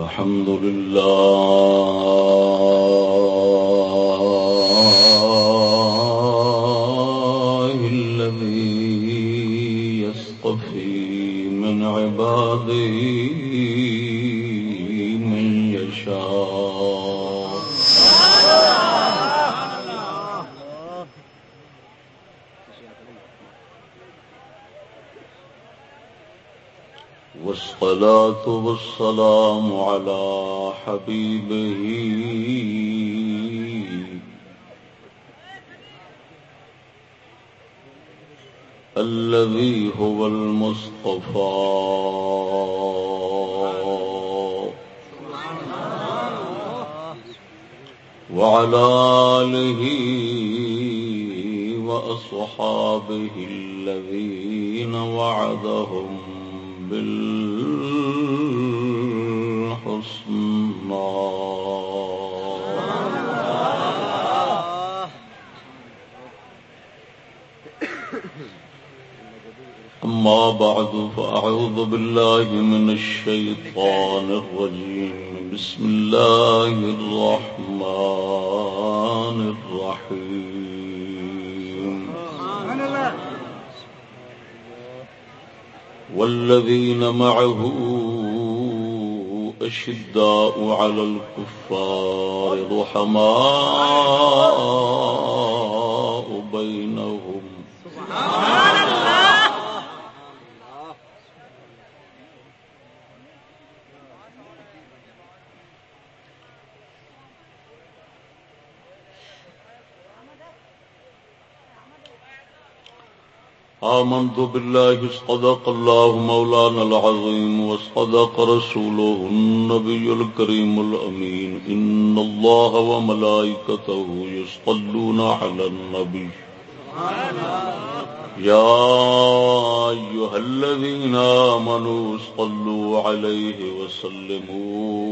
الحمد لله والصلاة والسلام على حبيبه. الذي هو المصطفى. وعلى آله وأصحابه الذين وعدهم أما بعد فأعوذ بالله من الشيطان الرجيم. بسم الله الرحمن الرحيم. والذين معه أشداء على الكفار رحماء بين آمنت بالله صدق الله مولانا العظيم وصدق رسوله النبي الكريم الأمين إن الله وملائكته يصطلون على النبي يا أيها الذين آمنوا صلوا عليه وسلموا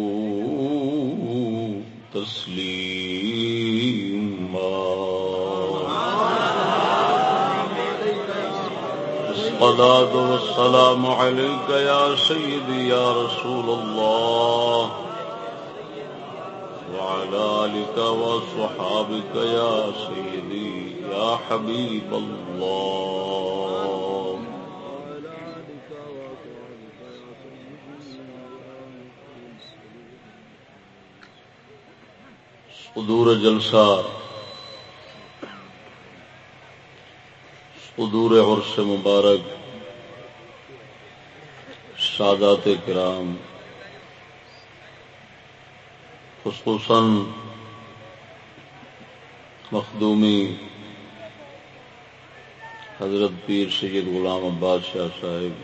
تسليما الصلاة والسلام عليك يا سيدي يا رسول الله. وعلى آلك وصحابك يا سيدي يا حبيب الله. صدور جلسہ صدور عرس مبارک، سادات کرام، خصوصاً مخدومی حضرت پیر سید غلام عباس شاہ صاحب،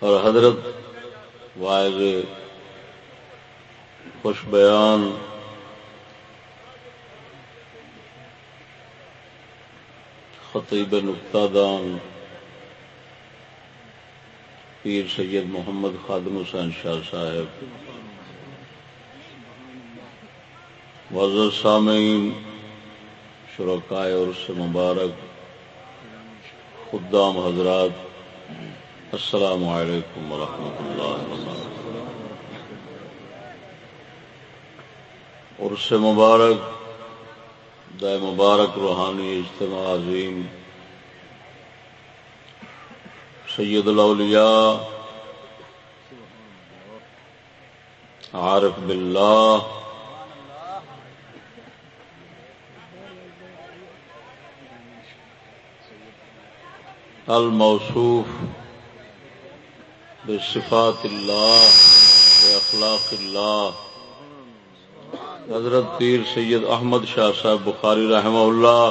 اور حضرت وائز خوش بیان۔ خطیب نقطہ دان۔ پیر سید محمد خادم حسین شاہ صاحب۔ معذر سامعین شرکائے اور سے مبارک۔ خدام حضرات، السلام علیکم ورحمۃ اللہ وبرکاتہ۔ اور اس سے مبارک دائے مبارک روحانی اجتماع عظیم سید الاولیاء عارف باللہ الموصوف بصفات اللہ باخلاق اللہ حضرت پیر سید احمد شاہ صاحب بخاری رحمہ اللہ۔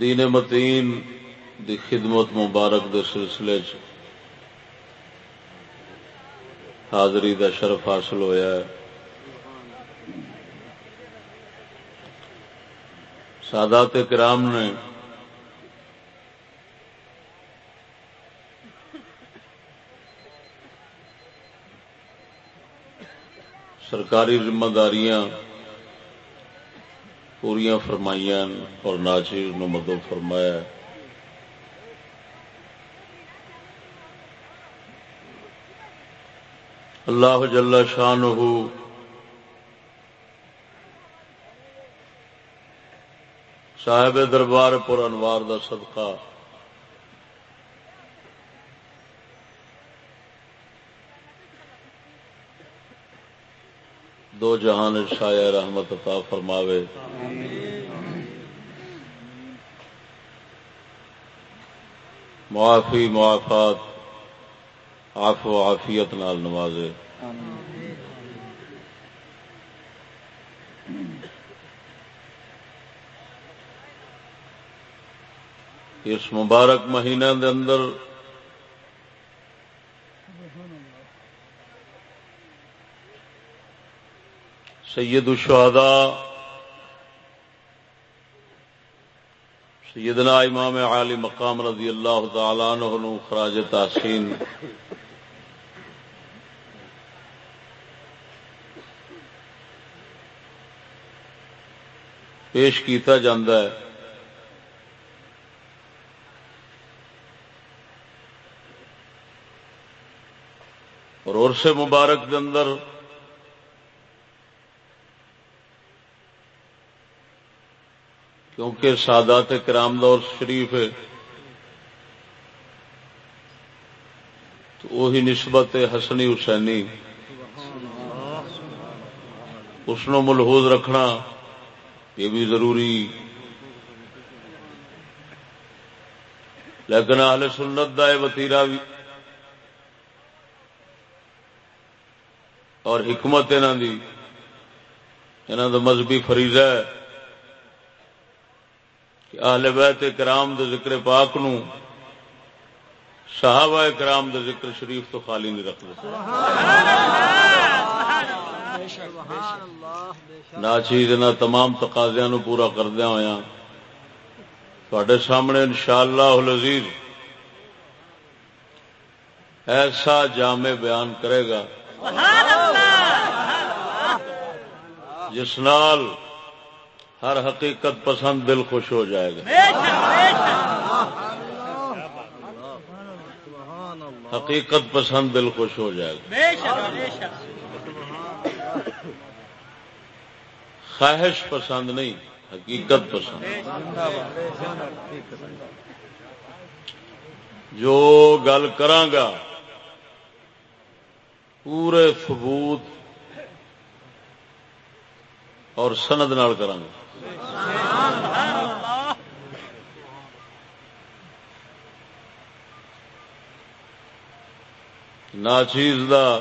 دین متین دی خدمت مبارک دے سلسلے چ حاضری دا شرف حاصل ہویا ہے۔ سادات کرام نے سرکاری ذمہ داریاں پوریا فرمائیاں اور ناچیر نو مدو فرمایا اللہ جل شان صاحب دربار پر انوار دا صدقہ۔ دو جہان شاع رحمت عطا فرماوے۔ معافی معافات آف و عافیت نال نوازے۔ اس مبارک مہینے دے اندر سید الشہداء، سیدنا امام عالی مقام رضی اللہ تعالی عنہ خراج تحسین۔ پیش کیتا جاندہ ہے۔ اور عرص مبارک کے اندر کیونکہ سادات کرام دور شریف ہے، تو وہی نسبت حسنی حسینی۔ اس ملحوظ رکھنا یہ بھی ضروری۔ لیکن اہل سنت دا وتیرا بھی اور حکمت انہوں دی انہوں دا مذہبی فریضہ ہے۔ کہ اہل بیت کرام دے ذکر پاک نو صحابہ کرام دے ذکر شریف تو خالی نہیں رکھ نہ چیز نہ تمام تقاضیا نو پورا کردیا ہوا تھے سامنے ان شاء اللہ ایسا جامع بیان کرے گا جس نال ہر حقیقت پسند دل خوش ہو جائے گا۔ حقیقت پسند دل خوش ہو جائے گا۔ خواہش پسند نہیں حقیقت پسند۔ جو گل کرانگا پورے ثبوت اور سند نال کرانگا ناچیز دا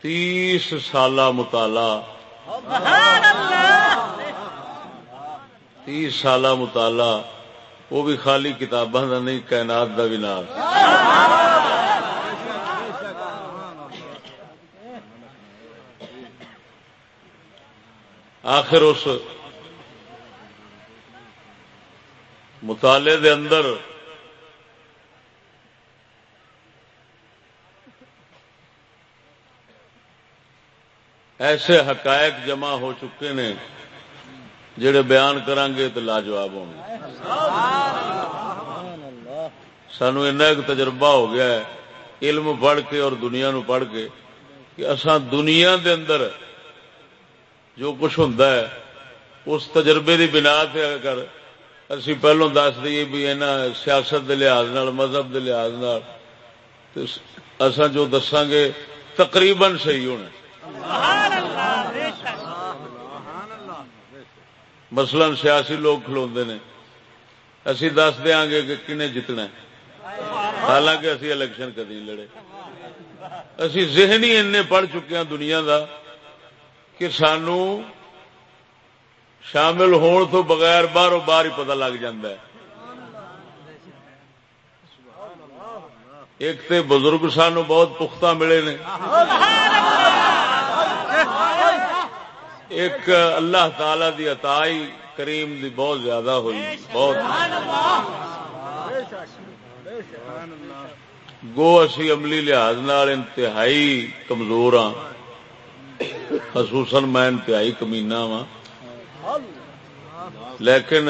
تیس سالہ مطالعہ تیس سالہ مطالعہ، وہ بھی خالی کتاباں کا نہیں، کائنات کا بھی نام۔ آخر اس مطالعے دے اندر ایسے حقائق جمع ہو چکے نے جڑے بیان کرانگے تو لاجواب ہوں گے۔ سانو ایک تجربہ ہو گیا ہے، علم پڑھ کے اور دنیا نو پڑھ کے، کہ اسان دنیا دے اندر جو کچھ ہوں اس تجربے کی بنا سے اگر اسی پہلو دس دیے بھی سیاست کے لحاظ مذہب کے لحاظ اصا جو دساں گے، تقریباً صحیح ہونا مثلا سیاسی لوگ کھلو نے۔ اسی دس دیا گے کہ کنے جتنا حالانکہ اسی الیکشن کدی لڑے۔ اسی ذہنی ان پڑھ چکے ہیں دنیا دا۔ کہ سانو شامل ہون تو بغیر باہروں باہر ہی پتا لگ ہے۔ ایک تے بزرگ سانو بہت پختہ ملے نے۔ ایک اللہ تعالی دی عطائی کریم دی بہت زیادہ ہوئی۔ بہت۔ گو اسی عملی لحاظ نال انتہائی کمزور ہاں۔ خصوصاً میں انتہائی کمینا ہاں۔ وا لیکن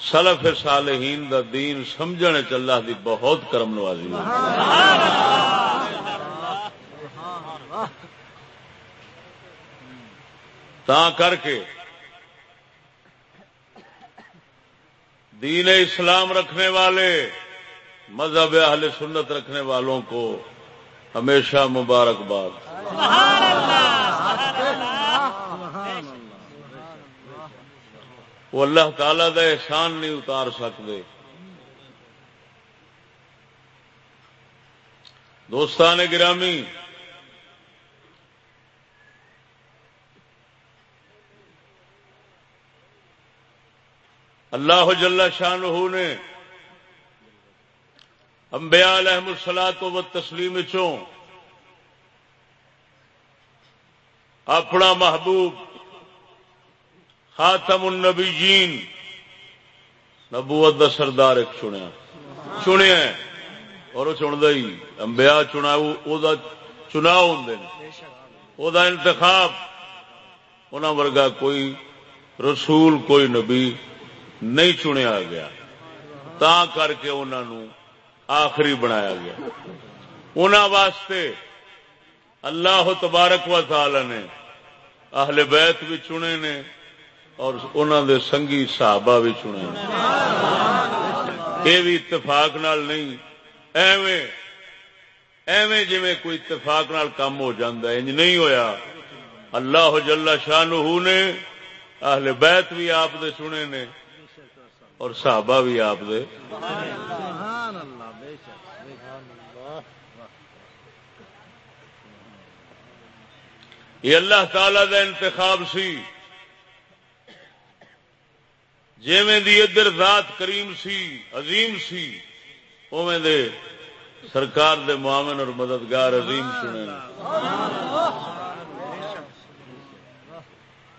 سلف صالحین دا دین سمجھنے چلا دی بہت کرم نوازی تا کر کے دین اسلام رکھنے والے، مذہب اہل سنت رکھنے والوں کو ہمیشہ مبارکباد وہ اللہ تعالی دا احسان نہیں اتار سکتے۔ دوستان گرامی، اللہ جل شاہ نے انبیاء علیہ السلام و تسلیم چوں اپنا محبوب خاتم النبیین نبوت دا سردار ایک چنیا۔ چنیا اور وہ چنتا ہی۔ امبیا چنا چناؤ ہوں دا انتخاب۔ انہوں ورگا کوئی رسول، کوئی نبی نہیں چنیا گیا۔ تا کر کے انہوں آخری بنایا گیا۔ انہوں واسطے اللہ تبارک و تعالی نے اہل بیت بھی چنے نے اور انہوں دے سنگی صحابہ بھی چنے یہ بھی اتفاق نال نہیں ایویں ایویں جی کوئی اتفاق نال کام ہو جاتا ہے نہیں ہویا۔ اللہ جل شاہ نے اہل بیت بھی آپ دے چنے نے اور صحابہ بھی آپ دے۔ یہ اللہ تعالی دا انتخاب سی۔ جیویں دی ادھر ذات کریم سی، عظیم سی اویں دے سرکار دے معاون اور مددگار عظیم سنے۔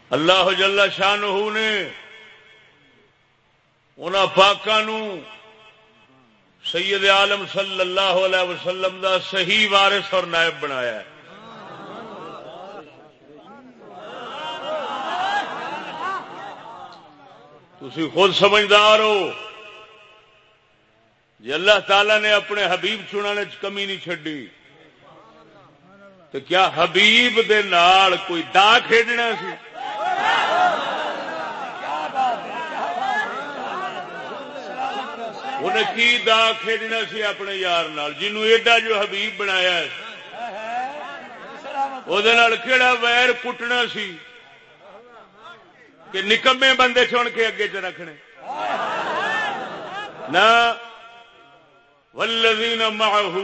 اللہ جل شاہ نے ان پاکوں سید عالم صلی اللہ علیہ وسلم دا صحیح وارث اور نائب بنایا ہے۔ تھی خود سمجھدار ہو۔ جی اللہ تعالی نے اپنے حبیب چنانے کمی نہیں چڈی تو کیا حبیب دے نال کوئی دا کھیڈنا سی؟ انہیں کی دا کھیڈنا سی اپنے یار نال؟ جنوں ایڈا جو حبیب بنایا وہ کہڑا ویر کٹنا سی؟ کہ نکمے بندے چن کے اگے چ رکھنے۔ نہ ولزین معه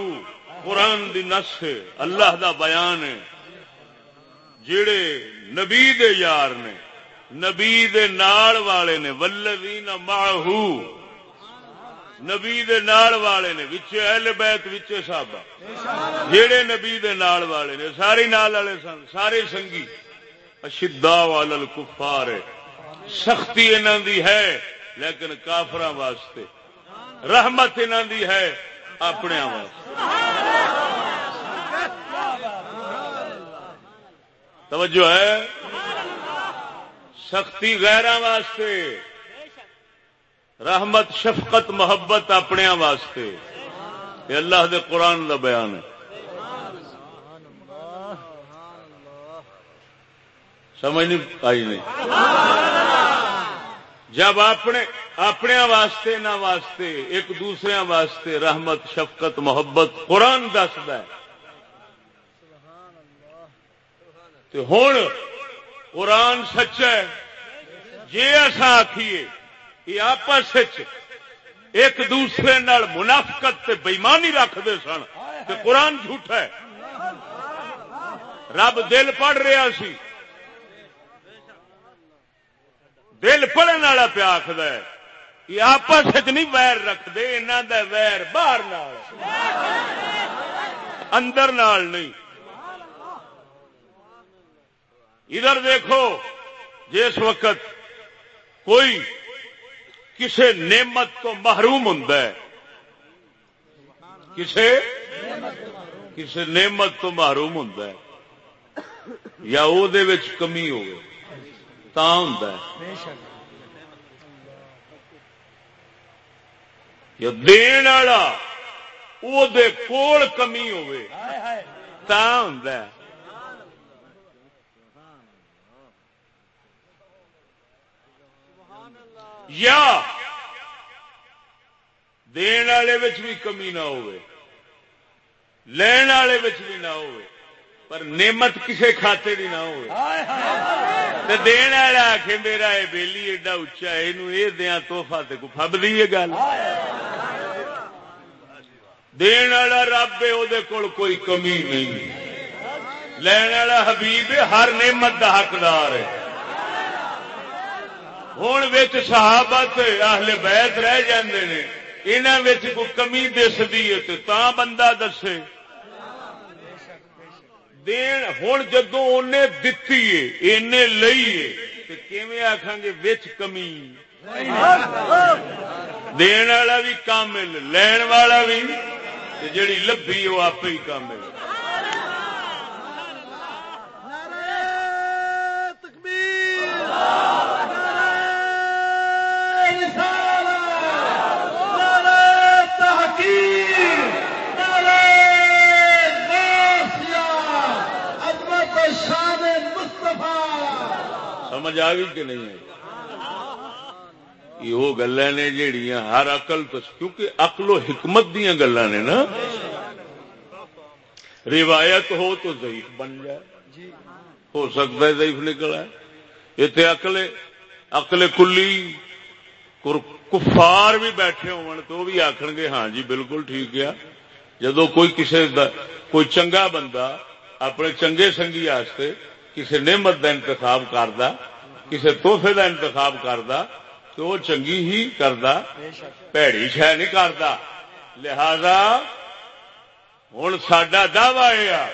قرآن دی نس اللہ دا بیان ہے۔ جڑے نبی دے یار نے، نبی دے نال والے نے ولزین معه نبی دے نال والے نے وچے اہل بیت وچے صحابہ۔ جڑے نبی دے نال والے نے سارے نال والے سن، سارے سنگی۔ اشدا وال کفار سختی انہوں دی ہے، لیکن کافر واسطے۔ رحمت انہوں دی ہے اپنے توجہ ہے؟ سختی غیر واسطے۔ رحمت، شفقت، محبت اپنے واسطے۔ یہ اللہ دے قرآن دا بیان ہے۔ سمجھ نہیں آئی نہیں۔ جب اپنے اپنے واسطے نہ واسطے، ایک دوسرے واسطے رحمت، شفقت، محبت قرآن دستا ہوں قرآن سچا ہے۔ جی ایسا آخیے یہ آپس ایک دوسرے نال منافقت بےمانی رکھتے سن تو قرآن جھوٹا ہے۔ رب دل پڑھ رہا سی۔ دل پڑھنے والا پیا آخر یہ آپس نہیں ویر رکھتے انہوں ویر باہر اندر نال نہیں۔ ادھر دیکھو، جس وقت کوئی کسے نعمت تو محروم ہوں کسے کسے نعمت تو محروم ہوں یا وہ کمی ہوگی تا ہوں یا دین والا وہ کول کمی ہوگی تا ہوں یا دین والے بھی کمی نہ ہو لین والے بھی نہ ہو پر نعمت کسے کھاتے بھی نہ ہو دین والا آخ میرا یہ بےلی ایڈا اچا ہے یہ دیا توحفہ کو فب دی گل۔ دین والا رب ہے وہ کوئی کمی نہیں۔ لین والا حبیب ہر نعمت کا حقدار ہے ہوں صحابت اہل بیت رہ جاندے نے انہوں کمی دستی ہے تا بندہ دسے۔ دین ہوں جدو انہیں دتی ہے انہیں لئی آکھاں گے وچ کمی؟ دین والا بھی کامل، لین والا بھی جڑی لبھی وہ آپ ہی کامل۔ سمجھ آ گئی کہ نہیں آئی؟ یہ گلا نے جہیا ہر اقل تو کیونکہ اقل و حکمت دیا گلا نے نا۔ روایت ہو تو ضعیف بن جائے۔ ہو سکتا ہے ضعیف نکلا اتنے اقل اقل کلی کفار بھی بیٹھے ہو بھی آخ گے ہاں جی بالکل ٹھیک ہے۔ جدو کوئی کسی کوئی چنگا بندہ اپنے چنگے سنگھی کسی نعمت کا انتخاب کرتا کسی توحفے کا انتخاب کرتا تو وہ چنگی ہی کرتا پیڑی شہ نہیں کرتا لہذا ہوں سڈا دعوی یہ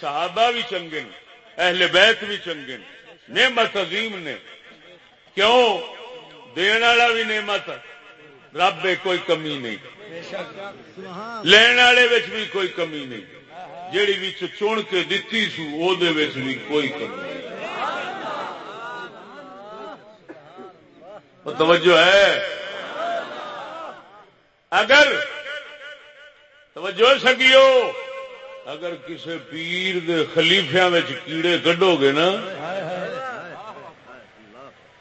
صحابہ بھی چنگے اہل بیت بھی چنگے نعمت عظیم نے۔ کیوں؟ دن والا بھی نعمت رب کوئی کمی نہیں۔ لین والے بھی کوئی کمی نہیں۔ جیڑی چن کے دتی سو وہ بھی کوئی کمی نہیں توجہ ہے۔ اگر توجہ سکیو، اگر کسی پیر دے خلیفیا کیڑے کڈو گے نا،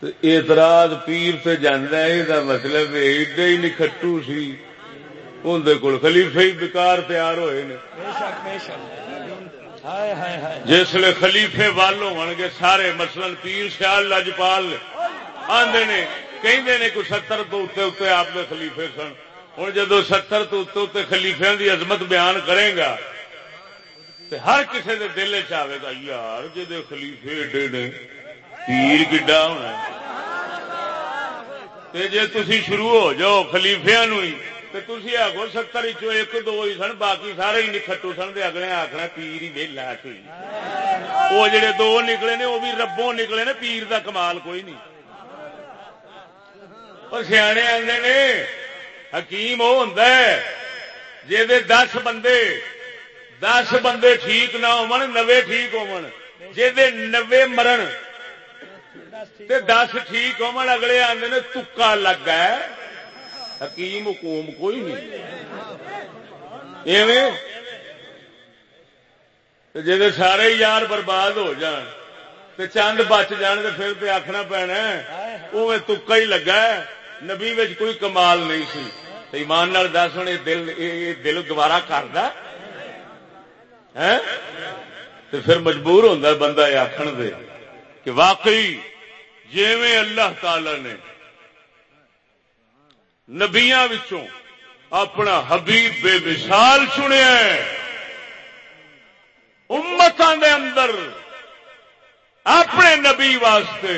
تو اعتراض پیر سے جانا یہ مطلب ایڈے ہی نکھٹو سی اندر کول خلیفے ہی بکار تیار ہوئے نے۔ جسے خلیفے وال ہو گے، سارے مسلم پیر سیال لجپال آدھے نے۔ کہ کوئی ستر تو اتنے اتنے آپ کے خلیفے سن ہوں جدو ستر تو اتنے اتنے خلیفیا کی عظمت بیان کرے گا تو ہر کسی کے دل چاہے گا یار جی خلیفے ایڈے نے پیر کڈا ہونا جی تھی شروع ہو جاؤ خلیفیا تو تھی آگو ستر ایک دو ہی سن باقی سارے ہی نکھٹو سن دے اگلے آخنا پیر ہی ویلا وہ جڑے دو نکلے نے وہ بھی ربوں نکلے نے پیر دا کمال کوئی نہیں اور سیانے آتے نے، حکیم وہ ہوں جی دس بندے دس بندے ٹھیک نہ ہو نوے ٹھیک ہو نوے مرن دس ٹھیک ہو اگلے آدھے نے تکا لگ ہے۔ حکیم حکوم کوئی نہیں۔ جی سارے یار برباد ہو جان چند بچ جان تو پھر آخنا پینا وہ تکا ہی لگا نبی کوئی کمال نہیں سی۔ ایمان دس ہوں دل دل گوارا کرتا پھر مجبور ہوتا بندہ یہ آخر دے کہ واقعی جی اللہ تعالی نے نبیا اپنا حبیب بے مثال چنیا امتان دے اندر اپنے نبی واسطے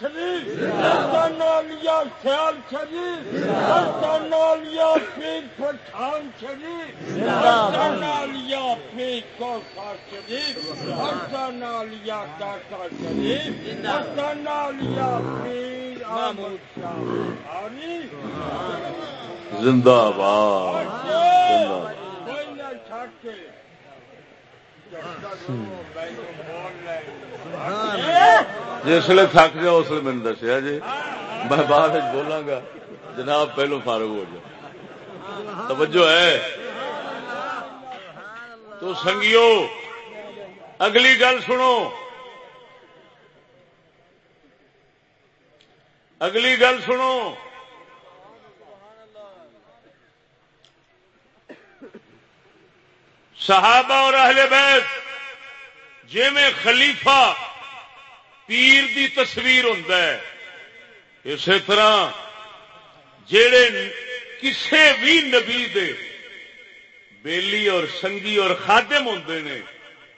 شریف نالیا سیال شریف نالیا پیر پٹھان شریف پیر شریف ڈاکا شریف پیر شاہ زندہ باد۔ کوئی نہ جسل تھک جاؤ اس لیے میرے دسیا جی۔ میں بعد بولا گا۔ جناب، پہلو فارغ ہو جائے توجہ ہے۔ تو سنگیو، اگلی گل سنو۔ اگلی گل سنو۔ صحابہ اور اہل بیت جی میں خلیفہ پیر دی تصویر ہوں اسی طرح جڑے کسے بھی نبی دے بیلی اور سنگی اور خادم ہوں نے،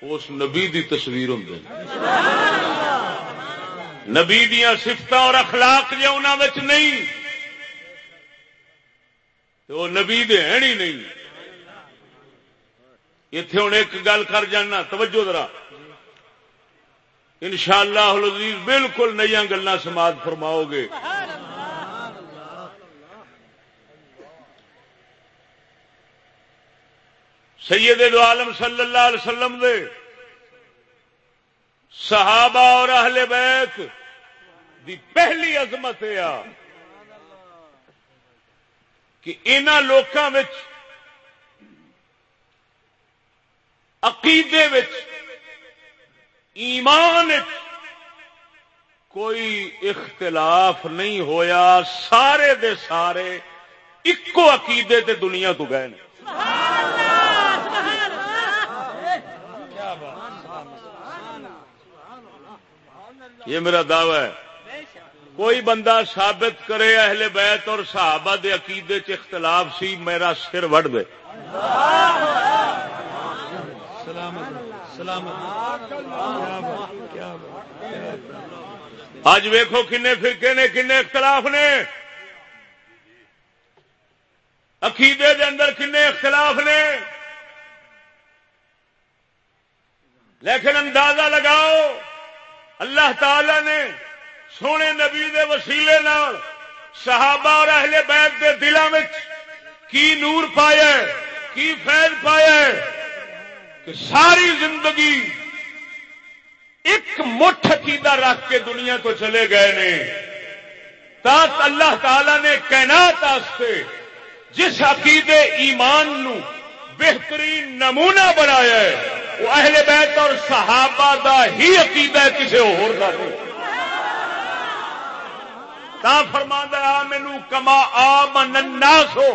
اس نبی دی تصویر ہوں نبی دیا سفت اور اخلاق جی انہوں نہیں تو وہ نبی دے ہیں ہی نہیں۔ اتے ہوں ایک گل کر جانا، توجہ ذرا۔ ان شاء اللہ بالکل نئی گلا سماج فرماؤ گے۔ سید عالم صلی اللہ علیہ وسلم دے۔ صحابہ اور اہل بیت دی پہلی عظمت یہ کہ انہوں لوگوں عقیدے ایمان کوئی اختلاف نہیں ہویا، سارے دے سارے اکو عقیدے تے دنیا تو گئے یہ میرا دعوی ہے۔ کوئی بندہ ثابت کرے اہل بیت اور صحابہ دے عقیدے چ اختلاف سی، میرا سر وڈ دے۔ اج ویکو کن فرقے نے کن اختلاف نے۔ عقیدے دے اندر کن اختلاف نے۔ لیکن اندازہ لگاؤ، اللہ تعالی نے سونے نبی دے وسیلے نال صحابہ اور اہل بیت دے دلوں کی نور پایا کی فیض پایا کہ ساری زندگی ایک مٹھ عقیدہ رکھ کے دنیا کو چلے گئے نے۔ تاک اللہ تعالی نے کائنات جس عقیدے ایمان نو بہترین نمونہ بنایا ہے، وہ اہل بیت اور صحابہ دا ہی عقیدہ ہے کسی اور کا نہیں۔ تا فرما آ مینو کما آ مننا سو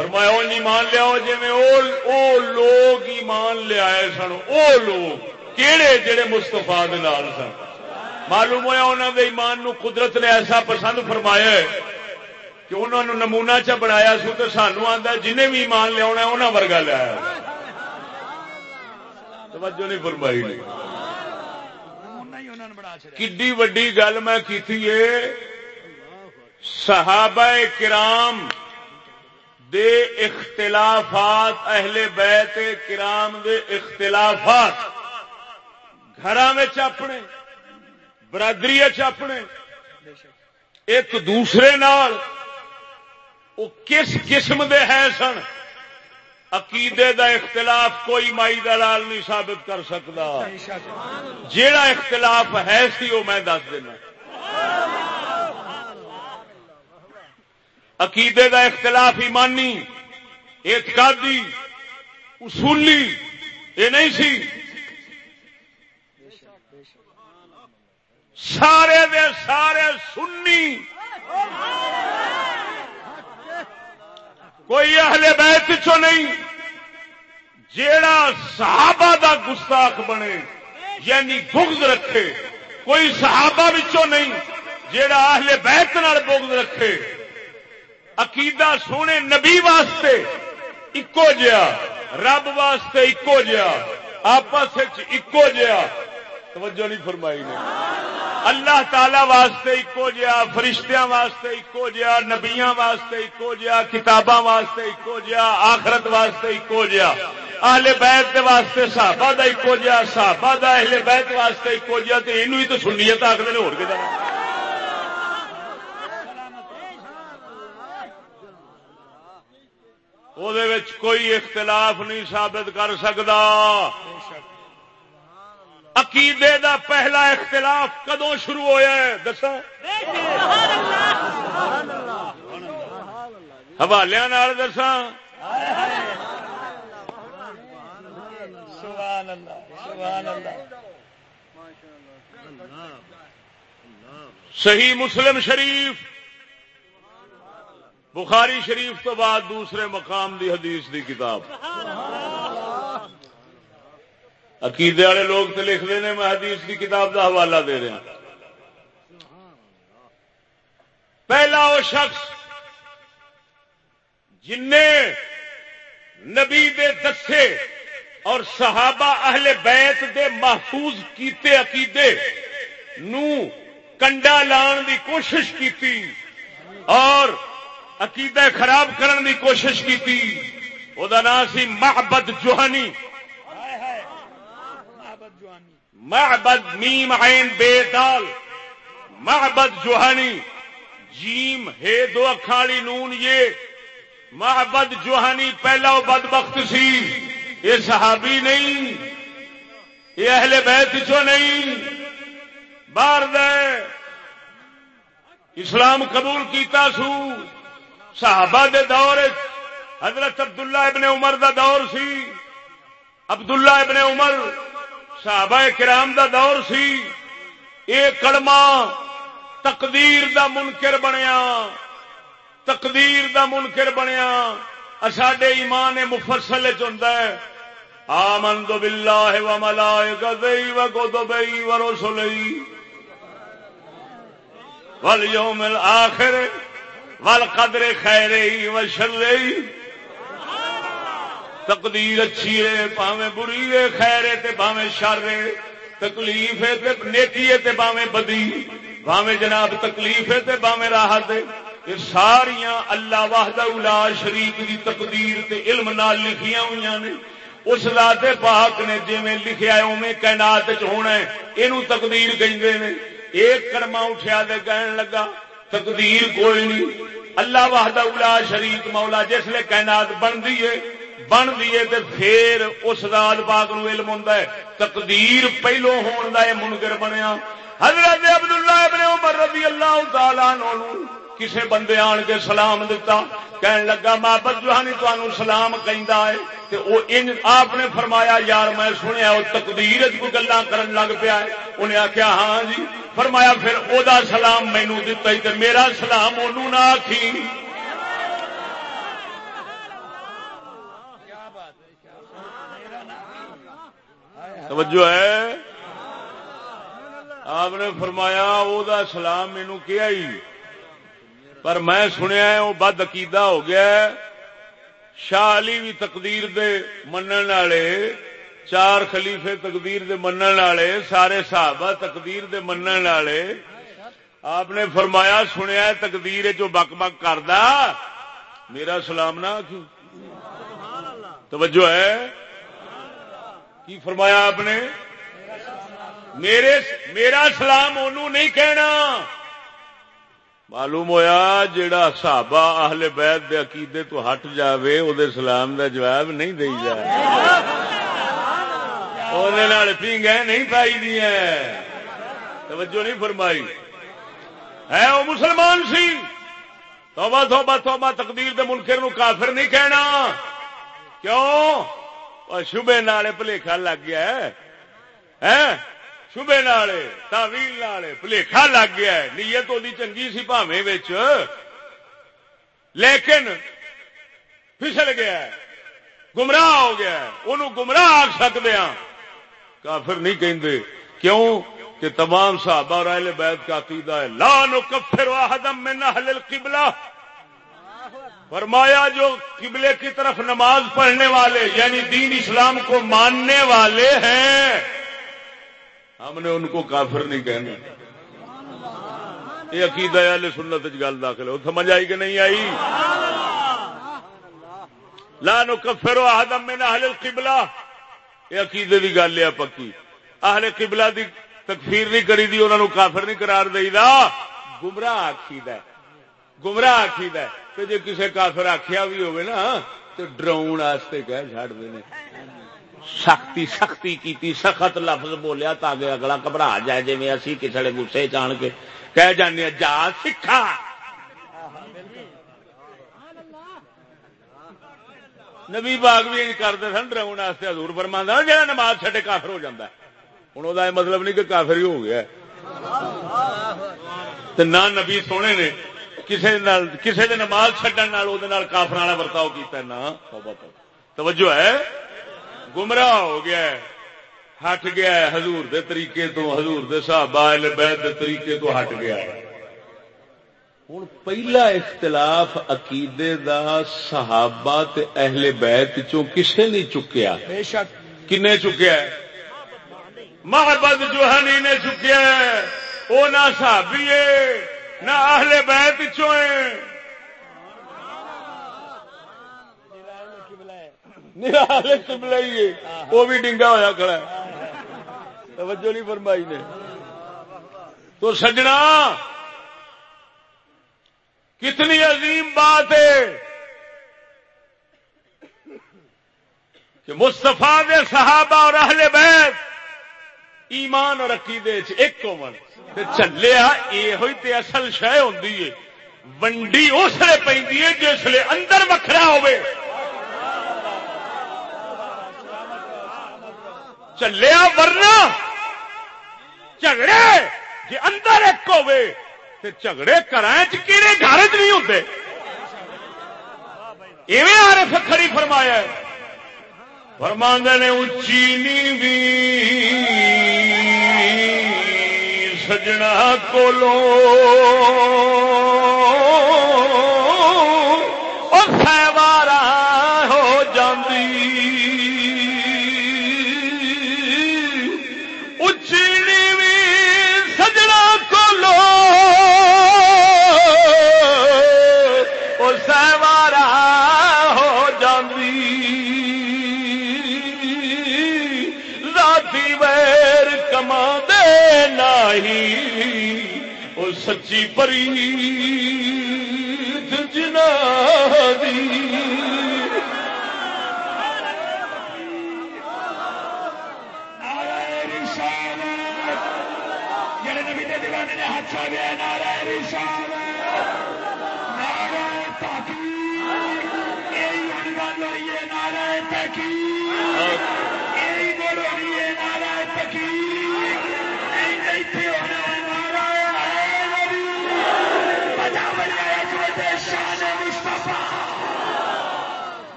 فرمایا وہ ایمان لیا جی میں او لوگ ایمان لیا سن او لوگ۔ کہڑے جڑے مستفا دال سن؟ معلوم ہوا انہوں نے ایمان نو قدرت نے ایسا پسند فرمایا ہے کہ انہوں نے نمونا چ بنایا سو تو سانو آتا جنہیں بھی ایمان لیا انہوں ورگا لیا توجہ نہیں فرمائی نہیں کڈی وڈی گل میں کی صحابہ کرام دے اختلافات اہل بیت کرام دے اختلافات۔ گھر اپنے، برادری اپنے، ایک دوسرے نال وہ کس قسم دے ہے سن؟ عقیدے دا اختلاف کوئی مائی دلال نہیں ثابت کر سکتا۔ جیڑا اختلاف ہے سی وہ میں دس دینا۔ عقیدے دا اختلاف ایمانی، اعتقادی، اصولی، یہ نہیں سی۔ سارے دے سارے سنی۔ کوئی اہل بیت چو نہیں، جیڑا صحابہ دا گستاخ بنے یعنی بغض رکھے۔ کوئی صحابہ بچوں نہیں، جیڑا اہل بیت نال بغض رکھے۔ عقیدہ سونے نبی واسطے اکو جیا رب واسطے اکو جیا آپس اکو جیا توجہ نہیں فرمائی نے۔ اللہ تعالی واسطے ایکو جہا، فرشتیاں واسطے ایکو جہا، نبیاں واسطے ایکو جہا، کتاباں واسطے ایکو جہا، آخرت واسطے ایکو جہا۔ اہل بیت دے واسطے صحابہ دا ایکو جہا، صحابہ دا اہل بیت واسطے ایکو جہا، تے اینو ہی تو سنیت آکھدے نے، ہور وہ کوئی اختلاف نہیں ثابت کر سکتا عقیدے دا پہلا اختلاف کدو شروع ہوا ہے دسا حوالے دسا صحیح مسلم شریف بخاری شریف تو بعد دوسرے مقام دی حدیث دی کتاب۔ عقیدے والے لوگ تو لکھ ہیں، میں حدیث کی کتاب کا حوالہ دے رہا پہلا وہ شخص جن نبی دے دسے اور صحابہ اہل بیت دے محفوظ کیتے عقیدے نو کنڈا لان دی کوشش کی اور عقیدہ خراب کرن دی کوشش کی وہ نام سی محبت جوہانی۔ محبت میم عین بے دال محبت جوہانی۔ جیم ہے دو اکھاڑی نون یہ۔ محبت جوہانی پہلا وہ بدبخت سی۔ یہ صحابی نہیں۔ یہ اہل بیت چو نہیں۔ باہر دے۔ اسلام قبول کیتا سو۔ صحابہ دے دور حضرت عبداللہ ابن عمر دا دور سی، عبداللہ ابن عمر صحابہ کرام دا دور سی، اے کڑما تقدیر دا منکر بنیا، تقدیر دا منکر بنیا۔ ساڈے ایمان مفصل ہے۔ آمن دو بلا و ملا گئی و گو دو و ول یوم آخر ول قدر خیر و شر تقدیر اچھی ہے پاوے بری ہے، خیر ہے پاوے شر تکلیف ہے تے نیکی ہے تے پاوے بدی۔ پاوے جناب تکلیف ہے تے پاوے راحت ہے۔ یہ ساریا اللہ واہد الا شریف کی تقدیر تے علم نال لکھیاں ہوئی نے۔ اس ذات پاک نے جی میں لکھیا ہے اوے کائنات وچ ہونا ہے یہ تقدیر کہیں نے۔ ایک کرما اٹھیا دے کہن لگا تقدیر کوئی نہیں۔ اللہ وحدہ الا شریف مولا جس لے کائنات بن دیے بن دیے تے پھر اس رات پاک نو علم ہوندا ہے۔ تقدیر پہلو ہون دا اے منکر بنیا۔ حضرت عبداللہ ابن عمر رضی اللہ تعالی عنہ کسے بندے آن کے سلام دیتا کہن لگا محبت جوہانی تانوں سلام کہندا ہے۔ تے او ان آپ نے فرمایا، یار میں سنیا، او تقدیر وچ کوئی گلاں کرن لگ پیا ہے۔ انہیں آکھیا ہاں جی۔ فرمایا، پھر او دا سلام مینوں دتا ہی تے میرا سلام اونوں نہ آکھی۔ توجہ ہے؟ آپ نے فرمایا وہ سلام مینو کیا ہی؟ پر میں سنیا وہ بد عقیدہ ہو گیا شاہ علی بھی تقدیر دے منن والے، چار خلیفے تقدیر دے منن والے، سارے صحابہ تقدیر دے منن والے۔ آپ نے فرمایا، سنیا تقدیر جو بک بک کردا، میرا سلام نہ کیوں توجہ ہے۔ کی فرمایا آپ نے؟ میرے، میرا سلام انہوں نہیں کہنا۔ معلوم ہویا جڑا صحابہ اہل بیت دے عقیدے تو ہٹ جاوے او دے سلام دا جواب نہیں دئی جائے۔ پیگے نہیں پائی دیا توجہ نہیں فرمائی۔ ہے وہ مسلمان سی؟ توبہ توبہ توبہ، تقدیر دے منکر نو کافر نہیں کہنا۔ کیوں؟ شبے نالے پلیخا لگ گیا ہے؟ شبے نالے تاویل نالے پلیخا لگ گیا ہے۔ نیت وہ چنگی سی پاوے لیکن پھسل گیا ہے، گمراہ ہو گیا ہے۔ انہوں گمراہ آ سکتے ہیں کافر نہیں کہندے، کیوں؟ کہ تمام صحابہ اور اہل بیت کا عقیدہ ہے۔ لا نکفر واحدم من اہل القبلہ۔ فرمایا جو قبلے کی طرف نماز پڑھنے والے یعنی دین اسلام کو ماننے والے ہیں ہم نے ان کو کافر نہیں کہنا۔ یہ عقیدہ اہل سنت گل داخل ہو سمجھ آئی کہ نہیں آئی؟ لا نکفر احد من اہل القبلہ۔ یہ عقیدے دی گل ہے پکی۔ اہل قبلہ دی تکفیر نہیں کری دی، انہاں نو کافر نہیں قرار دئی دا۔ گمراہ آکھیدا ہے۔ گمراہ آکھیدا ہے۔ تے جے کسے کافر آکھیا بھی ہوے نا، تے ڈراون واسطے کہہ چھڑ دے نے سختی سختی کی سخت لفظ بولیا تاکہ اگلا گھبرا جائے جی اسی کسی گسے جان کے کہہ جانے جا سکھا۔ نبی باغ بھی کرتے سن ڈراؤن واسطے ہزور فرما جا نماز چھٹے کافر ہو جاتا ہے۔ ہوں وہ مطلب نہیں کہ کافر ہی ہو گیا نہ نبی سونے نے کسی کسی نماز چڈن کافر والا برتاؤ کیا نہ توجہ ہے؟ گمراہ ہو گیا ہے ہٹ گیا ہے حضور دے طریقے تو حضور دے صحابہ بیت دے طریقے تو ہٹ گیا ہے۔ ہوں پہلا اختلاف عقیدے دا صحابہ تے اہل بیت چوں کسے نہیں چکیا۔ کنے چکیا ہے؟ محبت جوہنی نے چکیا ہے۔ وہ نہ صحابی ہے نہ اہل بیت چوں ہے۔ وہ بھی ڈنگا ہوا کھڑا توجہ نہیں فرمائی نے۔ تو سجنا کتنی عظیم بات ہے کہ مستفا دے صحابہ اور اہل بیت ایمان اور عقیدے ایک کومن چلیا یہ ہوئی تے اصل شہ ہوں ونڈی اس لیے جس لیے اندر وکھرا ہوئے چلیا ورنا جھگڑے جی اندر ایک ہوے تو جھگڑے کرائیں کہڑے گھر چ نہیں ہوتے ایویں آر کھڑی فرمایا فرماندہ نے اچھی نی بھی سجنا کولو سچی پری جنا جڑے نبی دیوانے نے ہاتھ دیا نارا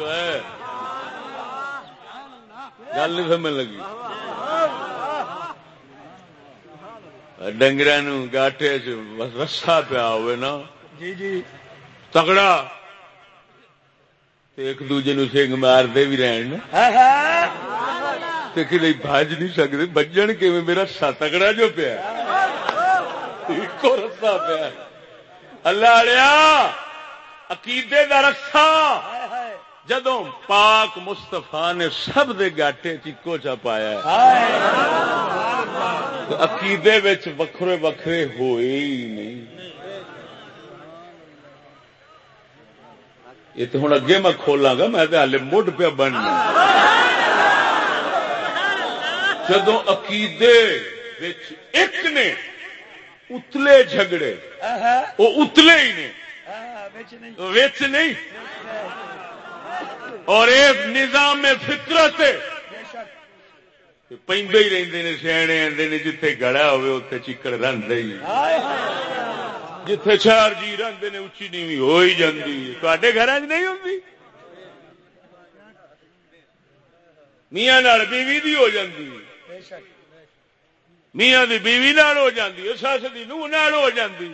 جو ہے گل نہیں سمجھ لگی۔ ڈنگر گاٹے رسا پیا ہو جی جی۔ تگڑا۔ ایک دوجے نو سنگ مارتے بھی رہن۔ کتنے بج نہیں سکتے بجن کی میرا سا تگڑا جو پیا۔ ایک رسا پیا۔ اللہ عقیدے کا رسا۔ جدو پاک مستفا نے سب دے گاٹے چیکو چا پایا عقیدے وکھرے وکھرے ہوئے ہی نہیں۔ یہ تو ہوں اگے میں کھولا گا میں ہال مڈ پہ بننا۔ جدو عقیدے ایک نے اتلے جھگڑے وہ اتلے ہی نے۔ نہیں۔ اور ایک نظام فطرت پہ ہی رہتے ہیں سیانے آتے نے جیتے گڑا ہوئے اتنے چیکڑ رنگ جتھے چار جی رنگ نے اچھی نیوی ہو ہی جاتی تے گھر نہیں ہوتی میاں بیوی دی ہو جاتی میاں دی بیوی نال ہو جاتی سس کی نوہ ہو جاتی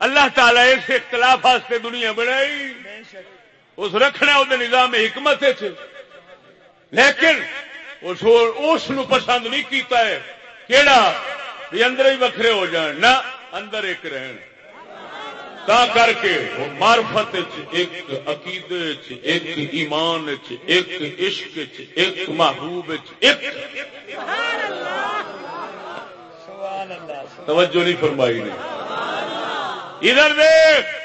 اللہ تعالی اس اختلاف واسطے دنیا بنائی۔ بے شک اس رکھنا وہ نظام حکمت لیکن اس پسند نہیں کیتا ہے۔ کیڑا؟ بھی اندر ہی وکھرے ہو جان۔ نہ اندر ایک رہن۔ تا کر کے مارفت ایک عقیدے ایک ایمان ایک عشق ایک محبوب ایک توجہ نہیں فرمائی نے۔ ادھر دیکھ۔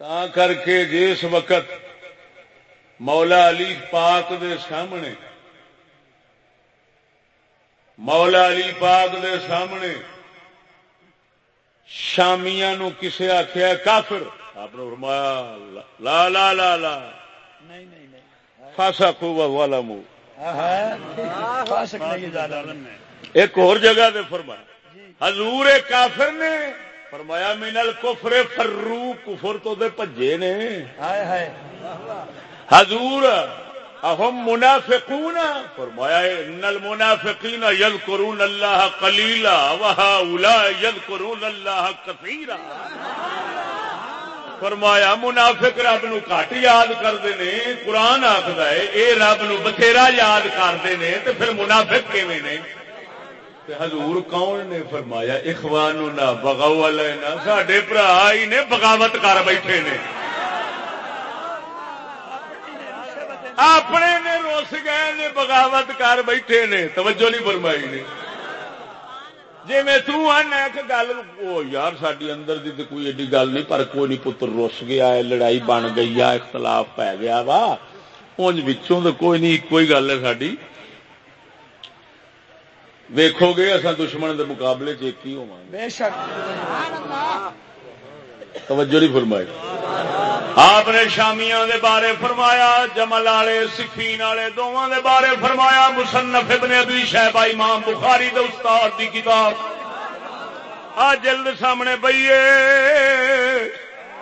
تا کر کے جس وقت مولا علی پاک دے سامنے مولا علی پاک دے سامنے شامیا نو کسے آخیا کافر آپ نے فرمایا لا لا لا لا فاسا خوب والا منہ ایک اور جگہ دے فرمایا حضور کافر نے فرمایا مینل کفر فرو کفر تو دے پجے نے۔ حضور اہم منافقون فرمایا ان المنافقین یذکرون اللہ قلیلا وهؤلاء یذکرون اللہ کثیرا۔ فرمایا منافق رب نو گھٹ یاد کرتے نے قرآن آخر ہے اے رب نو بتھیرا یاد کرتے نے تو پھر منافق کیویں نے؟ حضور کون نے فرمایا؟ اخوان نہ بغاؤ والے نہ برا ہی نے بغاوت کر بیٹھے نے۔ اپنے نے روس گئے نے بغاوت کر بیٹھے نے، توجہ نہیں فرمائی نے۔ جی میں تنا گل یار ساری اندر دی تو کوئی ایڈی گل نہیں، پر کوئی نہیں پتر، روس گیا ہے، لڑائی بن گئی ہے، اختلاف پی گیا وا۔ اونج بچوں تو کوئی نہیں کوئی گل ہے ساری ویکو گے اصا دشمن کے مقابلے چیک ہی ہو توجہ نہیں فرمائی۔ آپ نے شامیاں دے بارے فرمایا جمل والے سکھین والے دونوں دے بارے فرمایا۔ مصنف ابن ابی شہبہ امام بخاری دے استاد دی کتاب۔ آ جلد سامنے بئیے۔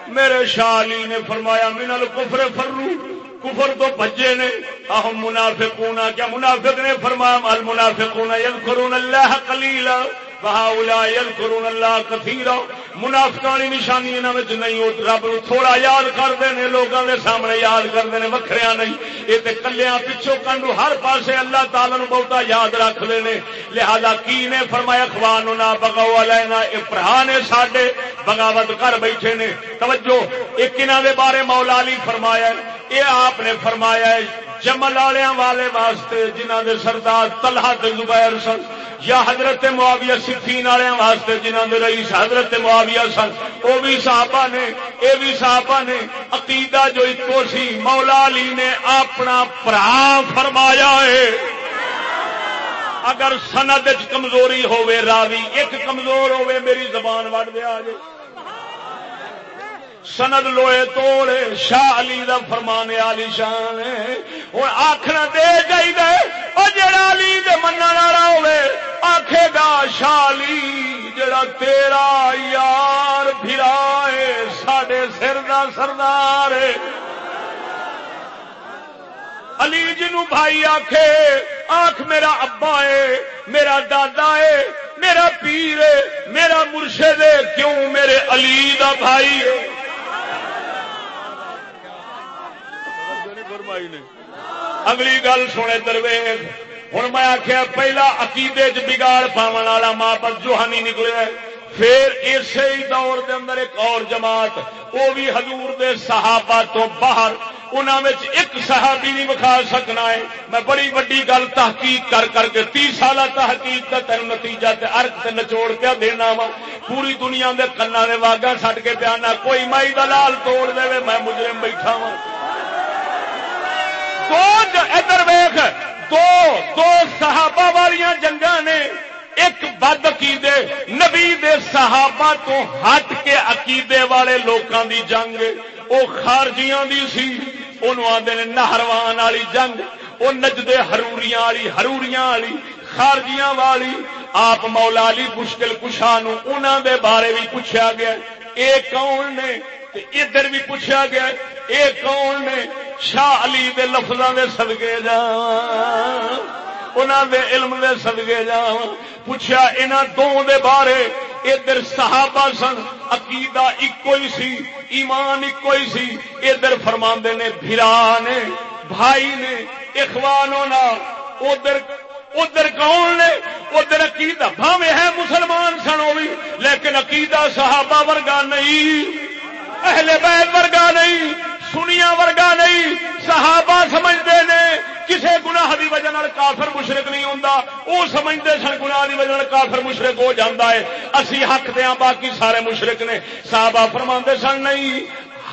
میرے شالی نے فرمایا منل کفر فرو کفر تو بجے نے۔ اہم منافقون، کیا منافق نے فرمایا؟ مال یل یذکرون اللہ قلیلا۔ اللہ کثیر منافقانی نشانی نہیں رب نو تھوڑا یاد کرتے ہیں لوگوں کے سامنے یاد کرتے ہیں وکھریا نہیں۔ یہ تو کلیا پچھو کنڈو ہر پاسے اللہ تعالی نو بہتا یاد رکھتے ہیں لہذا کی نے فرمایا خوان نہ بگاؤ لینا یہ نے سڈے بغاوت کر بیٹھے نے۔ توجہ، ایک انہوں دے بارے مولا علی فرمایا یہ آپ نے فرمایا جمل والے واسطے جنہ دے سردار تلہا زبیر سن، یا حضرت معاویہ سفین والے واسطے جنہوں نے رئیس حضرت معاویہ سن وہ بھی صحابہ نے یہ بھی صحابہ نے عقیدہ جو ایکو سی، مولا علی نے اپنا پرا فرمایا ہے۔ اگر سند کمزوری ہوے راوی ایک کمزور ہوے میری زبان وڑ دیا جائے سند لوئے توڑے شاہ علی دا فرمانے علی شان ہوں آخر دے جائی دے اور جڑا علی دے من والا ہوے آخے گا شاہ علی، جڑا تیرا یار پھرا ہے، ساڈے سر دا سردار علی جی بھائی آخے آخ میرا ابا ہے، میرا دادا ہے، میرا پیر ہے، میرا مرشد ہے، کیوں میرے علی دا بھائی ہے؟ اگلی گل سنے درویش۔ ہوں میں آخیا پہلا عقیدے چ بگاڑ پاون والا ماں پر جوہانی نکلے پھر اسی دور دے اندر ایک اور جماعت وہ بھی حضور دے صحابہ تو باہر انہوں ایک صحابی نہیں بکھا سکنا ہے۔ میں بڑی وڈی گل تحقیق کر کر کے تی سالہ تحقیق کا تین نتیجہ ارک سے نچوڑ پیا دینا وا۔ پوری دنیا کے کنا نے واگا سٹ کے پیا کوئی مائی دلال توڑ دے میں مجرم بیٹھا وا۔ دو ادھر ویخ دو دو صحابہ والیاں جنگا نے ایک بد عقیدے، نبی دے صحابہ تو ہٹ کے عقیدے والے لوکاں دی جنگ وہ خارجیاں دی سی آدھے نہروان والی جنگ وہ نجدے ہروریاں والی ہروریاں والی، خارجیاں والی، آپ مولا علی مشکل کشا انہوں دے بارے بھی پوچھا گیا، اے کون نے؟ ادھر بھی پوچھا گیا، اے کون نے؟ شاہ علی دے لفظوں دے سدگے جا دے علم دے سدگے جا پوچھا انہوں دو دے بارے ادھر صحابہ سن، عقیدہ ایکو ہی سی، ایمان ایکو ہی سی۔ ادھر فرما نے بھرا نے، بھائی نے، اخوانوں ادھر ادھر کون نے؟ ادھر عقیدہ بھاوے ہے مسلمان سن وہ بھی لیکن عقیدہ صحابہ ورگا نہیں۔ اہل بیت ورگا نہیں سنیا ورگا نہیں، صحابہ سمجھتے نے کسی گناہ دی وجہ کافر مشرق نہیں ہوں وہ سمجھتے سن گناہ دی وجہ کافر مشرق ہو جاتا ہے۔ اسی حق دیا ہاں باقی سارے مشرق نے۔ صحابہ فرما سن، نہیں،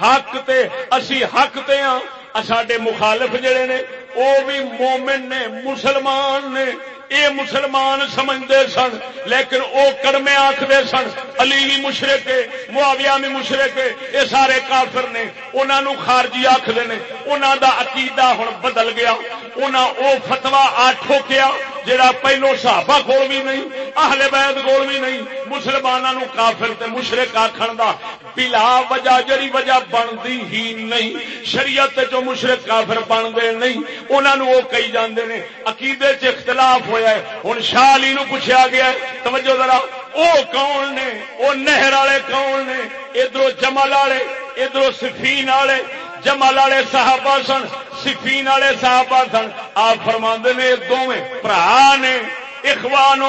حق تے، اسی حق تے ہاں ساڈے مخالف جڑے نے وہ بھی مومن نے، مسلمان نے، اے مسلمان سمجھتے سن، لیکن وہ کڑمے آخر سن، علی بھی مشرق معاویہ بھی مشرق یہ سارے کافر نے انہوں خارجی آخر نے انہوں دا عقیدہ ہوں بدل گیا انہوں او فتوا آ ٹھوکیا جڑا پہلو صحابہ کول بھی نہیں، اہل بیت کول بھی نہیں مسلمانوں کافر تے مشرق آخر دا بلا وجہ، جڑی وجہ بنتی ہی نہیں، شریعت جو مشرق کافر بنتے نہیں انہوں وہ کہی جاندے نے، عقیدے چ اختلاف ہوا ہے۔ ہوں شالی نو پوچھا گیا توجہ ذرا، وہ کون نے؟ وہ نہر والے کون نے؟ ادھر جمل والے ادھر سفین والے۔ جمل والے صحابہ سن، سفین والے صحابہ سن۔ آپ فرما نے دونوں برا نے، اخوان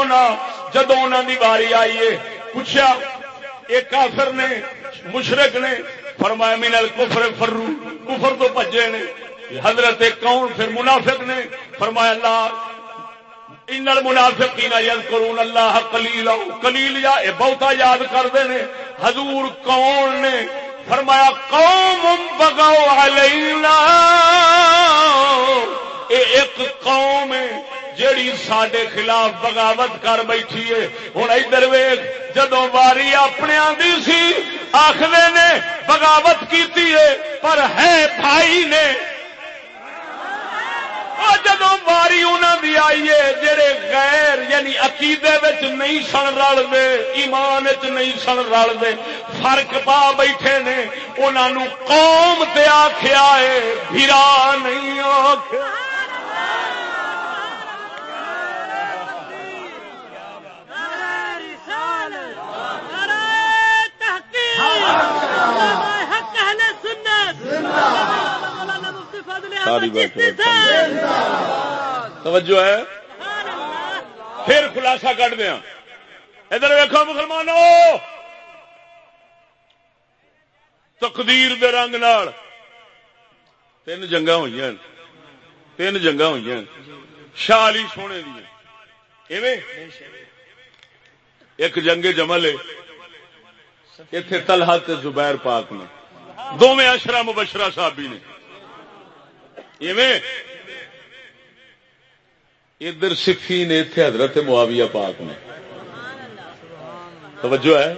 جدو انہوں کی باری آئی ہے پوچھا ایک کافر نے مشرق نے؟ فرمایا مینل کفر فرو کفر تو بجے نے۔ حضرت کون پھر منافق نے فرمایا اللہ ان المنافقین یذکرون اللہ قلیلا، قلیل یا، اے بہتا یاد کرتے ہیں حضور کون نے فرمایا، قوم بغاو علینا، اے ایک قوم ہے جیڑی سڈے خلاف بغاوت کر بیٹھی ہے۔ ہوں ادھر ویگ جدو واری اپنے آدھی سی، آخر نے بغاوت کی پر ہے بھائی نے جدو باری انہوں کی آئی ہے، جڑے غیر یعنی عقیدے نہیں سن رلتے ایمان چ نہیں سن رلتے فرق پا بیٹھے نے انہوں قوم تے آخیا ہے بھرا نہیں آخ ساری توجہ ہے۔ پھر خلاصہ کٹ دیا۔ ادھر ویکو مسلمانوں۔ تقدیر دے رنگ نال۔ تین جنگ ہوئی تین جنگ ہوئی شالی سونے دیا ایک جنگ جمل اتے تلہا زبیر پاک نے۔ دونوں اشرا مبشرا صاحبی نے۔ ادھر سکھی نے اتنے حضرت معاویہ پاک نے۔ توجہ ہے؟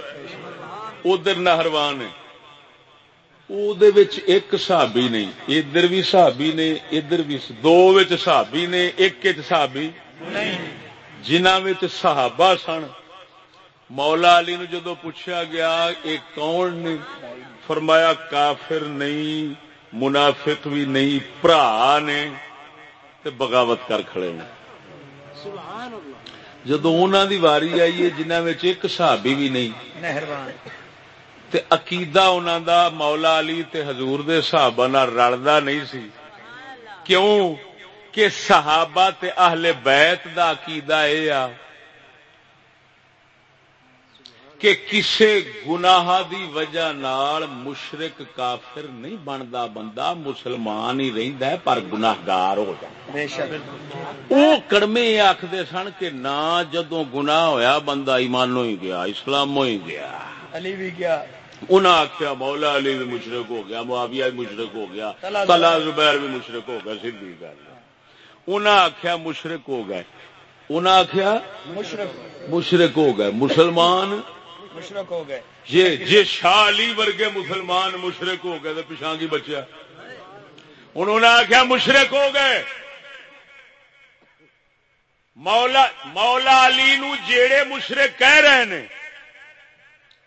ادھر نہروان ہے ایک سابی نہیں ادھر بھی سابی نے، ادھر بھی دو سابی نے، ایک سابی جنہ صحابہ سن۔ مولا علی نو جدو پوچھا گیا ایک کون نے؟ فرمایا، کافر نہیں۔ منافق بھی نہیں برا نے بغاوت کر کھڑے نے۔ جدو انہوں دی واری آئی ہے جنہ ایک صحابی بھی نہیں۔ تے عقیدہ انہوں دا مولا علی تے حضور دے صحابہ رلدا نہیں سی۔ کیوں؟ کہ صحابہ تے اہل بیت دا عقیدہ اے آ۔ کہ کسے گناہ دی وجہ نال مشرق کافر نہیں بنتا بندہ مسلمان ہی رہندا ہے پر گناہگار ہو جائے وہ کڑمے آخر سن کہ نہ جدو گناہ ہویا بندہ ایمانو ہی گیا اسلاموں ہی گیا۔ علی بھی گیا۔ انہاں آخیا مولا علی بھی مشرق ہو گیا معاویہ بھی مشرق ہو گیا تلا زبیر۔ بھی مشرق ہو گیا سیدھی گل انہاں آخیا مشرق ہو گئے۔ انہاں آخیا مشرق ہو گئے مسلمان مشرق ہو گئے۔ جی جی شالی ورگے مسلمان مشرق ہو گئے تو پچھا کی بچیا؟ انہوں نے آخیا مشرق ہو گئے۔ مولا مولا علی نو جیڑے مشرق کہہ رہے ہیں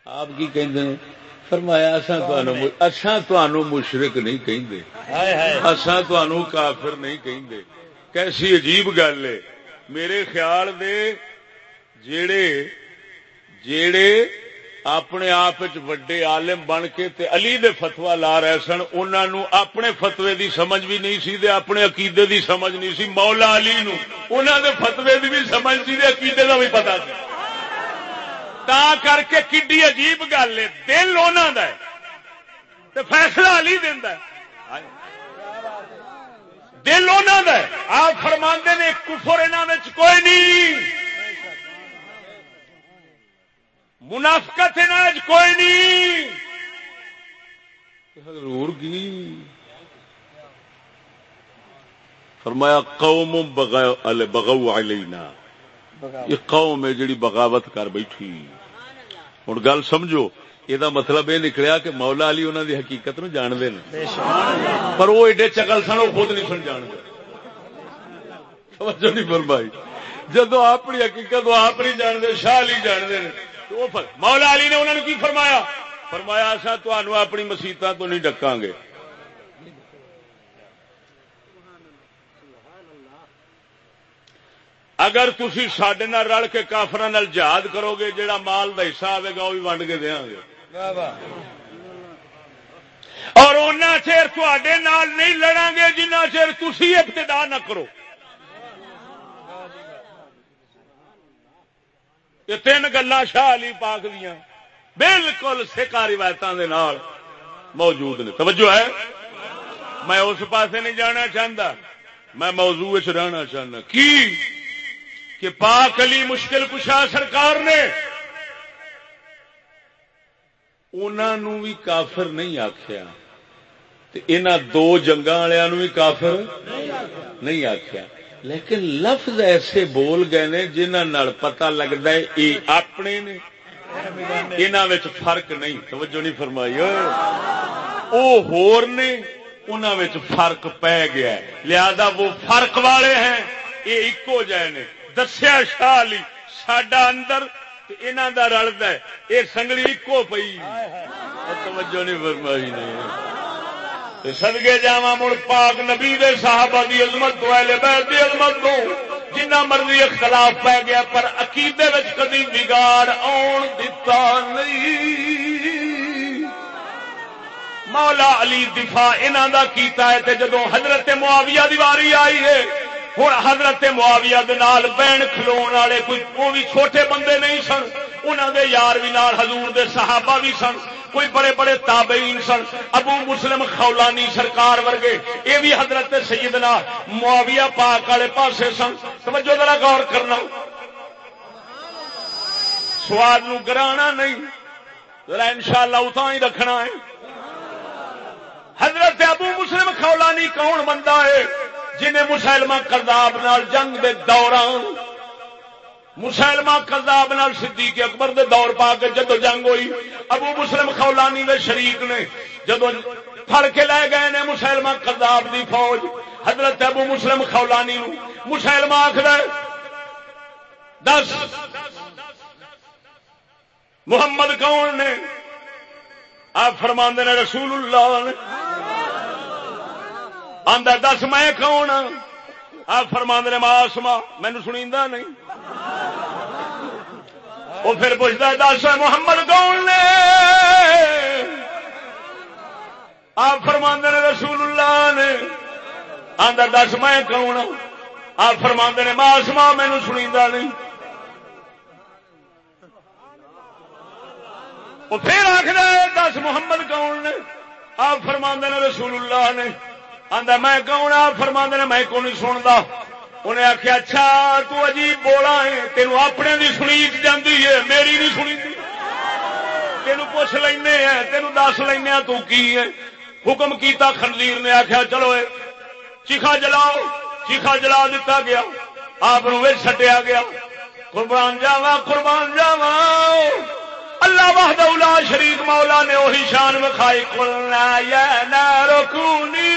آپ کی ہیں؟ فرمایا اصا تنوع مشرق نہیں کہیں اصا تنوع کافر نہیں کہیں کیسی عجیب گل ہے۔ میرے خیال دے جیڑے جیڑے اپنے آپ وڈے عالم بن کے تے علی دے فتوا لا رہے سن انہوں اپنے فتوے دی سمجھ بھی نہیں سی، دے اپنے عقیدے دی سمجھ نہیں سی۔ مولا علی نو انہوں دے فتوے دی بھی سمجھ سی، دے عقیدے کا بھی پتا سی۔ تا کر کے کڈی عجیب گل ہے، دل انہوں کا تے فیصلہ علی دینا دل انہوں کا آپ فرما نے، کفر انہوں کوئی نہیں۔ منافقت کوئی نہیں۔ ضرور کی فرمایا قوم بغو علینا۔ یہ قوم ہے جڑی بغاوت کر بیٹھی۔ ہوں گل سمجھو یہ مطلب یہ نکلیا کہ مولا علی انہوں دی حقیقت نو جانتے ہیں پر وہ ایڈے چکل سن وہ خود نہیں سن نہیں فرمائی۔ جدو اپنی حقیقت آپ نہیں جانتے شاہ علی جانتے ہیں مولا علی نے انہوں نے کی فرمایا؟ فرمایا اصا تمہوں اپنی مسیطا تو نہیں ڈکا گے اگر تھی سڈے رل کے کافر جہاد کرو گے جہاں مال کا حصہ آئے گا وہ بھی ونڈ کے دیا گے۔ اور ان چیر تے نہیں لڑا گے جنہ چیر تھی ابتدا نہ کرو۔ یہ تین گلا شاہ علی پاک دیا بالکل سکھا روایت موجود نے۔ توجہ ہے؟ میں اس پاسے نہیں جانا چاہتا میں موضوع رہنا چاہنا کی؟ کہ پاک علی مشکل کشا سرکار نے انہوں بھی کافر نہیں آخیا دو جنگا والوں بھی کافر نہیں آخیا لیکن لفظ ایسے بول گئے نے جنہوں پتا لگتا ہے یہ اپنے نے۔ فرق نہیں، توجہ نہیں فرمائی۔ وہ فرق پی گیا لہذا وہ فرق والے ہیں۔ یہ ایکو جائے نے۔ دسیا شاہ علی سڈا اندر انہوں کا رلد ہے۔ یہ سنگلی ایکو پی توجہ نہیں فرمائی نہیں سدگے جا مڑ پاک نبی دے صحابہ دی عظمت تو اہل بیت دی عظمت تو جنہ مرضی اختلاف پہ گیا پر عقیدے وچ کدی بگاڑ آن دتا نہیں۔ مولا علی دفاع انہاں دا کیتا ہے تے جدوں حضرت معاویہ دی واری آئی ہے ہوں حضرت معاویہ دے نال بین کھلون والے کوئی وہ بھی چھوٹے بندے نہیں سن انہوں دے یار بھی نال حضور دے صحابہ بھی سن۔ کوئی بڑے بڑے تابعین سن، ابو مسلم خولانی سرکار ورگے، یہ بھی حضرت سیدنا معاویہ پاک والے پاسے سن۔ توجہ ذرا غور کرنا۔ سواد نو گرانا نہیں، ذرا انشاءاللہ اتنا ہی رکھنا ہے۔ حضرت ابو مسلم خولانی کون بندہ ہے جنہیں مسلمہ کرداب جنگ دے دوران مسلمہ کرداب صدیق اکبر دے دور پا کے جدو جنگ ہوئی، ابو مسلم خولانی دے شریک نے جدو پھڑ کے لے گئے نے مسلمہ کرداب دی فوج، حضرت ابو مسلم خولانی نو۔ مسلمہ آخر دس۔ محمد کون نے؟ آپ فرما نے رسول اللہ نے آدھا دس میں کون ہاں؟ آپ فرما نے ماسما مینو سنی نہیں۔ وہ پھر پوچھتا دس محمد کون نے؟ آپ فرما نے رسول اللہ نے۔ آدھا دس میں کون آپ فرما نے ماسما مینو سنی نہیں۔ وہ پھر آخر دس محمد کون نے؟ آپ فرما نے رسول اللہ نے۔ آدھا میں کون آپ فرما نے، میں کون سنتا انہیں آخیا اچھا تو عجیب بولا ہے، تینوں اپنے دی سنی جاتی ہے، میری نہیں سنی تینوں پوچھ لینے ہیں، تینوں دس لینا تو کی ہے؟ حکم کیتا، خنزیر نے آخیا چلو چیخا جلاؤ، چیخا جلا دیتا گیا، آپ سٹیا گیا۔ قربان جاوا قربان جاوا اللہ وحد اولا شریف مولا نے وہی شان وکھائی کھولنا یا نہ رکونی۔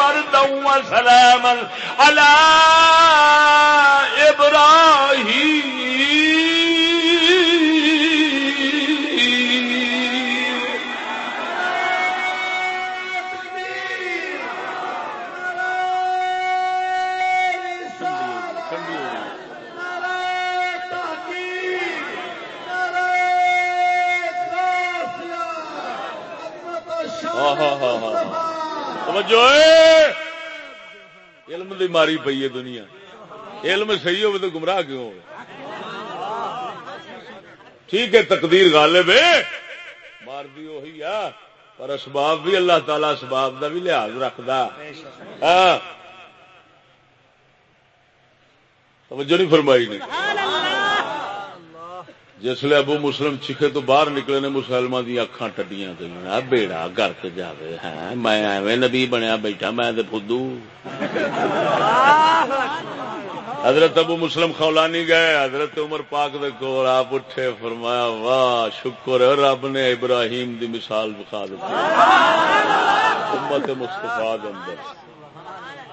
بردا سلام اللہ ابراہیم توجہ علم دی ماری پی ہے دنیا۔ علم صحیح ہو تو گمراہ کیوں ہو ٹھیک ہے، تقدیر غالب ہے۔ مار بھی وہی ہے پر اسباب بھی اللہ تعالی اسباب دا بھی لحاظ رکھدا۔ ہاں توجہ نہیں فرمائی نہیں جسے ابو مسلم چیخے تو باہر نکلے نے مسلمان دیا اکھان ٹڈیاں گئی بیڑا گھر کے جائے ہیں میں ایویں نبی بنیا بیٹھا میں فدو۔ حضرت ابو مسلم خولانی گئے۔ حضرت عمر پاک دے کول آپ اٹھے فرمایا واہ شکر ہے رب نے ابراہیم دی مثال بخا دیتی امت مستفا اندر۔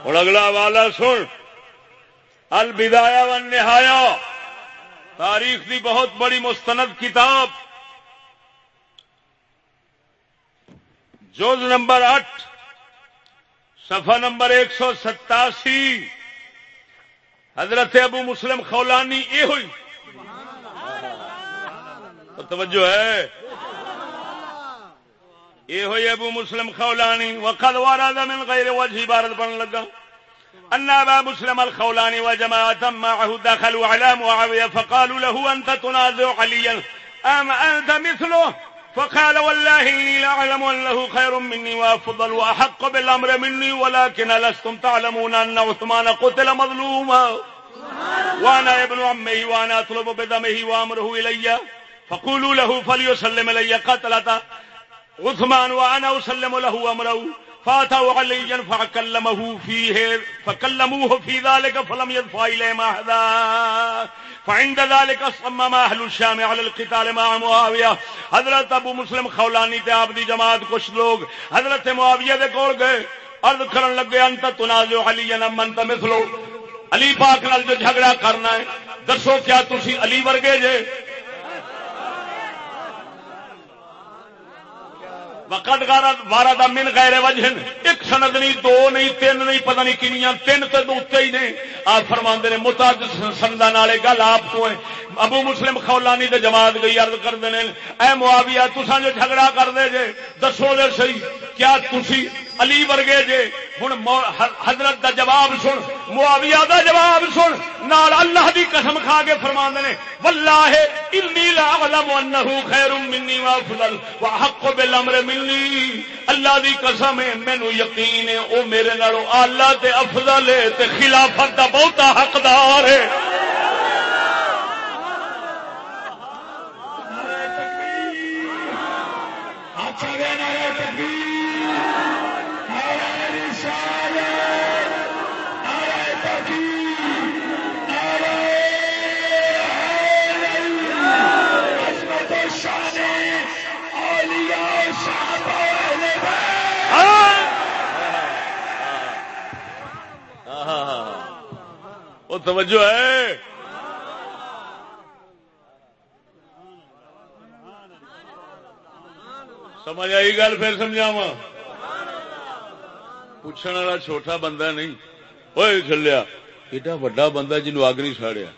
ہوں اگلا والا سن۔ البدایا ون نہایا تاریخ کی بہت بڑی مستند کتاب۔ جوز نمبر آٹھ، صفحہ نمبر ایک سو ستاسی۔ حضرت ابو مسلم خولانی یہ ہوئی۔ تو توجہ ہے۔ یہ ہوئی ابو مسلم خولانی۔ وقت وارا من غیر وجہ عبارت بن لگا۔ أن أبا مسلم الخولاني وجماعة معه دخلوا على معاوية فقالوا له أنت تنازع عليا. أم أنت مثله؟ فقال والله إني لأعلم أنه خير مني وأفضل وأحق بالأمر مني ولكن لستم تعلمون أن عثمان قتل مظلوما. وأنا ابن عمه وأنا أطلب بدمه وأمره إلي. فقولوا له فليسلم إلي قتلة عثمان وأنا أسلم له أمره. فاتوا عليا فكلمه فيه، فكلموه في ذلك فلم يدفع اليه ما فعند ذلك صمم اهل الشام على القتال مع معاويه حضرت ابو مسلم خولانی تے اپ دی جماعت کچھ لوگ. حضرت معاویہ دے کول گئے. عرض کرن لگے، انت تنازع علی من انت مثلو علی پاک نال جو جھگڑا کرنا ہے، دسو کیا تسی علی ورگے جے؟ وقت وارا من غیر وجہ ایک سند نہیں، دو نہیں، تین نہیں، پتہ نہیں کنیاں۔ تین تو اتنے ہی نے۔ آپ فرما نے، متعد سندا والے گل آپ کو ابو مسلم خولانی دے جماعت گئی عرض کر دینے اے معاویہ تسا جو جھگڑا کر دے جے، دسو دے صحیح، کیا تسی علی ورگے جے۔ ہوں حضرت دا جواب سن، معاویہ دا جواب سن۔ نال اللہ دی قسم کھا کے فرما نے، واللہ انی لا علم انه خیر منی وافضل وحق بالامر منی۔ اللہ دی قسم ہے مینوں یقین ہے، او میرے نالوں اعلی تے افضل ہے، تے خلافت دا بہتا حقدار ہے۔ توجہ ہے۔ سمجھ آئی گل پھر سمجھاوا پوچھنے والا چھوٹا بندہ نہیں۔ وہ چلیا ایڈا وڈا بندہ جنوب اگ نہیں ساڑیا۔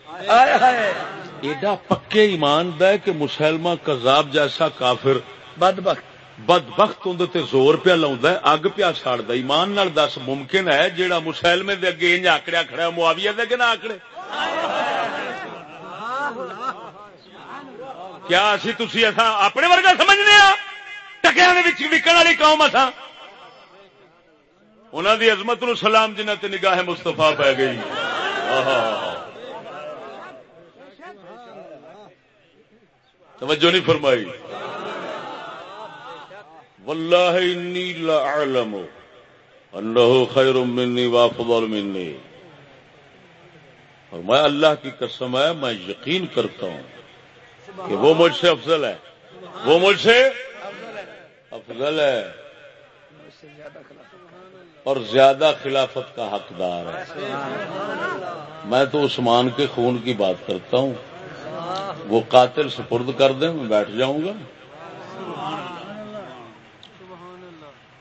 ایڈا پکے ایمان کہ مسلمان کذاب جیسا کافر۔ بد بخت۔ بد بخت اندر زور پیا لا اگ پیا ساڑتا ایمان نال دس، ممکن ہے جہاں مسلمے دے اگے انج آکڑیا کھڑا معاویہ دے اگے نہ آکڑے۔ کیا اسی تھی اصا اپنے ورگا سمجھنے ہاں؟ آ ٹکیا وکن والی قوم اصا انہوں دی عظمت نو سلام جنہ تے نگاہ مستفا پی گئی۔ توجہ نہیں فرمائی۔ واللہ انی لعلم انہو خیر منی وافضل منی۔ اور میں اللہ کی قسم ہے، میں یقین کرتا ہوں کہ وہ مجھ سے افضل ہے۔ وہ مجھ سے افضل ہے۔ اور زیادہ خلافت کا حقدار ہے۔ میں تو عثمان کے خون کی بات کرتا ہوں۔ وہ قاتل سپرد کر دیں، میں بیٹھ جاؤں گا۔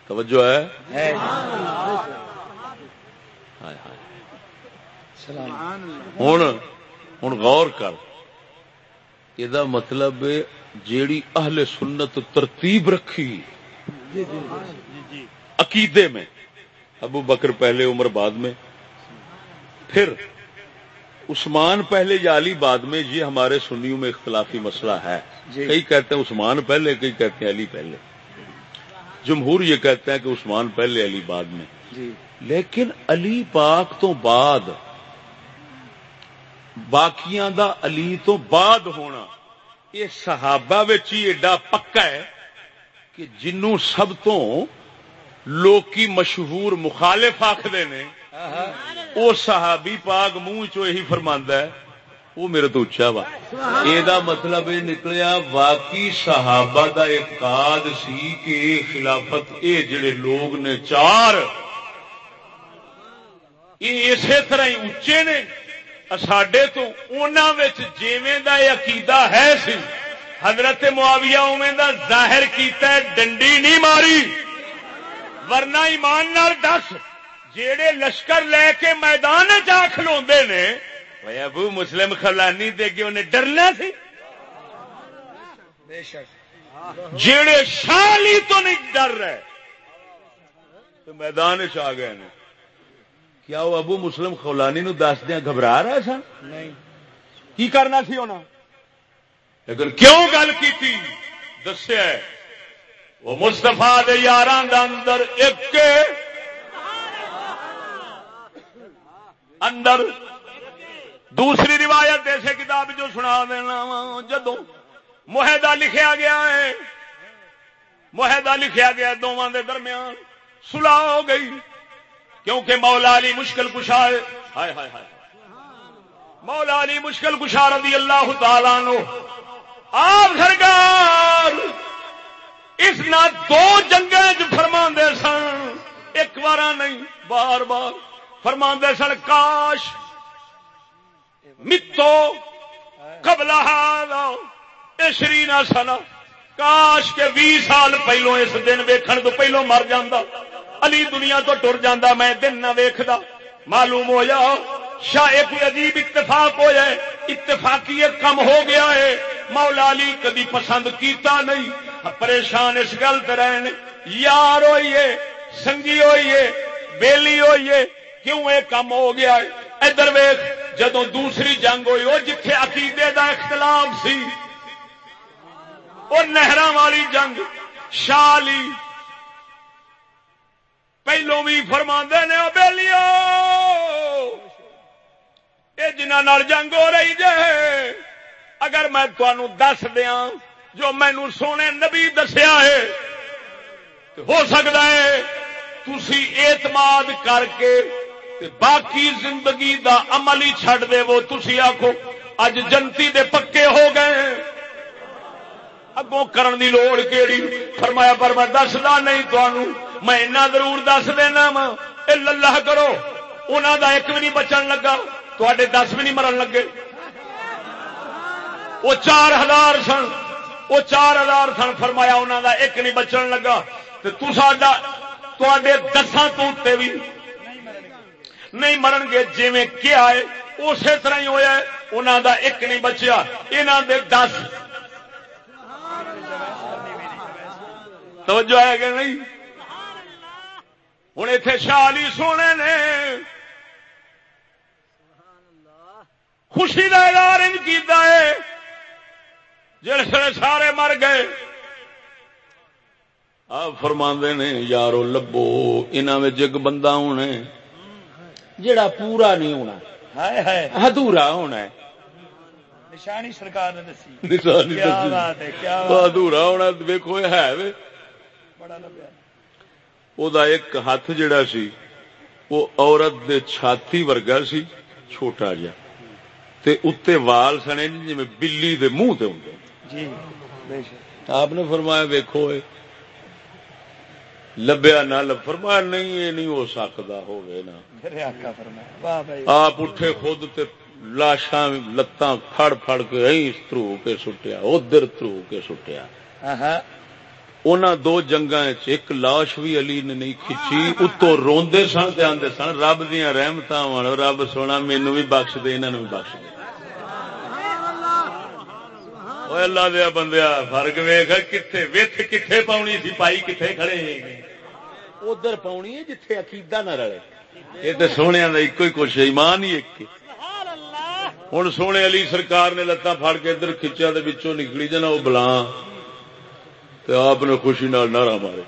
توجہ ہے؟ ہوں ہوں غور کر۔ یہ مطلب جیڑی اہل سنت ترتیب رکھی۔ عقیدے میں۔ ابو بکر پہلے عمر بعد میں۔ پھر عثمان پہلے یا علی بعد میں یہ ہمارے سنیوں میں اختلافی مسئلہ ہے۔ جی۔ کئی کہتے ہیں عثمان پہلے کئی کہتے ہیں علی پہلے۔ جمہور یہ کہتے ہیں کہ عثمان پہلے علی بعد میں۔ جی۔ لیکن علی پاک تو بعد باقیاں دا علی تو بعد ہونا۔ یہ صحابہ ہی ایڈا پکا ہے کہ جنوں سب تو لوکی مشہور مخالف آخر نے وہ صحابی پاک منہ چی فرما ہے وہ میرے تو اچا وا۔ یہ مطلب یہ نکلیا، واقعی صحابہ دا ایک سی کہ خلافت، اے جڑے لوگ نے چار، یہ اسی طرح ہی اچے نے۔ ساڈے تو جیویں دا عقیدہ ہے سی۔ حضرت معاویہ اویں دا ظاہر کیتا ہے، ڈنڈی نہیں ماری۔ ورنہ ایمان نال دس، جیڑے لشکر لے کے میدان جا نے ابو مسلم خلانی دے کے انہیں ڈرنا سی؟ جیڑے شالی تو نہیں ڈر رہے۔ تو میدان چ آ گئے کیا وہ ابو مسلم خولانی نو دس دیا گھبرا رہا سن؟ کی کرنا سی ہونا لیکن کیوں گل کی دسیا وہ مستفا یار اندر ایک اندر دوسری روایت ایسے کتاب جو سنا دینا جدو معاہدہ لکھیا گیا ہے، معاہدہ لکھیا گیا دونوں دے درمیان سلاح ہو گئی، کیونکہ مولا علی مشکل کشا ہائے ہائے ہائے۔ مولا علی مشکل کشا رضی اللہ تعالی نو آپ سرکار، اس نہ دو جنگ فرما سن، ایک بار نہیں، بار بار فرما سن، کاش متو کبلا شری نہ سن کاش کے بھی سال پہلو اس دن ویکھن تو پہلو مر جاندہ علی دنیا تو ٹر جانا میں دن نہ ویکھدا معلوم ہو جا شاہ کوئی عجیب اتفاق ہو جائے اتفاقی کم ہو گیا ہے مولا علی کدی پسند کیتا نہیں پریشان اس گل رہن یار ہوئیے سنگی ہوئیے بیلی ہوئیے کیوں یہ کم ہو گیا ہے ادھر ویخ جدو دوسری جنگ ہوئی، وہ جتھے عقیدے دا اختلاف سی، وہ نہر والی جنگ شالی پہلو بھی فرما نے بہلیو یہ جنہ جنگ ہو رہی جائے اگر میں تمہوں دس دیا جو مینو سونے نبی دسیا ہے ہو سکتا ہے تھی اعتماد کر کے باقی زندگی دا عمل ہی چھڈ دے وہ تھی آخو اج جنتی دے پکے ہو گئے۔ اگوں کرن دی لوڑ کیڑی؟ فرمایا، پر میں دسدا نہیں تمہوں میں ضرور دس دینا وا۔ اللہ کرو انہوں دا ایک بھی نہیں بچن لگا۔ تے دس بھی نہیں مرن لگے۔ وہ چار ہزار سن، وہ چار ہزار سن، فرمایا انہوں دا ایک نہیں بچن لگا۔ تو تے دساں تو بھی نہیں مرن گے جی کیا ہے، اسی طرح ہی ہوا انہوں دا ایک نہیں بچیا۔ یہاں دے دس۔ توجہ ہے کہ نہیں؟ ہوں اتے شالی سونے نے خوشی کا اظہار کیتا ہے۔ جس سارے مر گئے۔ آپ فرما نے، یارو لبو انہوں جگ بندہ ہونا جڑا پورا نہیں ہونا۔ ادھورا ہونا نشانی سرکار نے دسی۔ ادھورا ہونا ویکو ہے بڑا لبیا۔ دا ایک ہاتھ جڑا سی وہ عورت دے چھاتی ورگا سی چھوٹا جا تے اتے وال سنے جی بلی دے منہ تے ہوں۔ جی۔ آپ نے فرمایا ویکو لبیا نہ لب فرمایا نہیں یہ نہیں ہو سکتا ہوگی نا۔ آپ اٹھے خود تے لاشاں لتاں پھڑ پھڑ کے ترو کے سٹیا ادھر ترو کے سٹیا۔ ان دو جنگا ایک لاش بھی علی نے نہیں کھچی اتو روندے سن آدھے سن رب دیا رحمت رب سونا مینو بھی بخش دے انہوں بھی بخش دے۔ اللہ دیا بندیا فرق ویخ کتنے ویت کتنے پاؤنی سی پائی کتنے کھڑے ادھر پاؤنی ہے جتھے عقیدہ نہ رلے یہ تو سونے کا ایک ہی کچھ ایمان ہی ایک ہوں سونے علی سرکار نے لتاں پھڑ کے ادھر کھچیا بچوں نکلی جانا وہ بلا۔ تو آپ نے خوشی نال نعرہ مارے۔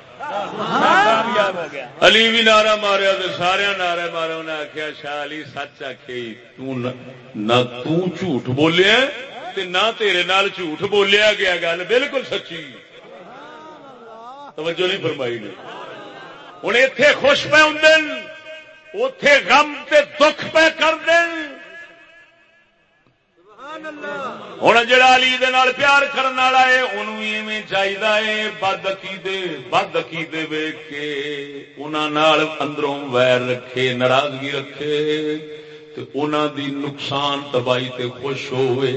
علی بھی نعرہ ماریا تو سارا نعرے مارے انہیں آخیا شاہ علی سچ آخی نہ جھوٹ بولیا نہ تیرے نال جھوٹ بولیا گیا گل بالکل سچی۔ توجہ نہیں فرمائی نے۔ ہوں اتے خوش پہ ہوں اتے غم تے دکھ پہ کر دیں ہوں جا علی پیار کرنے والا ہے انہوں چاہیے بد عقیدے بد عقیدے ویگ کے انہوں اندروں ویر رکھے، ناراضگی رکھے تے انہوں دی نقصان تباہی تے خوش ہوئے۔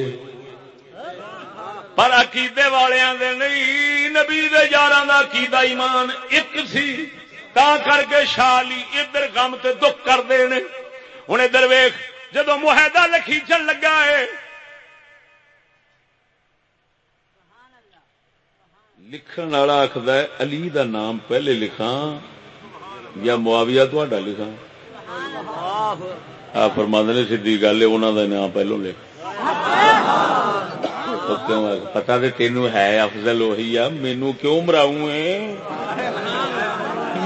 پر عقیدے والوں دے نہیں، نبی دے یار کا عقیدہ ایمان ایک سی۔ تا کر کے شالی ادھر غم تے دکھ کرتے ہیں ہوں ادھر ویخ جدو معاہدہ لکھیچن لگا ہے۔ لکھن والا آخد علی دا نام پہلے لکھا یا معاویہ تا لکھا آ فرمند نے سی گل ہے انہوں کا نام پہلو لکھ۔ پتا تو تین ہے، افضل وہی آ مینو کیوں مراؤں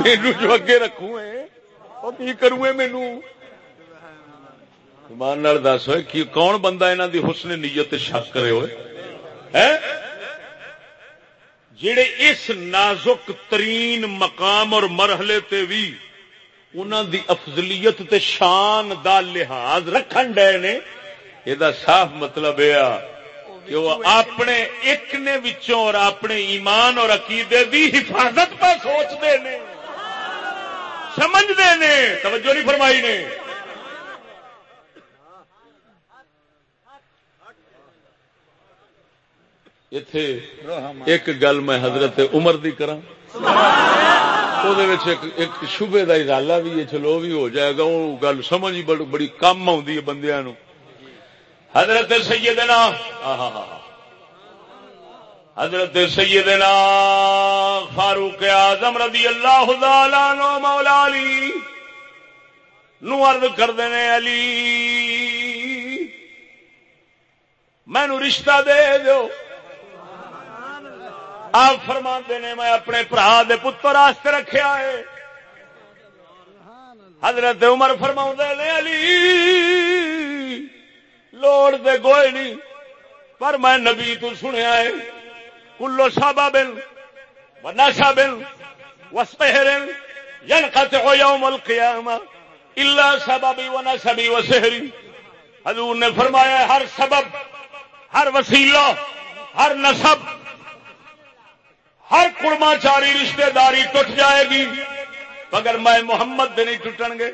مینو جو اگے رکھوں اور کی کروں مینو ایمان دس ہوئے کون بندہ یہاں دی حسن نیت شک کرے ہوئے جڑے اس نازک ترین مقام اور مرحلے تے بھی انہوں دی افضلیت تے شان دا لحاظ رکھن ڈے نے یہ صاف مطلب یہ کہ وہ اپنے ایک نے وچوں اور اپنے ایمان اور عقیدے دی حفاظت پہ سوچتے ہیں سمجھتے نے، توجہ نہیں فرمائی نے۔ ایک گل میں حضرت عمر دی کرا ایک شبے کا ادالہ بھی ہے، چلو بھی ہو جائے گا وہ گل سمجھ بڑی کم آدمی بندیا نو حضرت سیدنا حضرت سیدنا فاروق اعظم رضی اللہ نو مولا علی نو عرض کر دینے علی، مینو رشتہ دے دو۔ آپ فرما نے میں اپنے برا دے پتر واسطے رکھا ہے حضرت عمر فرما نے علی، لوڑ دے گوئے نہیں، پر میں نبی تو سنیا ہے۔ کلو سابا بل نشا بل وسپہر ین قطع یوم القیامہ الا سببی و نسبی حضور نے فرمایا ہر سبب، ہر وسیلہ، ہر نسب، ہر کڑما چاری رشتے داری ٹوٹ جائے گی، مگر میں محمد دے نہیں ٹوٹن گے۔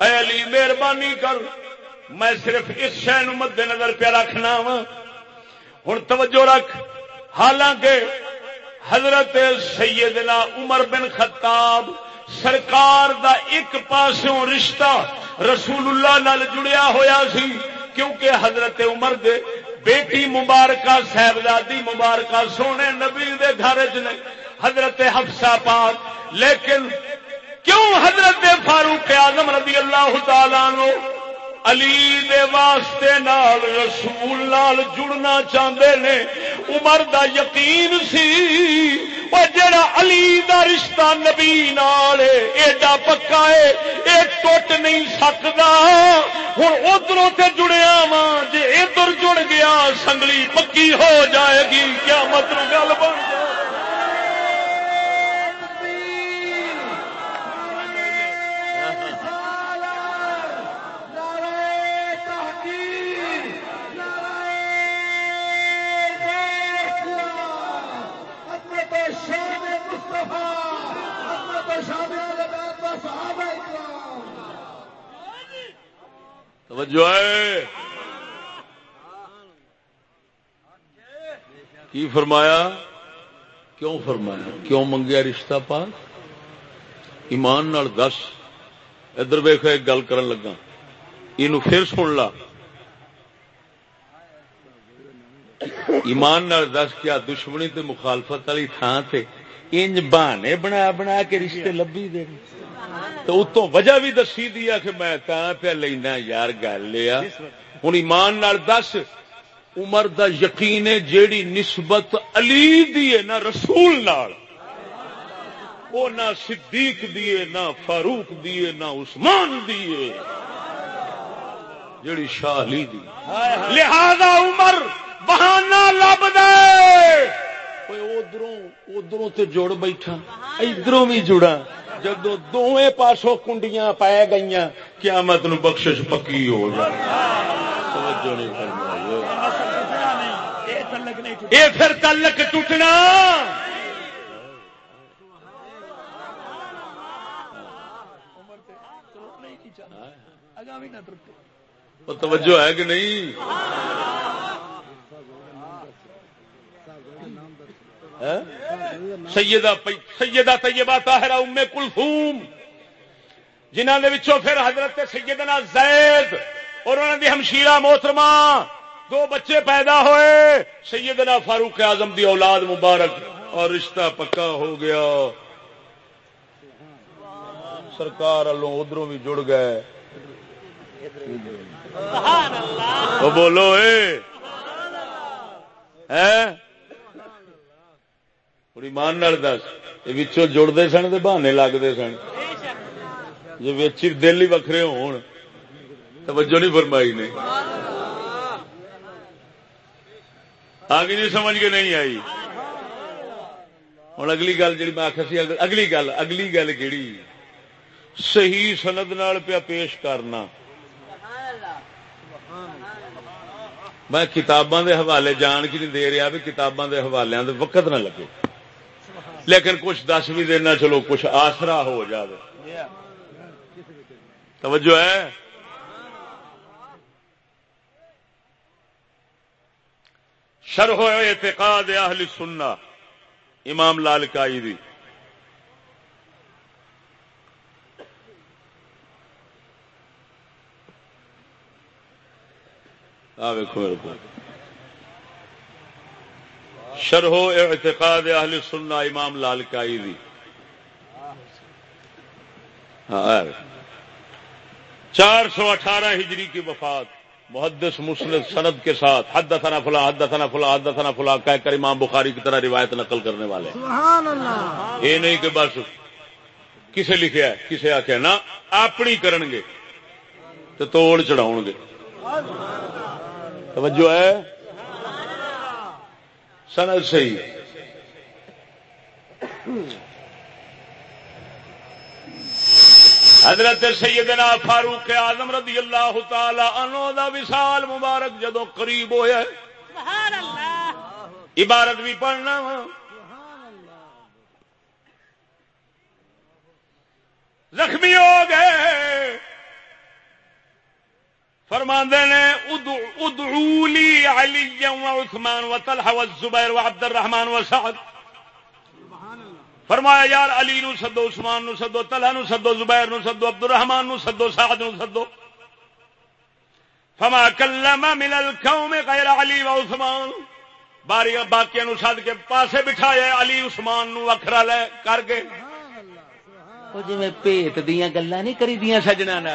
اے علی، مہربانی کر، میں صرف اس شہ مد نظر پہ رکھنا وا ہوں توجہ رکھ۔ حالانکہ حضرت سیدنا عمر بن خطاب سرکار دا ایک پاسوں رشتہ رسول اللہ نال جڑیا ہویا سی، کیونکہ حضرت عمر دے بیٹی مبارکہ، صاحبزادی مبارکہ سونے نبی دے گھر چ حضرت حفصہ پاک۔ لیکن کیوں حضرت فاروق اعظم رضی اللہ تعالی نو علی دے واسطے نال رسول نال جڑنا چاہتے نے، عمر دا یقین سی۔ اور جڑا علی دا رشتہ نبی نال ایڈا پکا ہے، اے ٹوٹ نہیں سکتا ہوں ادھر سے جڑیا وا جی ادھر جڑ گیا، سنگلی پکی ہو جائے گی کیا مطلب گل بن جائے توجہ ہے۔ کی فرمایا؟ کیوں فرمایا؟ کیوں منگیا رشتہ پاک؟ ایمان نال دس۔ ادھر ویخ ایک گل کرن لگا۔ یہ پھر سن لا۔ ایمان نال دس کیا دشمنی تے مخالفت والی تھان تے انج بہانے بنا بنا کے رشتے لبھی دے۔ تو اتوں وجہ بھی دسی دیا کہ میں پہ لینا یار گل لیا ہوں ایمان نال دس، عمر دا یقین جیڑی نسبت علی دی ہے، نہ رسول نال۔ وہ نہ صدیق دیے نہ فاروق دیے نہ عثمان دیے جیڑی شاہ علی دی۔ لہذا عمر بہانا لب دے۔ ادھروں ادھروں تے جڑ بیٹھا ادھروں بھی جڑا جدو دونوں پاسوں کنڈیاں پائے گئی قیامت نو بخشش پکی ہو جائے یہ پھر تلک ٹوٹنا توجہ ہے کہ نہیں سیدہ سیدہ طیبہ طاہرہ ام کلثوم، جنہاں دے وچوں پھر حضرت سیدنا زید اور انہاں دی ہمشیرہ محترمہ دو بچے پیدا ہوئے، سیدنا فاروق اعظم دی اولاد مبارک اور رشتہ پکا ہو گیا۔ سرکار والوں ادھروں بھی جڑ گئے۔ وہ بولو اے۔ ایمان دس، یہ جڑتے سن تو بہانے لگتے سن۔ جی دل ہی وکھرے ہون، توجہ نہیں فرمائی نے۔ آگے نہیں سمجھ کے نہیں آئی۔ ہوں اگلی گل جی میں آخر سی اگلی گل اگلی گل کہڑی صحیح سند نال پیا پیش کرنا۔ میں کتاباں دے حوالے جان کی نہیں دے رہا بھی کتاباں دے حوالے دے وقت نہ لگے۔ لیکن کچھ دس بھی دینا، چلو کچھ آسرا ہو جائے توجہ ہے؟ شرح اعتقاد اہل سننا امام لال کائی دی میرے کو شرح اعتقاد اہل سننا امام لال کائی دی ہاں چار سو اٹھارہ ہجری کی وفات محدث مسلم سند کے ساتھ حد تھنا فلا حد تھنا فلا حد تھنا فلا کہہ کر امام بخاری کی طرح روایت نقل کرنے والے۔ یہ نہیں کہ بس کسے لکھیا ہے کسے آخیا نہ اپنی کرن گے تو توڑ چڑھاؤ گے توجہ ہے؟ سند صحیح حضرت سیدنا فاروق اعظم رضی اللہ تعالی عنہ دا وصال مبارک جدو قریب ہویا ہے۔ عبارت بھی پڑھنا وا۔ زخمی ہو گئے۔ فرماندے نے، ادعو لی علی و عثمان و طلحہ و الزبیر و عبد الرحمن و سعد۔ فرمایا، یار علی نو سدو، عثمان نو سدو، طلحہ نو سدو، زبیر نو سدو عبد الرحمن نو سدو، سعد نو سدو۔ فما کلم من القوم غیر علی و عثمان۔ باری باقی نو سد کے پاسے بٹھایا علی عثمان نو اکھرا لے، کر کے جی میں پیت دیاں گلاں نہیں کری دیاں سجنا نہ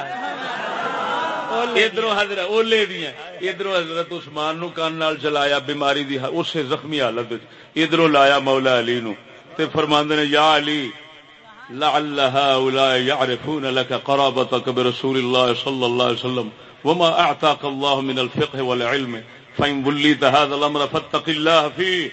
ادھر حضرت اولے دیا۔ ادھر حضرت عثمان نو کان نال چلایا بیماری دی اس زخمی حالت ادھر لایا مولا علی نو۔ تے فرماندے نے، یا علی، لعل هؤلاء يعرفون لك قرابتك برسول الله صلى الله عليه وسلم وما اعطاك الله من الفقه والعلم، فان وليت هذا الامر فاتق الله فيه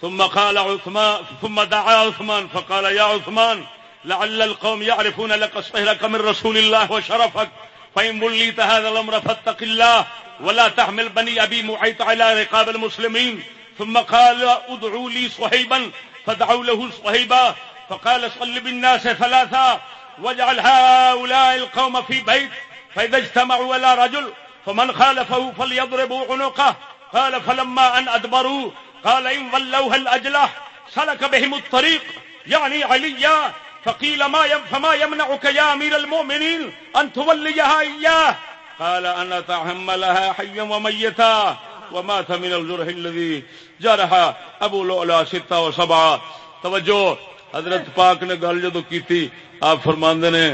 ثم قال عثمان ثم دعا عثمان، فقال يا عثمان، لعل القوم يعرفون لك صهرك من رسول الله وشرفك فإن وليت هذا الأمر فاتق الله ولا تحمل بني أبي معيط على رقاب المسلمين ثم قال ادعوا لي صهيبا فدعوا له صهيبا فقال صل بالناس ثلاثا واجعل هؤلاء القوم في بيت فإذا اجتمعوا ولا رجل فمن خالفه فليضربوا عنقه قال فلما أن أدبروا قال إن ولوها الأجلح سلك بهم الطريق يعني عليا فقيل ما يم فما يمنعك يا امير المؤمنين ان توليها اياه قال انا تحملها حيا وميتا وما تھا من الجرح الذي جرح ابو لؤلؤ ستا و سبع توجہ، حضرت پاک نے گل جدو کیتی، آپ فرماندے نے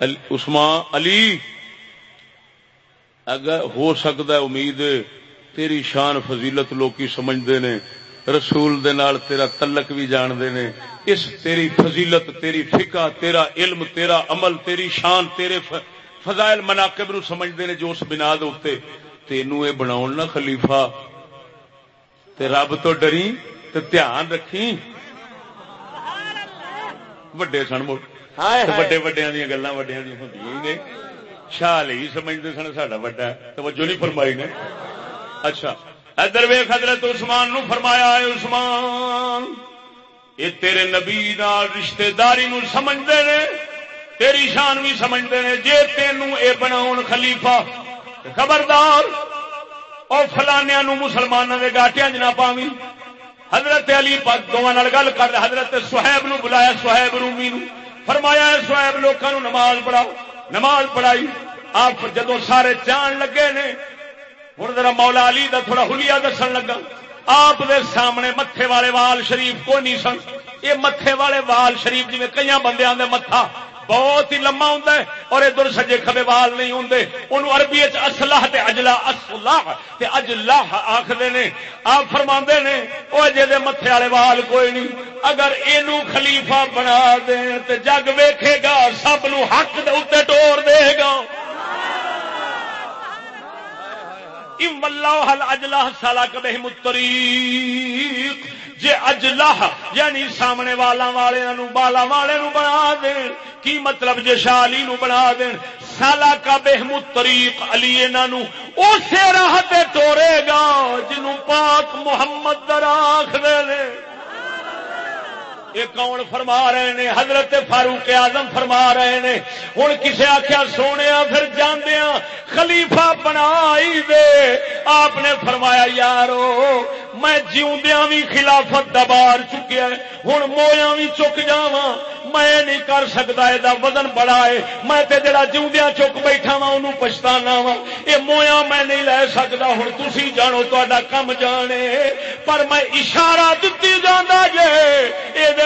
عثمان علی، اگر ہو سکتا ہے امید، تیری شان فضیلت لوکی سمجھتے نے، رسول دے نال تیرا تلک بھی جانتے نے اس تیری فضیلت تیری فقہ تیرا علم تیرا عمل تیری شان تیرے فضائل مناقب نو سمجھتے نے جو اس بنا دے تینو یہ بنا نہ خلیفہ. تے رب تو ڈری تے دھیان رکھی. وڈے سن وڈے وڈیا دیا گلا وڈیا دیا ہوں شال ہی سمجھتے سن سا وڈا. توجہ نہیں فرمائی نے. اچھا. ادھر ویخ حضرت عثمان نو فرمایا ہے عثمان یہ تیرے نبی نال رشتے داری نو سمجھتے نے تیری شان بھی سمجھتے ہیں۔ جے تینوں اے بناؤ خلیفہ، خبردار اور فلانیا مسلمانوں کے گاٹیا جنا پاوی۔ حضرت علی دونوں گل کر، حضرت سہیب نو بلایا، سہیب رومی نو۔ فرمایا سہیب لوگوں نماز پڑھاؤ۔ نماز پڑھائی۔ آپ جدو سارے جان لگے نے ہوں ذرا مولا علی دا تھوڑا ہلیا دسن لگا۔ آپ دے سامنے متے والے وال شریف کو نہیں سن۔ یہ متے والے وال شریف جی کئی بندیاں دے متھا بہت ہی لما ہوں اور ادھر سجے کبے وال نہیں ہوں انہوں عربی اصلاح تے اجلا اصلاح تے اجلاح آخر نے۔ آپ فرما نے وہ جی متے والے وال کوئی نہیں۔ اگر یہ خلیفہ بنا دیں تے جگ ویکھے گا، سب نو حق دے ٹور دے گا۔ اجلا سالا کبھی متری جے اجلہ یعنی سامنے والا والے نو بالا والے نو بنا دین۔ کی مطلب جے شالی نو بنا دین؟ سالا کا بہمت طریق علی نو اسے راہ ٹورے گا جنوں پاک محمد دراخ دے لے۔ یہ کون فرما رہے نے؟ حضرت فاروق اعظم فرما رہے نے۔ ہوں کسی آخیا سونے پھر جاندیا خلیفہ بنا دے۔ آپ نے فرمایا، یارو، میں جیوندیا بھی خلافت دبار چکیا ہوں مویا بھی چک جا میں نہیں کر سکتا یہ وزن بڑا ہے۔ میں تے جڑا جیوندیا چک بیٹھا وا ان پچھتانا وا یہ مویا میں نہیں لے سکتا۔ ہوں تھی جانو تا کم جانے۔ پر میں اشارہ دتی جانا جے یہ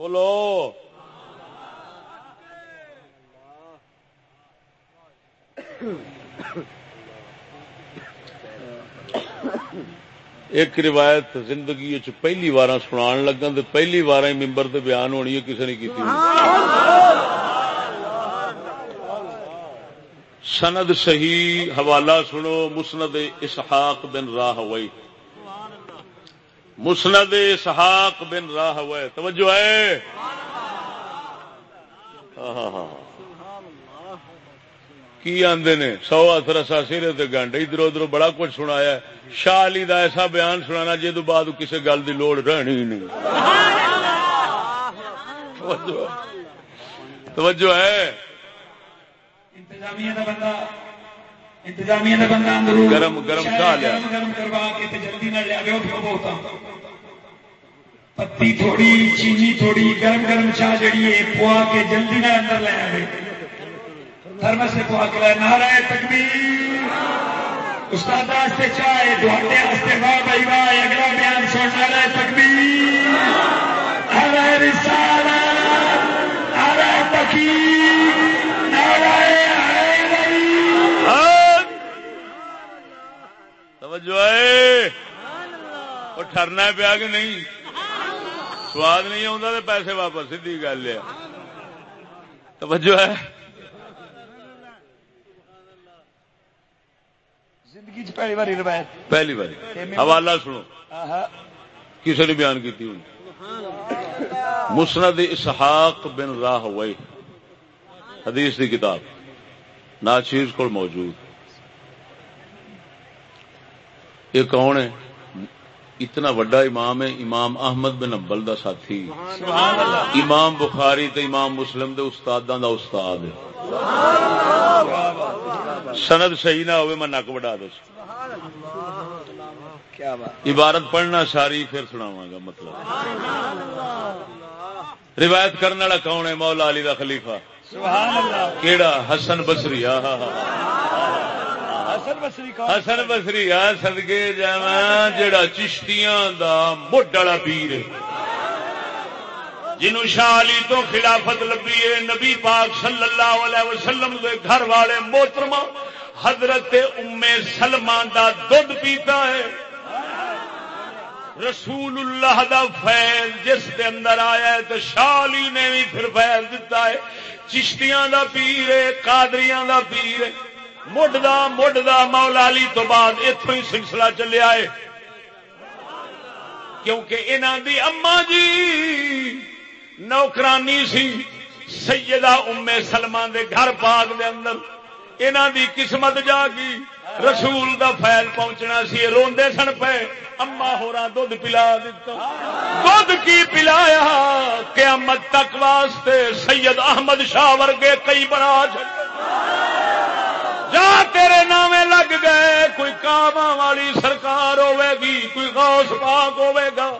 بولو۔ ایک روایت زندگی پہلی بار سنا لگا تو پہلی بار ہی ممبر سے بیان ہونی ہے کسی نے کی سند صحیح حوالہ سنو، مسند اسحاق بن راہ ہوئی مسند اسحاق بن راہ ہوئے۔ توجہ ہے۔ ہاں ہاں ہاں, ہاں۔ کی آدھے نے؟ سو اثر سیرے گنڈ ادھر ادھر بڑا کچھ سنایا شاہ علی دا ایسا بیان سنانا جی تو بعد کسی گل کی لوڑ رہنی نہیں۔ توجہ۔ ہے۔ گرم گرم چاہ لیا پتی تھوڑی چینی تھوڑی گرم گرم چاہ جڑی ہے پوا کے جلدی نہ اندر لے آئے دھرم سے پوا کے لائے نارا تکبیر۔ استاد واسطے چاہے دوڑے واسطے واہ بھائی واہ اگلا بیان سن نارا تکبیر۔ نارا رسالہ نارا تکبیر نارا توجہ ہے؟ وہ ٹرنا پیا کہ نہیں؟ سواد نہیں آتا تو پیسے واپس سیدھی گل ہے۔ توجہ ہے؟ زندگی پہلی باری روایت۔ پہلی باری حوالہ سنو۔ کسی نے بیان کی مسند اسحاق بن راہ حدیث کی کتاب۔ ناچیز کو موجود۔ یہ کون ہے؟ اتنا وڈا امام ہے امام احمد بن امبل دا ساتھی۔ امام بخاری تے امام مسلم دے استاداں دا استاد ہے۔ سند صحیح نہ ہوئے میں نک وڈا دس۔ عبارت پڑھنا ساری پھر سناواں گا مطلب۔ روایت کرنے والا کون ہے؟ مولا علی دا خلیفہ۔ کیڑا؟ حسن بسری ہاں حسن بسری آ سدگے جا جڑا چشتیاں دا مڈ والا پیر جنوں شاہ علی تو خلافت لبی ہے نبی پاک صلی اللہ علیہ وسلم دے گھر والے محترمہ حضرت ام سلمان دا دودھ پیتا ہے۔ رسول اللہ دا فیض جس دے اندر آیا ہے تو شالی نے بھی پھر فیض دیتا ہے۔ چشتیاں دا پیر ہے قادریاں دا پیر ہے۔ مڈ دا مڈ دا مولا علی تو بعد اتوں ہی سلسلہ چلیا ہے۔ کیونکہ انہوں دی اما جی نوکرانی سی، سیدہ ام سلمان دے گھر پاک دے اندر۔ انہوں دی قسمت جاگی، رسول دا فیل پہنچنا سی روندے سن پے۔ اما ہورا دھد پلا دھد کی پلایا؟ قیامت تک واسطے سید احمد شاہ ورگے کئی بنا جا تیرے نامے لگ گئے، کوئی کام والی سرکار ہوے گی، کوئی غوث پاک ہوے گا۔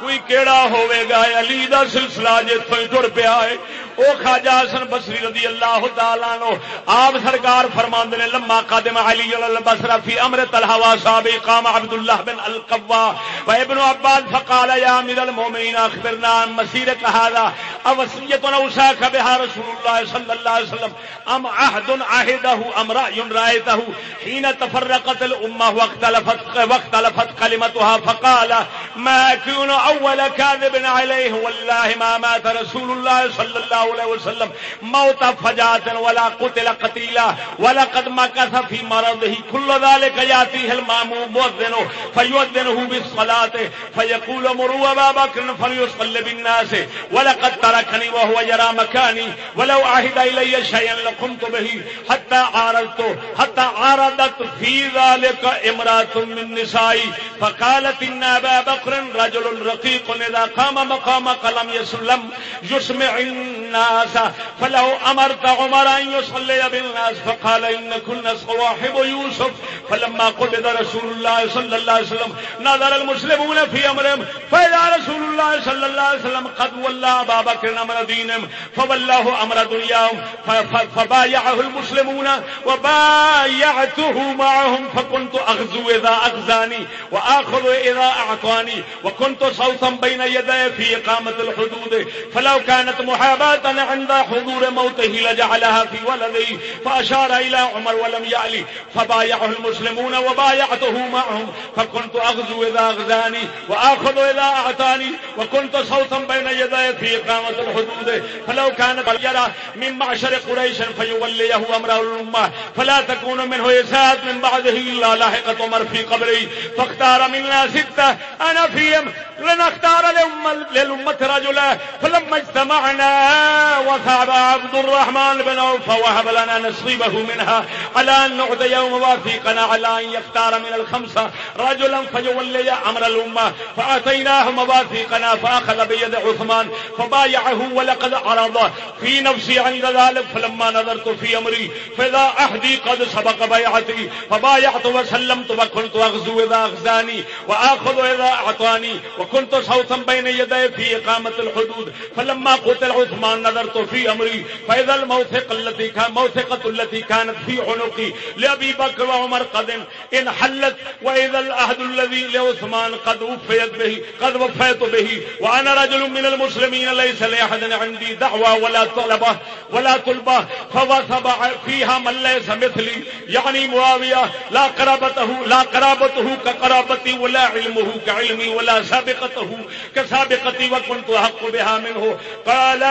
کوئی کیڑا ہوے گا، علی دا سلسلہ جتوں ہی ٹر پیا ہے۔ او خواجہ حسن بصری رضی اللہ تعالی عنہ، آپ سرکار فرماندے نے، لما قادم علی البصرہ فی امر طلحہ صاحب قام عبد الله بن القوا و ابن عباس، فقال يا امير المؤمنين اخبرنا عن مسيرك هذا اوصيه اوصاك بها رسول الله صلى الله عليه وسلم، ام عهد عهده ام راي رايته حين تفرقت الامه واختلفت واختلفت كلمتها فقال، ما كون اول كاذب عليه والله ما مات رسول الله صلى الله اللہ علیہ وسلم. موت فجات ولا قتل قتیلا ولا ولقد مكث في مرضه. كل ذلك ياتيه الماموم مؤذن فيؤذنه بالصلاه فيقول مروا ابا بكر فليصلي بالناس. ولقد تركني وهو يرى مكاني. ولو عهد الي شيئا لقمت به. حتى عارضت. حتى عارضت في ذلك امراه من نسائي فقالت ان ابا بكر رجل رقيق. اذا قام مقامك لم يسلم. يسمع الناس فلو امرت عمر ان يصلي بالناس فقال ان كنا صواحب يوسف فلما قبض رسول الله صلى الله عليه وسلم نظر المسلمون في امرهم فاذا رسول الله صلى الله عليه وسلم قد ولى ابا بكر امر دينهم فولاه امر دنياهم فبايعه المسلمون وبايعته معهم فكنت اغزو اذا اغزاني واخذ اذا اعطاني وكنت صوتا بين يدي في اقامه الحدود فلو كانت محاباه عند حضور موته لجعلها في ولده، فأشار إلى عمر ولم يعلي فبايعه المسلمون وبايعته معهم، فكنت أغزو إذا أغزاني، وآخذ إذا أعطاني، وكنت صوتا بين يدي في إقامة الحدود، فلو كان يرى من معشر قريش فيوليه أمر الأمة، فلا تكون منه إساءة من بعده إلا لاحقة عمر في قبري، فاختار منا ستة، أنا فيهم، لنختار للأمة رجلا، فلما اجتمعنا وثاب عبد الرحمن بن عوف وهب لنا نصيبه منها على أن نعد يوم واثيقنا على أن يختار من الخمسة رجلا فيولي أمر الأمة فأتيناه مواثيقنا فأخذ بيد عثمان فبايعه ولقد عرض في نفسي عند ذلك، فلما نظرت في أمري، فإذا أحدي قد سبق بيعتي. فبايعت وسلمت وكنت أغزو إذا أغزاني، وآخذ إذا أعطاني. وكنت صوتا بين يدي في إقامة الحدود. فلما قتل عثمان نظر نظرت في أمري فإذا الموثقة التي كان، موثقة التي كانت في عنقي لأبي بكر وعمر قد انحلت وإذا الأهد الذي لعثمان قد وفيت به، قد وفيت به، وأنا رجل من المسلمين ليس لأحد عندي دعوة ولا طلبة ولا طلبة، فوثب فيها من ليس مثلي، يعني معاوية، لا قرابته لا قرابته كقرابتي، ولا علمه كعلمي، ولا سابقته كسابقتي، وكنت أحق بها منه قال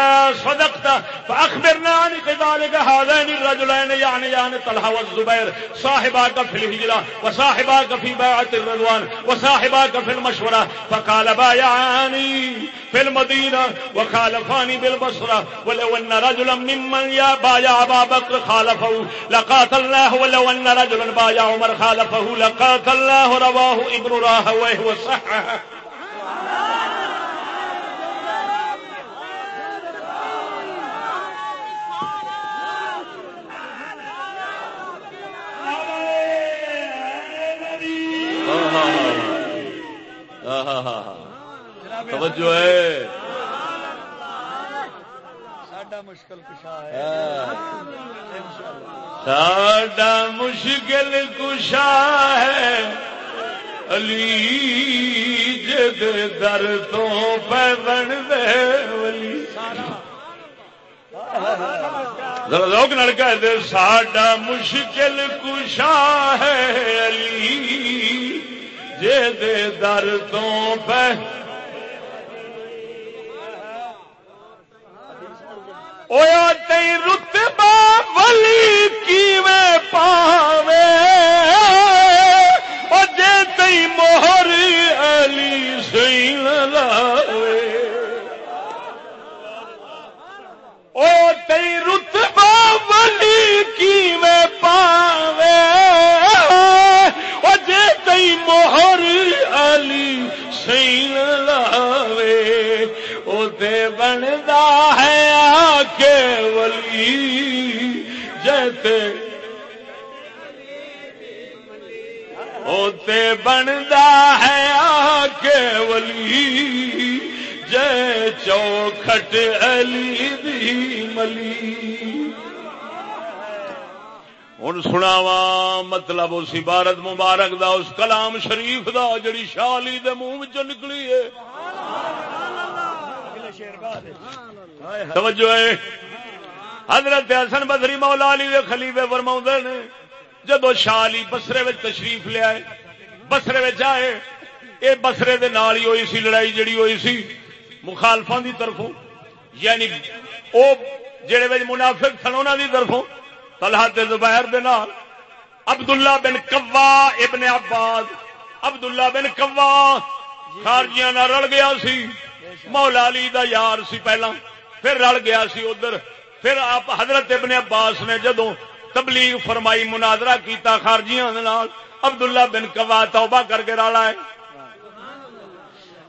صدقت فاخبرنا عن ذلك هذين الرجلين، يعني يعني طلحه والزبير، صاحباك في الهجره وصاحباك في بيعه الرضوان، وصاحباك في المشوره فقال بايعاني في المدينه وخالفاني بالبصره ولو ان رجلا ممن يا بايع ابا بكر خالفه لقاتل الله ولو ان رجلا بايع عمر خالفه لقاتل الله رواه ابن راهويه وصححه. سبحان الله توجہ ہے۔ مشکل کشا ہے۔ ساڈا مشکل کشا ہے۔ علی جد در تو پہ بن دے ولی لوگ لڑکا دے ساڈا مشکل کشا ہے علی۔ جد در تو پہ۔ تئی رتبا ولی کی پاوے۔ او جے تئی موہر علی سی لاوے۔ او تئی رتبا ولی کی پاوے۔ جے موہر علی سی لاوے او دے بندا ہے ولی، جیتے ہوتے بنتا ہے آ کے ولی، جے چوکھٹ علی دی ملی۔ ہوں سناوا مطلب اس عبارت مبارک دا، اس کلام شریف دا، جڑی شالی دے منہ چ نکلی ہے۔ توجہ ہے۔ حضرت حسن بدری مولا علی دے خلیفے فرما نے، جدو شاہ علی بسرے تشریف لیا بسرے آئے یہ بسرے دے نال ہی ہوئی سی، لڑائی جڑی ہوئی سی مخالفان دی طرفوں یعنی او جڑے منافق سن، انہاں دی طرفوں طلحہ تے زبیر دے نال، عبداللہ بن کوا ابن عباد عبداللہ بن کوا خارجیاں نہ رل گیا سی، مولا علی دا یار سی پہلا پھر رل گیا سی ادھر، پھر آپ حضرت ابن عباس نے جدو تبلیغ فرمائی، مناظرہ کیتا خارجیاں عبداللہ بن کوا توبہ کر کے رالا ہے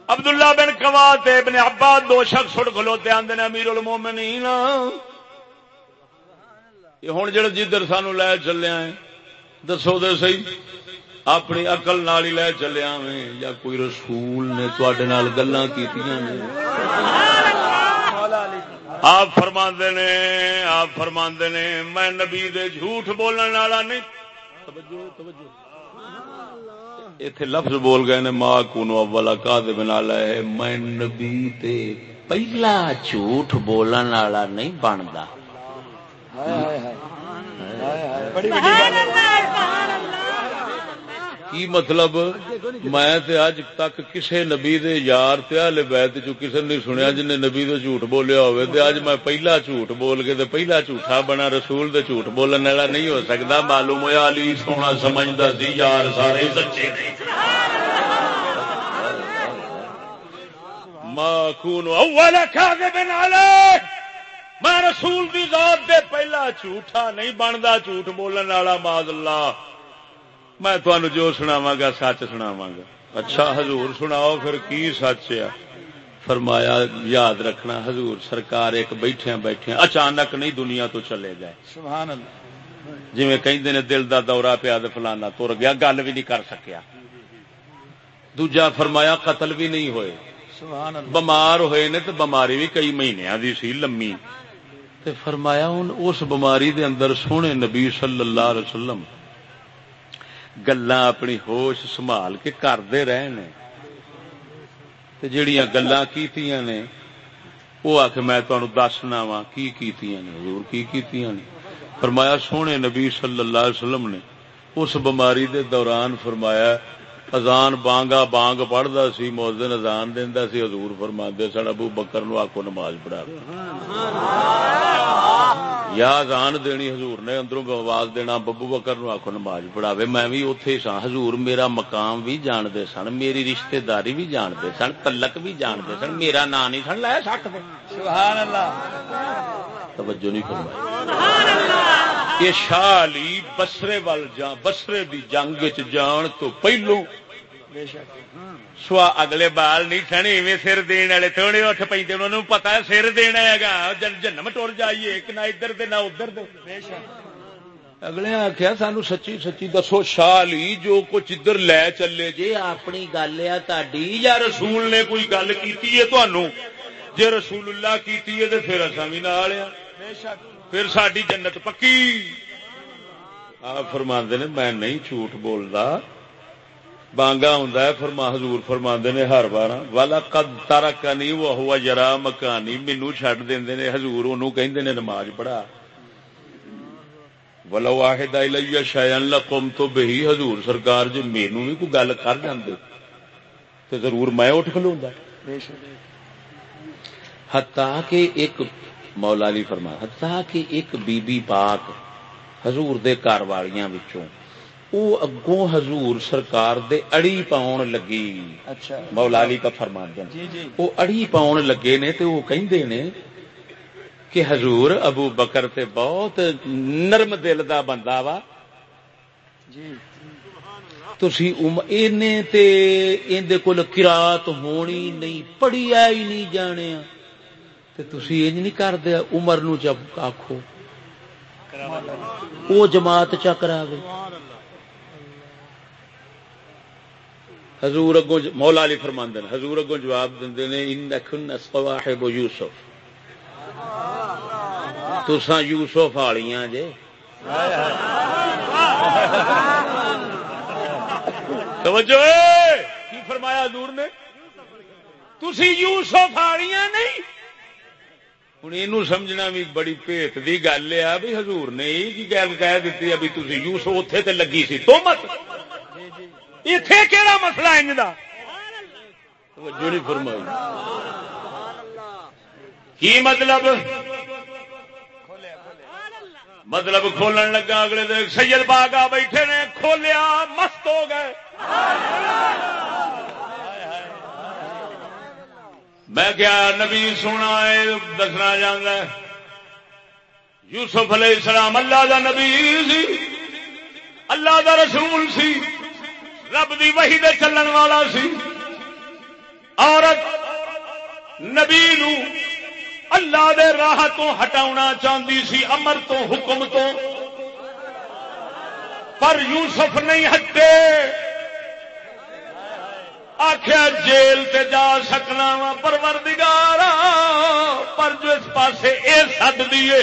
عبداللہ بن کوا تے ابن عباس دو شخص اٹھ کھلوتے آندے نے، امیر المومنین ہوں جڑے جدھر سانو لے چلے دسو دے صحیح، اپنی اقل نال ہی لے چلے میں یا کوئی رسول نے تے گلا کی آپ فرما نے، آپ فرما نے، میں نبی دے جھوٹ بولن والا نہیں۔ اتے لفظ بول گئے نے ماں کو اولا کا بنا ہے میں نبی تے پہلا جھوٹ بولن والا نہیں بنتا کی مطلب میں تے اج تک کسے نبی دے یار تے اہل بیت جو کسے نہیں سنیا جن نے نبی دے جھوٹ بولیا ہوئے تے اج میں پہلا جھوٹ بول کے تے پہلا جھوٹا بنا رسول دے جھوٹ بولن والا نہیں ہو سکدا معلوم ہویا علی سونا سمجھدا سی یار سارے سچے نہیں ما کون اول کاذب علی میں رسول دی ذات دے پہلا جھوٹا نہیں بندا جھوٹ بولن والا ماذ اللہ۔ میں تھانوں جو سناواں گا سچ سناواں گا۔ اچھا حضور سناؤ پھر کی سچ ہے؟ فرمایا یاد رکھنا حضور سرکار ایک بیٹھے بیٹھے اچانک نہیں دنیا تو چلے گئے۔ سبحان اللہ۔ جی کہ دل دا دورہ پیا فلانا تر گیا گل بھی نہیں کر سکیا۔ دوجا فرمایا قتل بھی نہیں ہوئے۔ بمار ہوئے نے تو بماری بھی کئی مہینے دی سی لمی تے فرمایا ان اس بماری دے اندر سونے نبی صلی اللہ علیہ وسلم گلا اپنی ہوش سنبھال کے کرتے رہے جڑیاں گلا نے وہ آ کے میں دسنا وا کی کیتیاں نے؟ حضور کی کیتیاں نے؟ فرمایا سونے نبی صلی اللہ علیہ وسلم نے اس بماری دے دوران فرمایا ازان بانگا بانگ پڑھتا سی موزن ازان دینا سی حضور فرما سن ابو بکر نو آکو نماز پڑھا۔ یا ازان دینی حضور نے اندروں آواز دینا ببو بکر نو آکو نماز پڑھاوے۔ میں بھی اتے سا حضور میرا مقام بھی جانتے سن میری رشتہ داری بھی جانتے سن تلک بھی جانتے سن میرا نام نہیں سن لایا سکتے توجہ نہیں فرمائی۔ یہ شالی بسرے وال جان بسرے دی جنگ جان تو پہلو سوا اگلے بال نہیں سن ایویں سر دین والے تھوڑے اٹھ پہ انہوں نے پتا سر دینا ہے گا جنم ٹر جائیے نہ ادھر دے نہ ادھر دے۔ اگلے آخیا سانو سچی سچی دسو شالی جو کچھ ادھر لے چلے۔ جی اپنی گل ہے تاری یا رسول نے کوئی گل کی جی رسول اللہ کی پھر اصا بھی نال پھر ساری جنت پکی۔ فرما نے میں نہیں جھوٹ بولتا بانگا ہوں فرما حضور فرما نے ہر بار ہاں۔ والا کد تارا کنی وہ ہوا جرا مکانی مینو چڈ دے ہزور ان نماز پڑھا۔ ولو واحد لیا شاید لقم تو بہی حضور سرکار جی مینو بھی کوئی گل کر جاندے۔ تو ضرور میں اٹھ کلو ہتا کہ ایک مولا علی فرما ہتا کہ ایک بی بی پاک حضور دے کار والیاں وچوں حضور سرکار دے اڑی پاؤن لگی۔ اچھا۔ مولا علی کا فرمان دین جی جی۔ او اڑی پاؤن لگے نے تے او کہندے نے کہ حضور ابو بکر تے بہت نرم دل دا بندہ وا۔ جی۔ تسی اینے تے ایندے کول قرات ہونی نہیں پڑھی آئی نہیں جانیا تے تسی انج نہیں کردے عمر نو جب آکھو۔ او جماعت چکراوے حضور اگوں مولا علی فرماندے حضور اگوں جواب دیندے نے ان صواحب یوسف۔ تساں یوسف والیاں جے۔ توجہ کی فرمایا حضور نے؟ تسی یوسف والیاں نہیں؟ ہوں یہ سمجھنا بھی بڑی پیت کی گل ہے بھی حضور نے، یہ گل کہہ دیتی ابھی تھی یوسف اتے تے لگی سی۔ تو مت! اتے کہڑا مسئلہ انج دا فرمائی۔ کی مطلب؟ مطلب کھولن لگا اگلے دن سید باغ آ بیٹھے نے کھولیا مست ہو گئے۔ میں کیا نبی سونا ہے دسنا جانا یوسف علیہ السلام اللہ دا نبی سی اللہ دا رسول سی۔ رب دی وحی دے چلن والا سی۔ عورت نبی نو اللہ دے راہ تو ہٹاونا چاہتی سی، امر تو، حکم تو۔ پر یوسف نہیں ہٹے۔ آخیا جیل تے جا سکنا وا پروردگار۔ پر جو اس پاسے اے سد دیے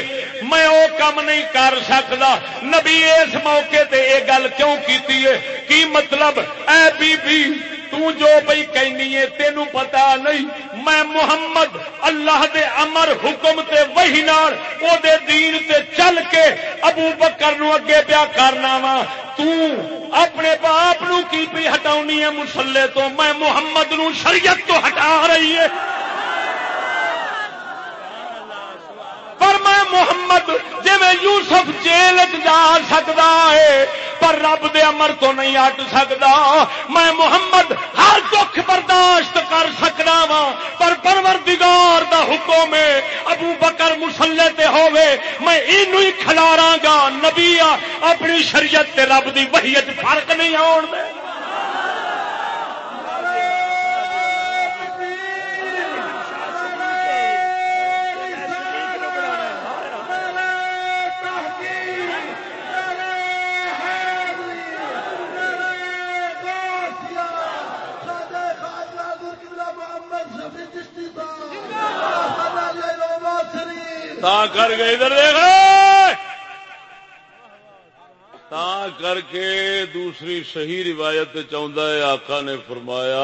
میں او کم نہیں کر سکتا نبی اس موقع تے اے گل کیوں کیتی ہے؟ کی مطلب؟ اے بی بی تو جو بھائی کہنی ہے تینوں پتا نہیں۔ میں محمد اللہ دے امر حکم تے وہی نار او دے دین تے چل کے ابو بکر نو اگے پیا کرنا وا۔ تو اپنے باپ نو کی پی ہٹاونی ہے مسلے تو؟ میں محمد نو شریعت تو ہٹا رہی ہے۔ پر میں محمد جی میں یوسف جیل جا سکتا ہے پر رب دے امر تو نہیں ہٹ سکتا میں محمد ہر دکھ برداشت کر سکنا وا پر پروردگار دا حکم ہے، ابو بکر مسلے تے ہووے، میں اینو ہی کھلاراں گا۔ نبی اپنی شریعت تے رب دی وحیت فرق نہیں آن دے۔ تا کر کے ادھر دیکھ۔ تا کر کے دوسری صحیح روایت چاہتا ہے آقا نے فرمایا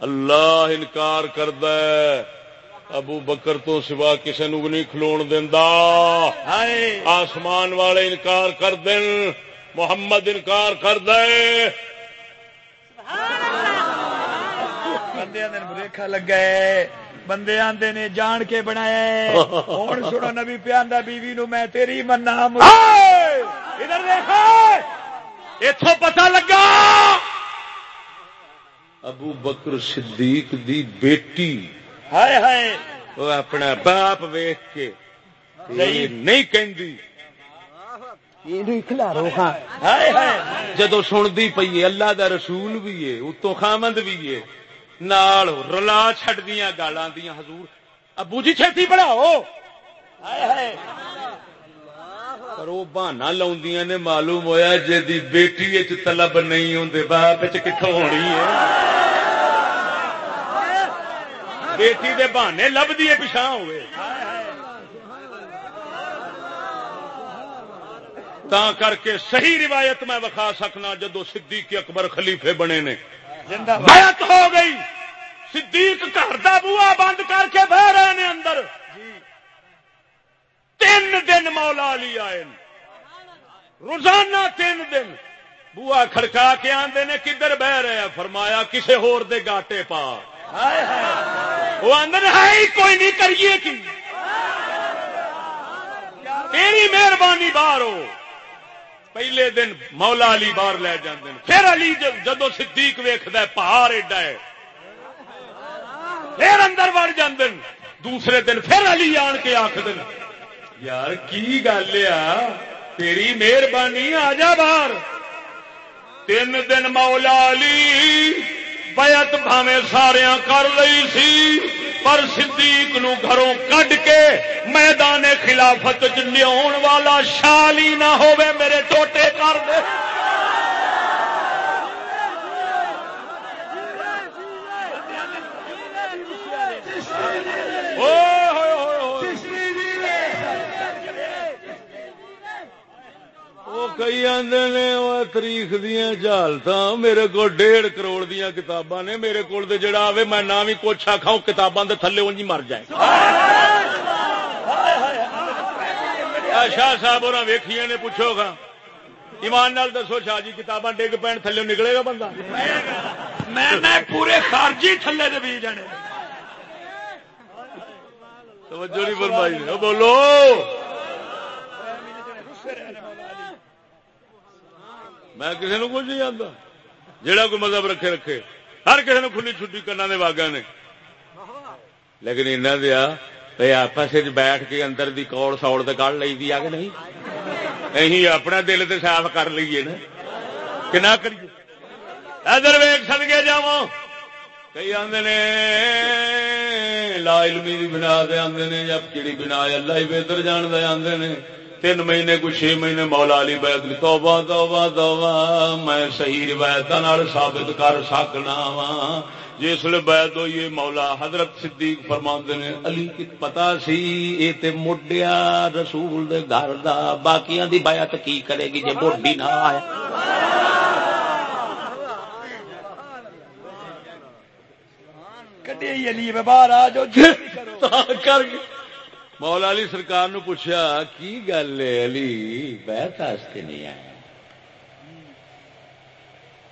اللہ انکار کرد ابو بکر تو سوا کسی نو نہیں کھلو دینا آسمان والے انکار کر دین محمد انکار کر دے۔ بندے بریکا لگا بندے آدھے نے جان کے بنایا ہوں سنو نبی پیا بیوی نو میں تیری منا ادھر دیکھو! اتوں پتا لگا! ابو بکر صدیق دی بیٹی۔ ہائے ہائے! وہ اپنا باپ ویخ کے نہیں۔ کہندی۔ جدو سنتی پی اللہ دا رسول بھی ہے اتوں خامند بھی ہے۔ نال رلا چڈ دیا گالاں دیا حضور۔ ابو جی چھتی پڑھاؤ۔ پر وہ بہانا لاؤندیاں نے، معلوم ہویا جی بیٹی طلب نہیں ہوں باپ کتوں ہونی ہے؟ بیٹی دے بہانے لبھی پچھا ہوئے۔ تا کر کے صحیح روایت میں وکھا سکنا جدو صدیق اکبر خلیفے بنے نے۔ بیعت ہو گئی۔ صدیق گھر کا بوا بند کر کے بہ رہے نے اندر۔ تین دن مولا علی آئے روزانہ تین دن۔ بوا کھڑکا کے آدھے نے کدھر بہ رہے ہیں؟ فرمایا کسے ہور دے گاٹے پا۔ وہ اندر ہے ہی کوئی نہیں کریے کی۔ تیری مہربانی باہر ہو۔ پہلے دن مولا علی باہر لے جاندے پھر علی جدو صدیق ویخد پہاڑ ایڈا ہے۔ پھر اندر وڑ جاندے دوسرے دن پھر علی آن کے آخ یار، کی گل آ تیری مہربانی آ جا باہر۔ تین دن مولا علی بیعت بھاوے سارا کر لئی سی۔ پر صدیق نو گھروں کڈ کے میدان خلافت لیا والا شال ہی نہ ہوئے میرے ٹوٹے کر دے۔ کئی آدھے نے تاریخ دیا جالت میرے کو ڈیڑھ کروڑ دیا کتاباں نے میرے کو جڑا آئے میں نہ بھی کچھ آخا کتاباں کے تھلے انجی مر جائے شاہ صاحب اور ویخیا نے پوچھو گا ایمان نال دسو شاہ جی کتاباں ڈگ پین تھلے نکلے گا بندہ میں پورے خارجی تھلے دے بھی جانے توجہ نہیں فرمائی بولو میں کسی نے کچھ نہیں آتا جہاں کوئی مذہب رکھے رکھے۔ ہر کسی نے کھلی چھٹی کرنا دے واگا نے۔ لیکن انہیں دیا آپس بیٹھ کے اندر دی کوڑ سوڑ تو کڑ لی دی کہ نہیں؟ اہی اپنا دل تو صاف کر لیے نا۔ کہ نہ کریے۔ ادھر ویگ سد کے جا کئی آدھے نے، لا علمی بنا دے آدھے نے، یا کہڑی بنا اللہ ہی بہتر جان دے آدھے نے۔ تین مہینے کو چھ مہینے مولا علی بیت توبہ توبہ توبہ، میں صحیح روایت ثابت کر سکنا وا جس بیت ہوئی مولا حضرت صدیق فرما نے، علی کی پتا سی، یہ تے مڈیا رسول دے گھر دا، باقیاں دی بیعت کی کرے گی جے موڈی نہ آئے۔ کڈے علی میں باہر آ جو کر مولا علی سرکار نو پوچھا کی گل ہے علی؟ بہت نہیں آیا.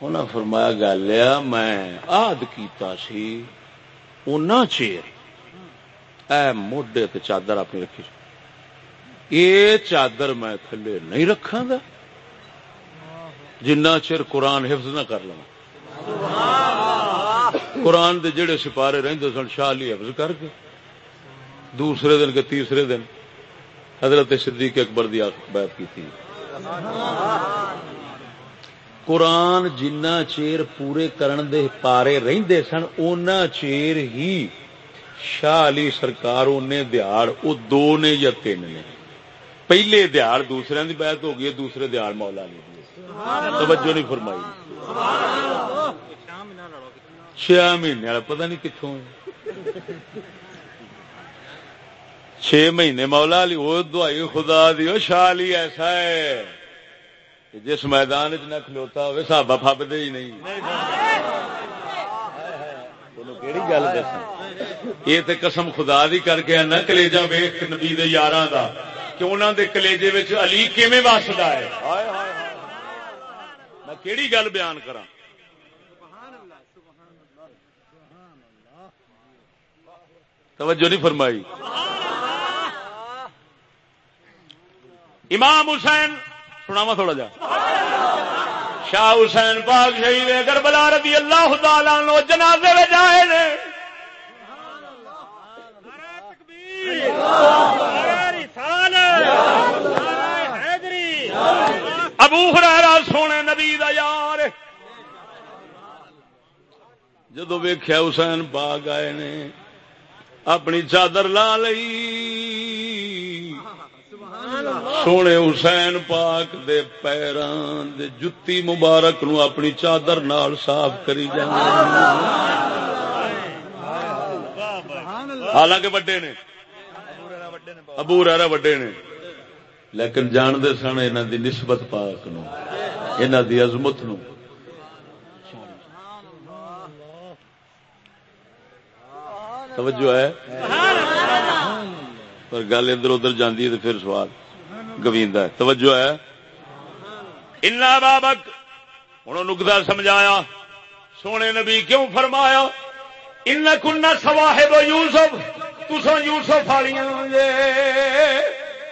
انہیں فرمایا گل میں آد کیتا سی اونا چیر۔ اے موڈے تے چادر اپنی رکھی۔ یہ چادر میں تھلے نہیں رکھا گا جنہ چر قرآن حفظ نہ کر لوا قرآن دے جڑے سپارے رہندے سن شاہ علی حفظ کر کے۔ دوسرے دن کے تیسرے دن حضرت صدیق اکبر دی بات کی تھی۔ قرآن جنہ چیر پورے کرن دے پارے رہندے سن، اونا چیر ہی شاہ علی سرکار انہیں دیاڑ او دو نے یا تین نے۔ پہلے دیاڑ دوسرے دی بیعت ہو گئی، دوسرے دیاڑ مولا علی دی۔ توجہ نہیں فرمائی۔ چھ مہینے والا، پتہ نہیں کتوں چھ مہینے مولا علی وہ دعائی خدا دیو شاہ علی ایسا ہے جس میدان چ نہ کھلوتا ہوئے سابا فب دے ہی نہیں۔ کہڑی گل دس یہ تو قسم خدا دی کر کے نہ کلیجا ویخ نبی یار دا کہ انہوں دے کلیجے علی کیویں وسدا ہے؟ میں کہڑی گل بیان کرا توجہ نہیں فرمائی۔ امام حسین سناوا تھوڑا جا۔ شاہ حسین پاک شہید کربلا رضی اللہ تعالی نو جنازے میں جائے نے ابو ہرا سونے نبی دا یار جدو ویخیا حسین باغ آئے نے، اپنی چادر لا لئی۔ سونے حسین پاک دے پیران دے جتی مبارک نو اپنی چادر نال صاف کری حالانکہ وڈے نے۔ ابو رہا وڈے نے۔ لیکن جانتے سن انہوں دی نسبت پاک نو انہوں دی عظمت نو۔ توجہ ہے؟ پر گل ادھر ادھر جاندی ہے تو پھر سوال۔ گویندا ہے۔ توجہ ہے۔ ان بابک۔ ہوں نکتا سمجھایا۔ سونے نبی کیوں فرمایا؟ ان کنا سواہب یوسف۔ تسو یوسف والیاں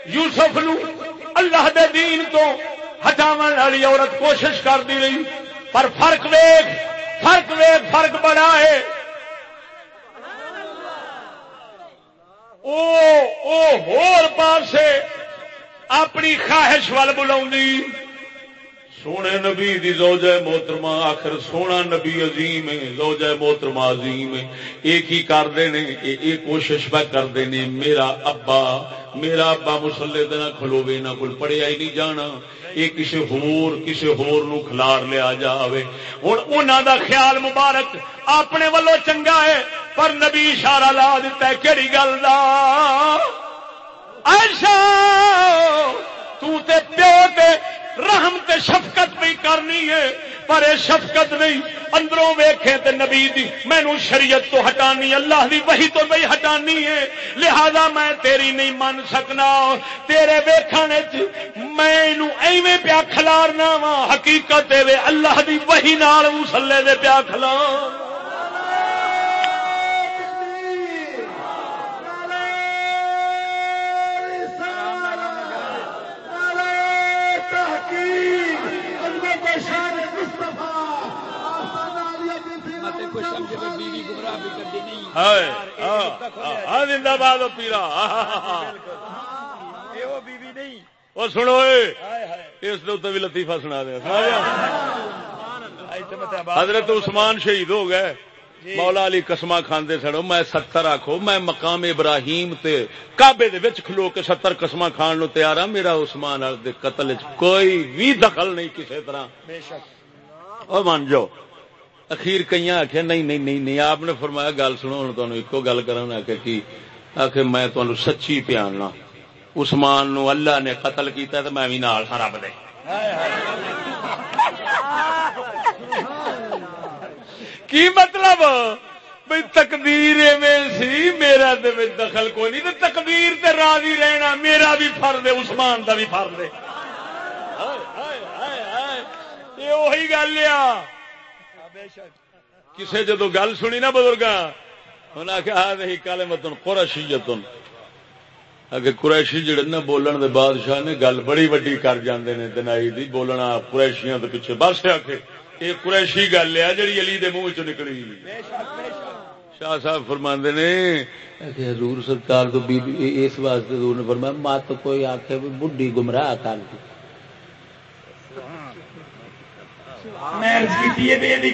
یوسف نو اللہ دے دین تو ہٹاو والی عورت کوشش کرتی رہی۔ پر فرق ویگ فرق ویگ فرق بڑا ہے۔ او او، ہور پاسے اپنی خواہش وال بلا سونے نبی دی زوجہ محترمہ، آخر سونا نبی عظیم ہے، زوجہ محترمہ عظیم ہے۔ ایک ہی کرتے نے ایک کوشش پہ کرتے نے میرا ابا میرا ابا مسلے دن کھلوے نہ کوئی پڑھیا ہی نہیں جانا۔ یہ کسی ہور کسی ہور نو کھلار لیا جاوے۔ ہوں انہوں دا خیال مبارک اپنے ولو چنگا ہے، پر نبی اشارہ لا دیتا ہے کہڑی گل دا؟ کرنی ہے، پر اے شفقت نہیں۔ اندروں ویکھے تے نبی دی مینو شریعت تو ہٹانی، اللہ دی وہی تو بھی ہٹانی ہے۔ لہذا میں تیری نہیں من سکنا۔ تیرے ویکھن میں ایویں پیا کھلارنا وا، حقیقت اللہ دی وہی نال مسلے دے پیا کھلار زندہ باد پیرا۔ وہ سنو اس بھی لطیفہ سنا دیا حضرت عثمان شہید ہو گئے۔ مولا علی قسم کھانے سڑو میں ستر آخو میں مقام ابراہیم تے کابے دے وچ کھلو کے ستر قسم کھان نو تیار ہاں۔ میرا عثمان دے قتل کوئی بھی دخل نہیں کسی طرح۔ اور من جاؤ اخیر کئی آخیا نہیں نہیں نہیں نہیں آپ نے فرمایا گل سنو ہوں تمہیں ایک گل کرنا کہ آخ میں تمہیں سچی پیاننا عثمان نو اللہ نے قتل کیتا تو میں بھی نال ہاں رب دے۔ کی مطلب؟ بھائی تقدیر میں سی، میرا دخل کوئی نہیں تو تقدیر تے راضی رہنا میرا بھی فرد ہے، عثمان دا بھی فرد ہے۔ یہ وہی گل آ کسے جدو گل سنی نا بزرگ انہیں آخیا نہیں کالے متن قرشی اگے قریشی جڑے نا بولن دے بادشاہ نے گل بڑی وڈی کر جاندے نے دنائی دی، بولنا قریشیاں دے پیچھے بس آ کے یہ قریشی گل ہے جڑی علی دے منہ چ نکلی۔ بے شاہ صاحب فرماندے نے حضور سرکار تو اس واسطے حضور نے فرمایا مت کوئی آخے بڈھی گمراہ کر دی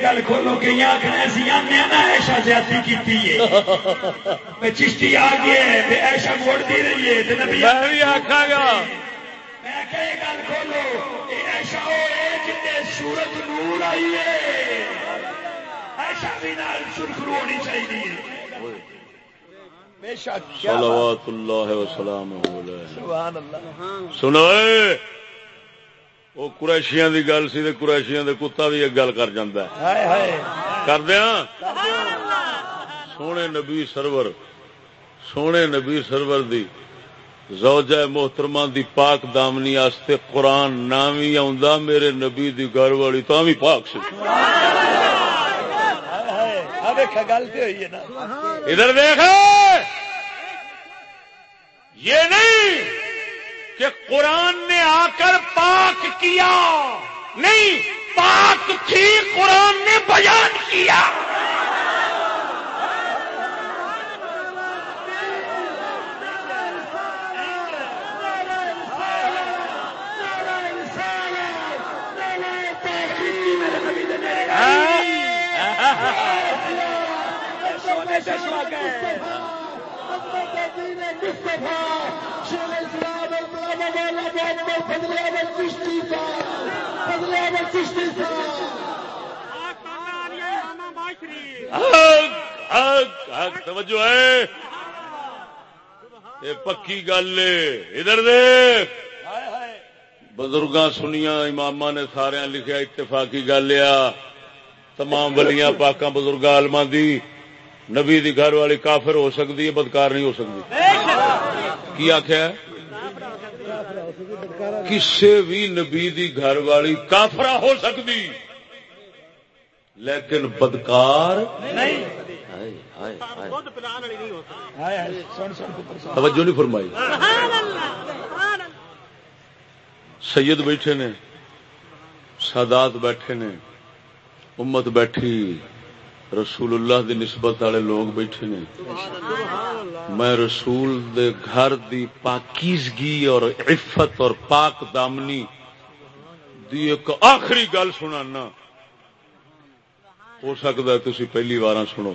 گل کھولو کہ آخنا سی ایشا جاتی کی چشتی آ گیا ایشا موڑتی رہی ہے آخا گا۔ گل کھولو ایشا سورت نور آئی ہے۔ ایشا بھی سرخرو ہونی چاہیے صلوات اللہ وسلام سنو وہ قریشیاں دی گل سی قریشیاں دے کتا بھی ایک گل کر ہے کر دیا سونے نبی سرور سونے نبی سرور دی زوجہ محترمہ دی پاک دامنی آستے قرآن نام ہی آ میرے نبی دی گھر والی تو بھی پاک سے ادھر دیکھ یہ نہیں کہ قرآن نے آ کر پاک کیا نہیں پاک تھی قرآن نے بیان کیا توجہ ہے یہ پکی گل ادھر دے بزرگ سنیا امام نے سارے لکھا اتفاقی گل آ، تمام ولیاں، پاکاں بزرگ آلما دی۔ نبی دی گھر والی کافر ہو سکتی ہے بدکار نہیں ہو سکتی۔ کی آخیا کسی بھی نبی دی گھر والی کافرا ہو سکتی۔ لیکن بدکار توجہ نہیں فرمائی۔ سید بیٹھے نے سادات بیٹھے نے امت بیٹھی۔ رسول اللہ دی نسبت والے لوگ بیٹھے نے۔ میں رسول دے گھر دی پاکیزگی اور عفت اور پاک دامنی دی ایک آخری گل سنانا۔ ہو سکتا ہے تھی پہلی بار سنو۔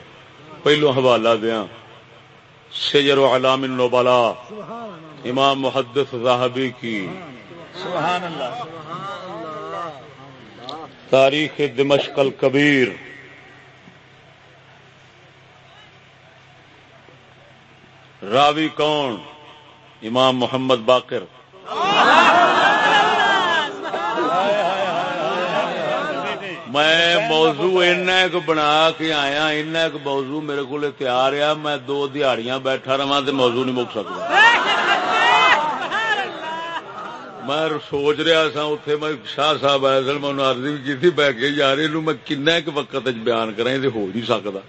پہلو حوالہ دیا سجر و علام النبلا امام محدث زاہبی کی۔ سبحان اللہ. تاریخ دمشق الکبیر۔ راوی کون؟ امام محمد باقر۔ میں موضوع ایک بنا کے آیا ایک موضوع میرے کو تیار آ میں دو دیہڑیاں بیٹھا رہا تو موضوع نہیں مک سکتا۔ میں سوچ رہا سا اتے میں شاہ صاحب آیا سر میں ارضی کی بہ کے یار یہ میں کن وقت بیان کرا یہ ہو نہیں سکتا۔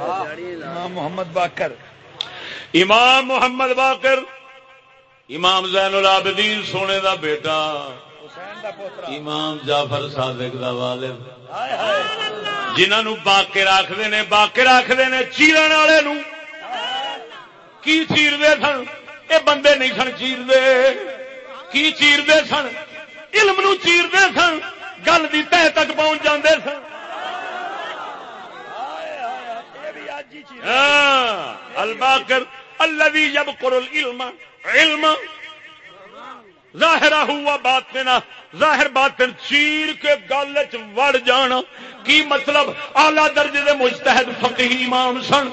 امام محمد باقر۔ امام محمد باقر امام زین العابدین سونے دا بیٹا۔ امام جعفر صادق دا والد۔ جنہوں باقر آخر نے باقر آخر نے چیرن والے کی چیرتے سن؟ یہ بندے نہیں سن چیرتے کی چیرتے سن؟ علم نو چیرتے سن۔ گل کی تہ تک پہنچ جاندے سن۔ الباکر الذي يبقر العلم علم. ظاہر ہوا بات ظاہر باطن چیر کے گل وڑ جانا کی مطلب؟ آلہ درجے دے مجتہد فقہی امام سن۔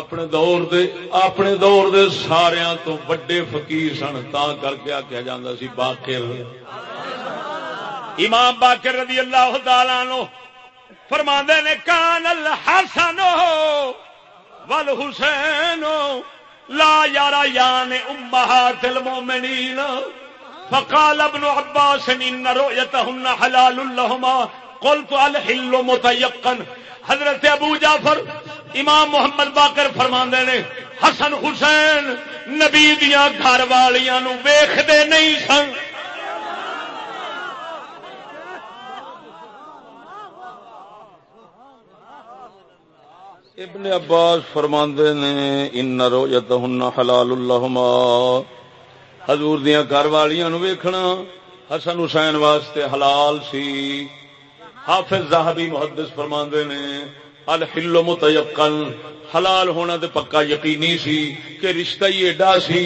اپنے دور دے اپنے دور دے ساریاں تو بڑے فقیر سن تا کر کے آخیا جاتا سی باقر۔ امام باقر رضی اللہ تعالی عنہ فرما نے، کان الحسن ول حسین لا یارا یان امہات المؤمنین. فقال ابن عباس، ان رؤيتهن حلال لهما قلت، الحل متيقن حضرت ابو جعفر، امام محمد باقر فرماندے نے، حسن حسین نبی دیاں گھر والیاں نو ویکھدے نہیں سن. ابن عباس فرماندے نے ان رویتہن حلال اللہما حضور دیاں گھر والیاں نو ویکھنا، حسن حسین واسطے حلال سی۔ حافظ زاہبی محدث فرماندے نے، الحل متیقن، حلال ہونا تے پکا یقینی سی کہ رشتہ ہی ایڈا سی،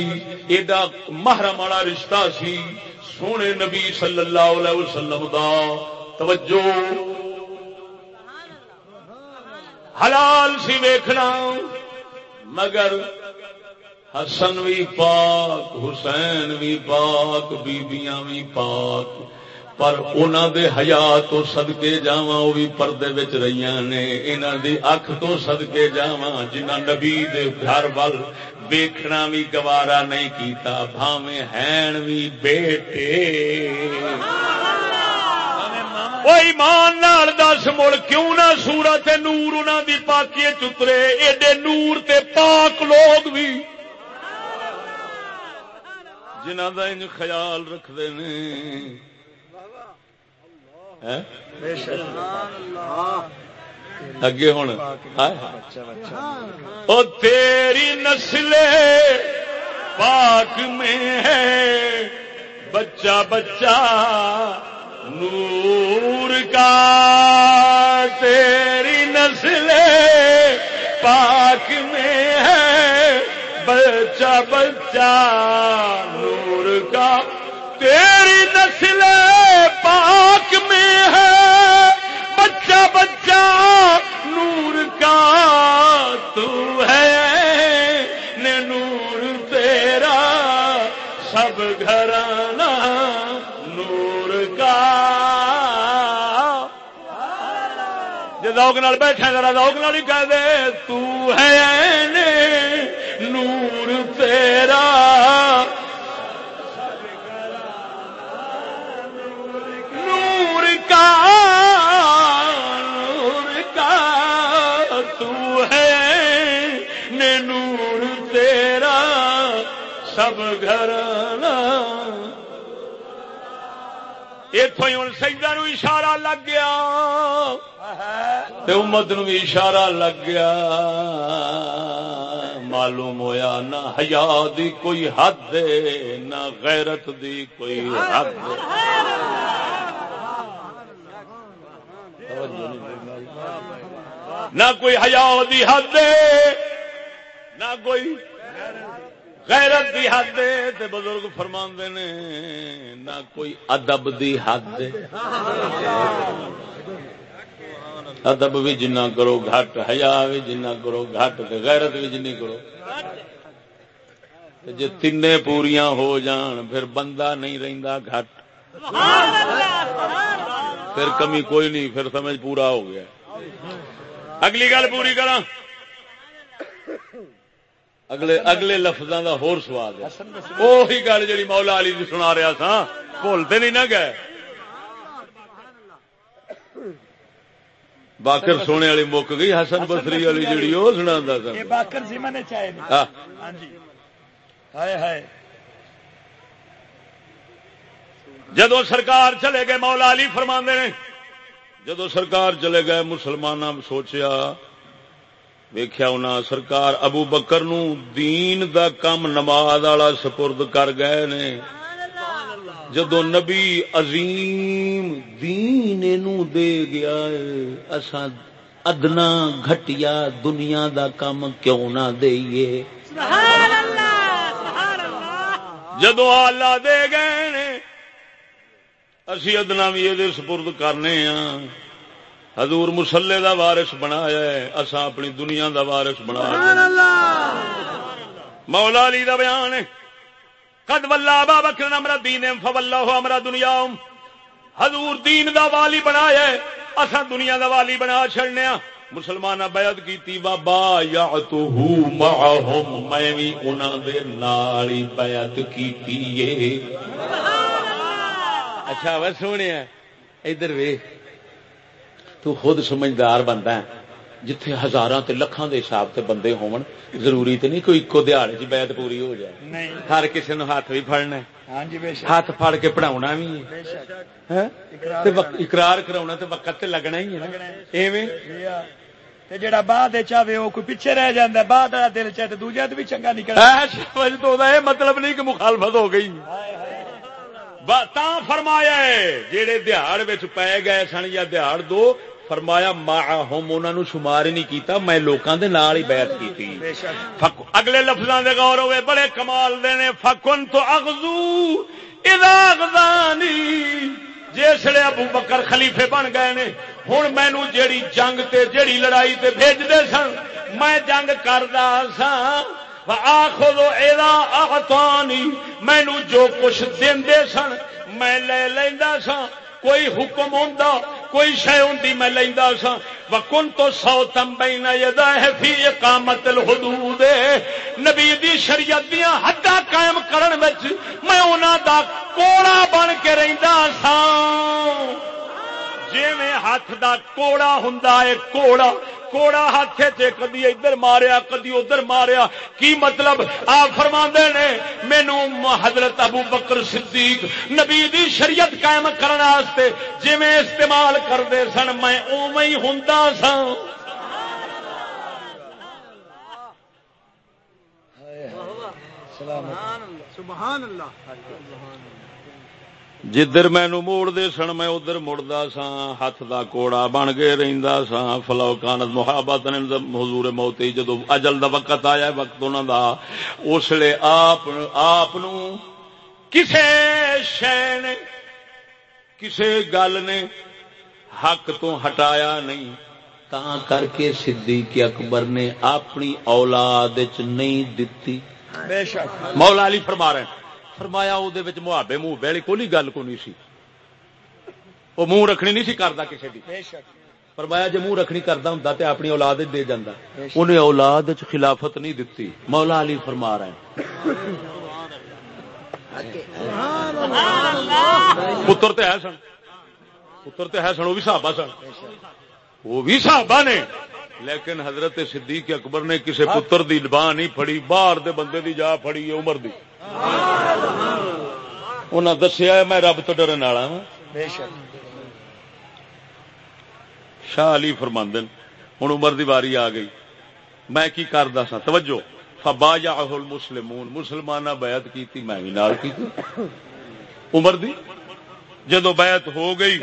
ایڈا محرم والا رشتہ سی۔ سونے نبی صلی اللہ علیہ وسلم دا توجہ حلال سی ویکھنا۔ مگر حسن بھی پاک، حسین بھی پاک، بیبیاں بھی پاک۔ پر انہوں دے حیا تو سدکے جا وہ بھی پردے بچ رہی نے۔ انہوں دی اکھ تو سدکے جا جنہ نبی دے گھر وال ویکھنا بھی گوارا نہیں کیتا، بھاویں ہین بھی بیٹے۔ وہ ایمان نال دس، مڑ کیوں نہ سورت نور انہوں دی پاکی چترے؟ ایڈے نور تے پاک لوگ بھی۔ جنہ کا ان خیال رکھتے ہیں؟ اگے ہوں تیری نسل پاک میں ہے بچہ بچہ نور کا تیری نسل پاک میں ہے۔ بچہ بچہ، نور کا تیری نسل پاک میں ہے۔ بچہ بچہ، نور کا تو ہے۔ نور تیرا سب گھرانا نور کا۔ جی ذوق نال بیٹھے ذرا ذوق نال ہی کہہ دے، تو ہے نور تیرا۔ نور کا نور کا، تو ہے نور تیرا۔ سب گھر اتوں ہوں سجدہ نو اشارہ لگ گیا۔ امت نو اشارہ لگ گیا۔ معلوم ہویا نہ حیا دی کوئی حد نہ غیرت دی کوئی حد نہ کوئی حیا دی حد نہ کوئی غیرت دی حد تے بزرگ فرما نے، نہ کوئی ادب دی حد ادب بھی جنہ کرو گھٹ ہیا بھی جنہ کرو گھٹ غیرت بھی جنی کرو۔ جی تین پوریا ہو جان، پھر بندہ نہیں رہتا گھٹ۔ پھر کمی کوئی نہیں، پھر سمجھ پورا ہو گیا۔ اگلی گل پوری کرا اگلے اگلے لفظوں کا ہور سواد ہے۔ وہی گل جی مولا علی جی سنا رہا سا بھولتے نہیں نہ گئے۔ باکر سونے والی مک گئی حسن بسری والی جیڑی وہ سنا سا جدو سرکار چلے گئے مولا علی فرما نے جدو سرکار چلے گئے مسلمان سوچیا ویخیا انہاں سرکار ابو بکر نو دین دا کم نماز والا سپرد کر گئے نے جدو نبی عظیم دین نو دے گیا اسا ادنا گھٹیا دنیا دا کم کیوں نہ دئیے جدو آلہ دے گئے اسی ادنا بھی یہ سپرد کرنے ہاں حضور مسلے دا وارث بنایا ہے اسا اپنی دنیا دا وارث بنایا مولا علی دا بیان ہے۔ قد ولا ابا بکر امر دین فولہ امر دنیا حضور دین دا والی بنایا ہے۔ اسا دنیا دا والی بنا چھڑنے مسلمان بیعت کیتی بابا یا تو معهم میں بھی انہاں دے نال ہی بیعت کیتی ہے۔ اچھا وہ سونے ادھر ویکھ۔ تو خود سمجھدار بنتا ہے۔ جتھے ہزار لکھان دے حساب سے بندے ہون ضروری تو نہیں کوئی ایکو دیہڑ چ بیت پوری ہو جائے۔ ہر کسی نو ہاتھ بھی فڑنا ہاں جی، ہاتھ فڑ کے پڑھا بھی ہاں؟ اقرار کرا تو وقت لگنا ہی ہے جی جڑا بعد کوئی پیچھے رہ جا بعد دل چاہے دوجا تو بھی چنگا نکل مطلب نہیں کہ مخالفت ہو گئی۔ تا فرمایا ہے جہے دہاڑ پی گئے سن یا دہاڑ دو فرمایا ما ہوم انہوں شمار ہی نہیں کیتا میں لوکاں دے نال ہی بیعت کیتی اگلے لفظاں دے غور ہوئے بڑے کمال دے نے فکن تو اغزو اذا غزانی جسے ابو بکر خلیفے بن گئے نے ہن مینوں جیڑی جنگ تے جیڑی لڑائی تے بھیج دے سن میں جنگ کردا سا آخو آتانی مینو جو کچھ دے سن، میں لے لینا سا کوئی حکم ہوں کوئی شہ ہوں میں لینا سا وکن تو سو تم بینا ہے فی اقامت الحدود۔ نبی دی شریعت دیا حداں قائم کرن وچ میں انہاں دا کوڑا بن کے رہندا سا جی میں ہاتھ دا کوڑا ہوں کوڑا کوڑا ہاتھ کدی ادھر ماریا کدی ادھر ماریا۔ کی مطلب؟ آ فرما نے مینو حضرت ابو بکر صدیق نبی دی شریعت قائم کرنے جی میں استعمال کرتے سن میں اوی ہوں سا سبحان اللہ۔ جدھر مینو موڑ دے سن میں ادھر مڑتا سا ہاتھ دا کوڑا بن کے رہندا سا فلو کانت محبت نے حضور موتی جدو اجل دا وقت آیا وقت انہوں دا اس لیے آپ آپ کسے شہ نے کسے گل نے حق تو ہٹایا نہیں تا کر کے صدیق اکبر نے اپنی اولاد نہیں دتی مولا علی فرما رہے ہیں فرمایا وہ محابے منہ بہلی کوئی گل کو نہیں سی۔ وہ منہ رکھنی نہیں سی کرتا کسی کی فرمایا جی منہ رکھنی کرتا ہوں تو اپنی اولاد دے جانا انہیں اولاد خلافت نہیں دتی۔ مولا علی فرما رہے پتر تو ہے سن۔ پتر تو ہے سن وہ بھی صحابہ سن۔ وہ بھی صحابہ نے۔ لیکن حضرت صدیق اکبر نے کسی پتر دی لباہ نہیں پڑی باہر دے بندے دی جا پڑی عمر دی۔ انہیں دسیا میں رب تو ڈرن والا شاہ علی فرماندن ہوں عمر دی واری آ گئی میں کی کردا سا توجہ فبا یا مسلمون مسلمان بیعت کی میں بھی نال کی عمر دی جدو بیعت ہو گئی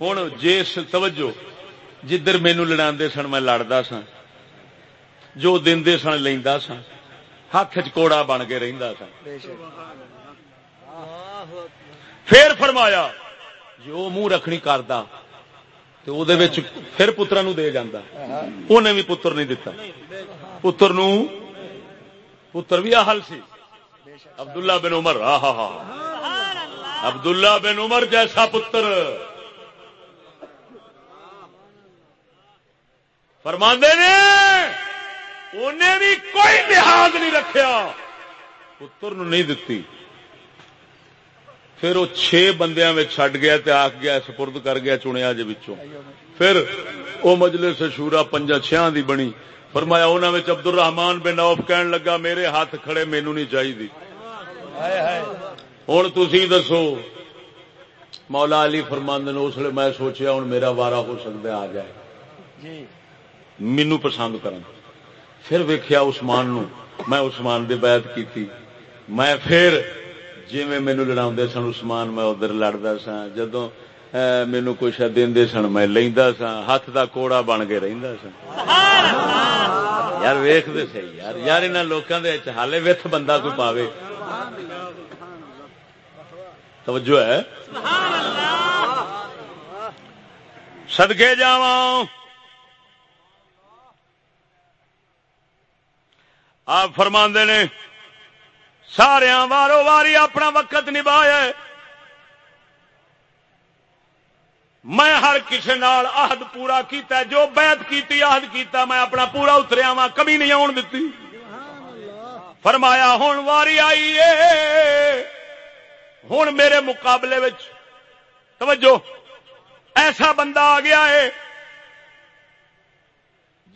ہوں جس توجہ جدھر مینو لڑا سن میں لڑتا سا جو دے سن لینا سا ہاتھ چوڑا بن کے رہتا سا پھر فرمایا جو منہ رکھنی کرتا تو پھر پترا نو دے جانا انہیں بھی پتر نہیں دتا۔ پتر نو پتر بھی آہل سی۔ عبداللہ بن عمر ہاں ہاں عبداللہ بن عمر جیسا پتر۔ فرماندے نے انہیں بھی کوئی لحاظ نہیں رکھا پتر نہیں دتی۔ پھر وہ چھ بندیاں میں چھڈ گیا تے آخ گیا سپرد کر گیا چنیا جی پھر وہ مجلے سے شورا پنجا چھیاں دی بنی۔ فرمایا انہوں نے عبد الرحمان بن نوف کہن لگا میرے ہاتھ کھڑے مینو نہیں چاہیے ہوں تھی دسو مولا علی فرماند نے اس لیے میں سوچیا ہوں میرا وارا ہو سکتا آ جائے۔ جی۔ مینو پسند کر پھر ویخیا اسمان نو میں اسمان دی بیعت کی تھی۔ میں پھر جی میں مینو لڑا سن اسمان میں ادھر لڑتا سا جدو مینو کچھ دے سن میں لینا سا ہاتھ دا کوڑا بن کے رہتا سا یار ویخ دے سی یار یار ان لوگوں کے ہالے وتھ بندہ کوئی پاوے۔ توجہ ہے۔ سدکے جاواں۔ آپ فرما نے سارا وارو واری اپنا وقت نبھایا میں ہر کسی نال عہد پورا کیتا ہے، جو بیعت کیتی، عہد کیتا، میں اپنا پورا اتریا وا کبھی نہیں آن دیتی فرمایا ہوں واری آئی ہوں میرے مقابلے توجہ، ایسا بندہ آ گیا ہے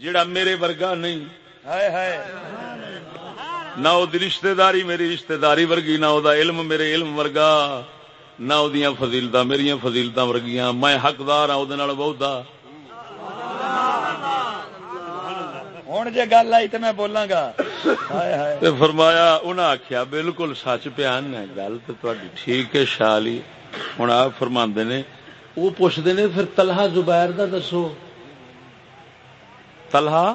جڑا میرے ورگا نہیں۔ نہ وہ داری میری رشتے داری ورگی نہ وہ علم میرے علم ورگا۔ نہ وہ فضیلت میری فضیلت ورگیاں۔ میں حقدار ہوں وہ ہوں جی گل آئی تو میں بولاں گا۔ فرمایا انہیں آخیا بالکل سچ پیان ہے گل تو ٹھیک ہے شالی۔ ہوں آپ فرما نے وہ پوچھتے نے پھر تلہا زبیر کا دسو۔ تلہا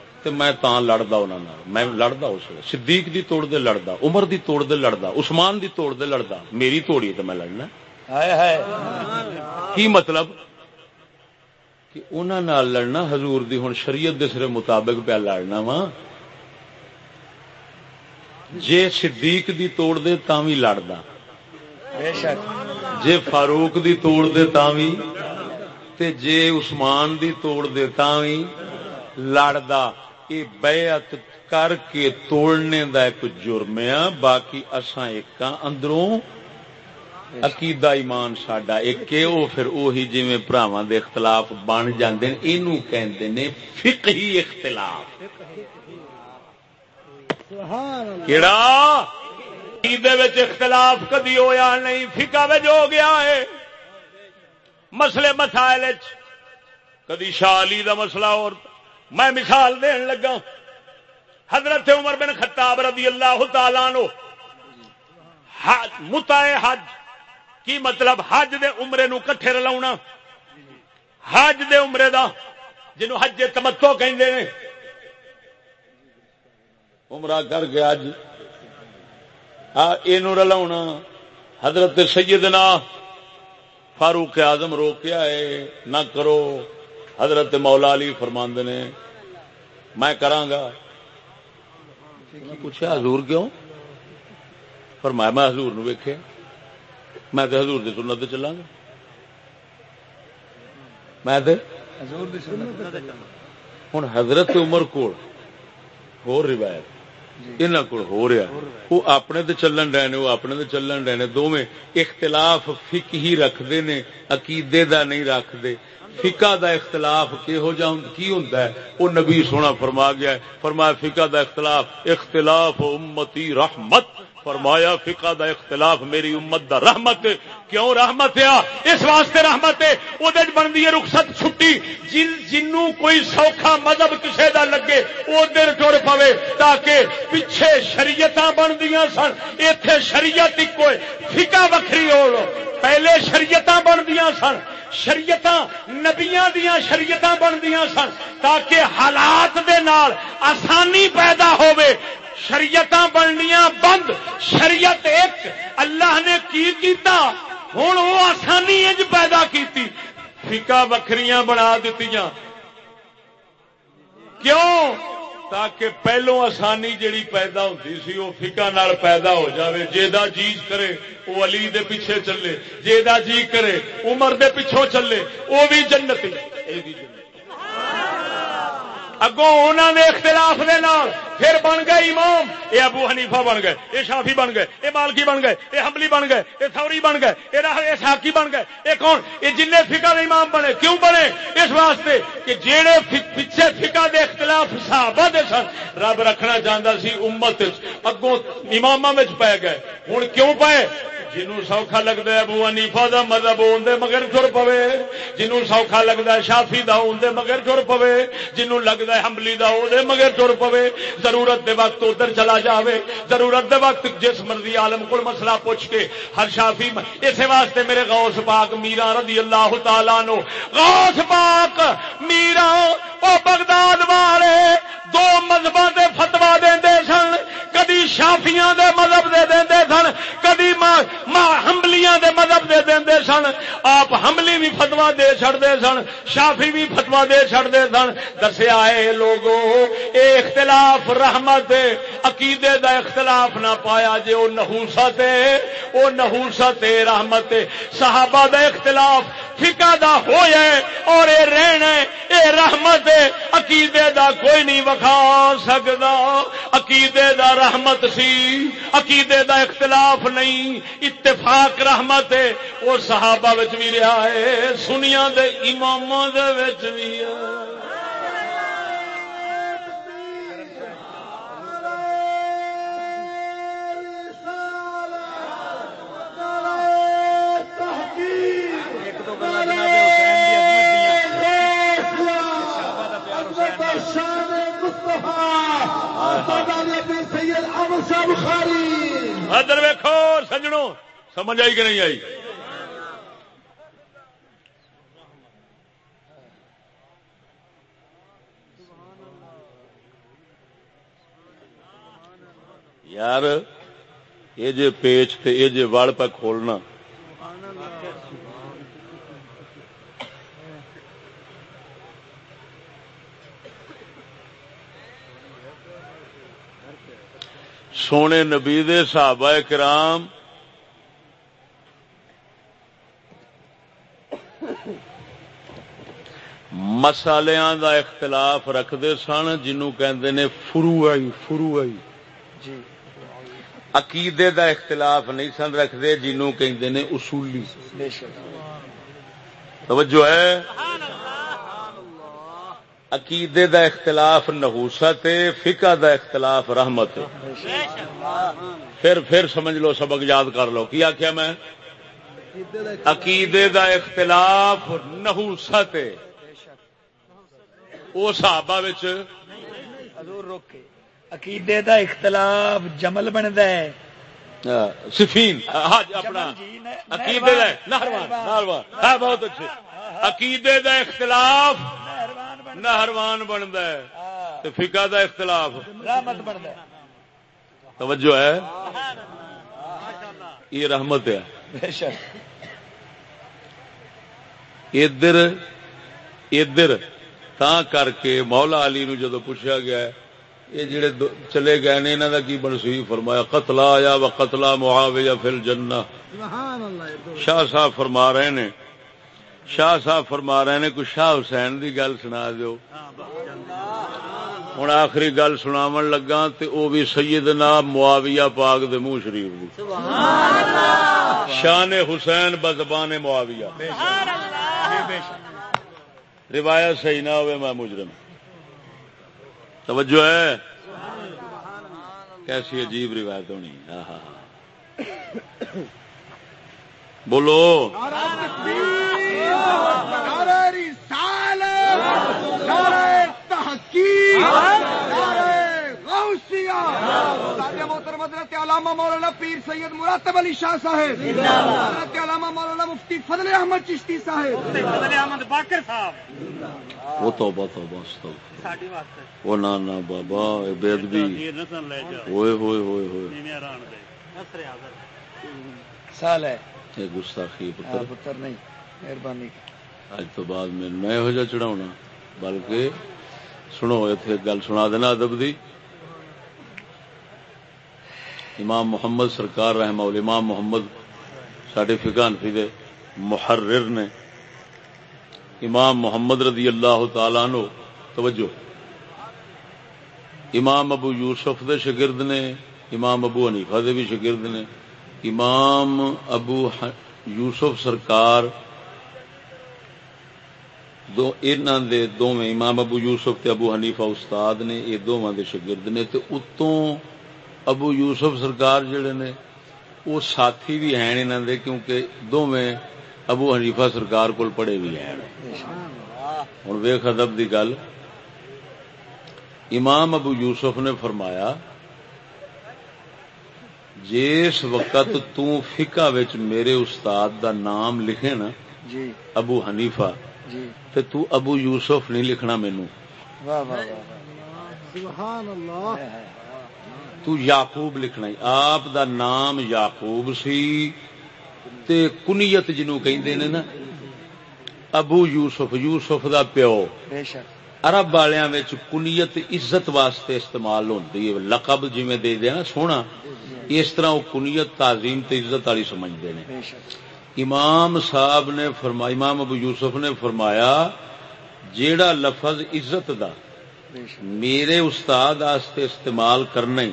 تے میں تاں لڑدا انہاں نال۔ میں لڑدا اس ویلے صدیق دی توڑ دے لڑدا عمر دی توڑ دے لڑدا عثمان دی توڑ دے لڑدا میری توڑی تے میں لڑنا۔ ہائے ہائے۔ کی مطلب؟ کہ انہاں نال لڑنا حضور دی ہن شریعت دے سرے مطابق پہ لڑنا وا۔ جے صدیق دی توڑ دے تاں وی لڑدا۔ بے شک۔ جے فاروق دی توڑ دے تاں وی تے جے عثمان دی توڑ دے تاں وی لڑدا۔ اے بیعت کر کے توڑنے دا ایک جرم ہے۔ باقی اساں ایک اندروں عقیدہ ایمان ساڈا ایک ہے، او پھر اوہی جویں بھراواں دے اختلاف بن جاندے نے اینو کہندے نے فقہی اختلاف۔ کیڑا؟ عقیدے وچ اختلاف کدی ہویا نہیں، فقہ وچ ہو گیا ہے۔ مسئلے مسائل وچ۔ کدی شاہ علی دا مسئلہ اور میں مثال دین لگا۔ حضرت عمر بن خطاب رضی اللہ تعالیٰ نو متا حج، کی مطلب حج دے عمرے نو کٹھے رلاؤنا۔ حج دے عمرے دا جنو حج تمتو کہندے نے۔ عمرہ کر کے اج یہ رلاؤنا۔ حضرت سیدنا فاروق اعظم روکیا ہے نہ کرو۔ حضرت مولا علی فرماند نے میں کرانگا پوچھا حضور کیوں؟ فرمایا میں حضور نو میں تے حضور دی سنت چلاں گا۔ میں تے حضور دی سنت ہن حضرت عمر کول ہور روایت۔ انہاں کول ہو رہا وہ اپنے تے چلن رہے نے وہ اپنے تے چلن رہے نے۔ دوویں اختلاف فقہی رکھدے نے عقیدے دا نہیں رکھدے۔ فقہ دا اختلاف کہو جا کی ہوندا ہے؟ وہ نبی سونا فرما گیا ہے، فرمایا فقہ دا اختلاف اختلاف امتی رحمت۔ فرمایا، فقہ دا اختلاف میری امت دا رحمت کیوں رحمت ہے؟ اس واسطے رحمت ہے۔ وہ بنتی ہے رخصت چھٹی۔ جن جنوں کوئی سوکھا مذہب کسے دا لگے وہ دن ٹر پوے تاکہ پیچھے شریعت بندیاں سن۔ ایتھے شریعت ایک فقہ وکری ہو پہلے شریعت بندیاں سن۔ شریعت نبیاں دیا شریعت بندیاں سن۔ تاکہ حالات دے نال آسانی پیدا ہوئے شریعت بننیاں بند، شریعت ایک، اللہ نے کی کیتا؟ ہوں وہ آسانی انج پیدا کیتی۔ فکا وکھریاں بنا دیتی کیوں؟ تاکہ پہلو آسانی جیڑی پیدا ہوتی سی وہ فکا نال پیدا ہو جاوے۔ جیدا جیز کرے وہ علی دے پیچھے چلے۔ جیدا جی کرے، عمر دے پیچھوں چلے۔ وہ بھی جنتی۔ یہ بھی جنتی۔ اگوں انہوں نے اختلاف دے نال پھر بن گئے امام یہ ابو حنیفہ بن گئے یہ شافی بن گئے یہ مالکی بن گئے یہ حملی بن گئے یہ تھوری بن گئے یہ ساکی بن گئے یہ کون؟ یہ جن فکا دے امام بنے، کیوں بنے؟ اس واسطے کہ جہے پیچھے فکا دے اختلاف صحابہ دے سن، رب رکھنا چاہتا سی امت اگوں امام پی گئے ہوں کیوں پائے جنوں سوکھا لگتا ہے ابو انیفا دا مذہب اندر مگر چر پوے جنوں سوکھا لگتا ہے شافی دا اندر مگر چر پوے جنوں لگتا ہے حملی دا دے مگر چر پوے، ضرورت دے وقت ادھر چلا جاوے، ضرورت دے وقت جس مرضی عالم کو مسئلہ پوچھ کے ہر شافی اسی واسطے میرے غوث پاک میرا رضی اللہ تعالیٰ نو غوث پاک میرا، او بغداد والے دو مذہب دے فتوا دے سن، کدی شافیاں دے مذہب دے دے سن، کدی حملیاں دے مذہب دے دے سن، آپ حملی بھی فتوا دے چڑتے سن، شافی بھی فتوا دے چڑتے سن۔ دسیا ہے لوگوں اے اختلاف رحمت، عقیدے دا اختلاف نہ پایا جے وہ نحوست ہے وہ نحوست رحمت صحابہ دا اختلاف فکا دا ہویا ہے اور اے رہنا ہے اے رحمت ہے عقیدے دا کوئی نہیں وکھا سکتا عقیدے دا رحمت سی، عقیدے دا اختلاف نہیں۔ اتفاق رحمت ہے۔ وہ صحابہ بھی رہا ہے سنیا دے امام بھی سمجھ آئی کہ نہیں آئی؟ یار، یہ جے پیچ تے یہ جے وڑ پہ کھولنا۔ سونے نبی صحابہ کرام مسالیاں دا اختلاف رکھتے سن جنوں کہندے نے فرو آئی فرو آئی جی۔ عقیدے دا اختلاف نہیں سن رکھتے جنوں کہندے نے اصولی۔ بے شک۔ توجہ ہے؟ عقیدے دا اختلاف نحوست فقہ دا اختلاف رحمت ہے بے شک۔ پھر پھر سمجھ لو سبق یاد کر لو۔ کیا کیا میں؟ عقیدے دا اختلاف۔ نحوست وہ صحابہ وچ۔ حضور روکے عقیدے دا اختلاف جمل بندا ہے۔ سفین ہاں جی، اپنا۔ جی، عقیدے دا نہروان، نہروان۔ نہروان۔ ہے بہت اچھے۔ عقیدے دا اختلاف نہروان بنتا ہے۔ ہاں، تے فقہ دا اختلاف۔ رحمت بندا ہے۔ توجہ ہے۔ یہ رحمت ہے۔ بے شک۔ ادھر ادھر۔ تا کر کے مولا علی نو جدو پوچھا گیا ہے یہ جڑے چلے گئے نے انہوں کا کی بنسی فرمایا قتلا آیا و قتلا معاویہ فل جنہ شاہ صاحب فرما رہے نے شاہ صاحب فرما رہے نے کوئی شاہ حسین دی گل سنا دیو ہوں آخری گل سناون لگا تے او بھی سیدنا معاویہ پاک دے منہ شریف دی شان حسین بزبان معاویہ روایت صحیح نہ ہوئے میں مجرم توجہ ہے؟ کیسی عجیب روایت ہونی۔ ہاں، ہاں۔ آہا بولو حضرت علامہ مولانا پیر سید مراتب علی شاہ صاحب! حضرت علامہ مولانا مفتی فضل احمد چشتی صاحب! احمد باکر صاحب! وہ توبہ توبہ استغفر۔ ساڈی واسطے وہ نا نا بابا بے ادبی لے جا ہوئے ہوئے ہوئے ہوئے۔ سال ہے۔ گستاخی ہاں پتر پتر نہیں مہربانی۔ اج تو بعد میں یہو جہ چڑھاونا بلکہ سنو اتنے گل سنا دینا ادب دی۔ امام محمد سرکار رحمہ امام محمد ساڈے فقہ حنفی دے محرر نے۔ امام محمد رضی اللہ تعالیٰ عنہ، توجہ۔ امام ابو یوسف دے شگرد نے، امام ابو حنیفہ دے بھی شگرد نے۔ امام ابو یوسف سرکار دو، انہاں دے دوویں، امام ابو یوسف تے ابو حنیفہ استاد نے یہ دوواں دے شاگرد نے۔ تے اتوں ابو یوسف سرکار جڑے نے وہ ساتھی بھی ہیں انہاں دے کیونکہ دوویں ابو حنیفہ سرکار کول پڑھے بھی ہیں۔ ہن ویکھ ادب دی گل۔ امام ابو یوسف نے فرمایا جس وقت تو فقہ وچ میرے استاد دا نام لکھے نا جی۔ ابو حنیفہ جی۔ تے تو ابو یوسف نہیں لکھنا مینو واہ واہ واہ۔ سبحان اللہ۔ تو یعقوب لکھنا آپ دا نام یعقوب سی تے کنیت جنوں کہندے نے نا ابو یوسف یوسف دا پیو۔ بے شک۔ عرب والیاں وچ کنیت عزت واسطے استعمال ہوندی ہے۔ لقب جویں دے دے نا سونا اس طرح وہ کنیت تعظیم تے عزت والی سمجھدے نے۔ امام صاحب نے فرمایا امام ابو یوسف نے فرمایا جیڑا لفظ عزت دا میرے استاد آستے استعمال کرنا ہی۔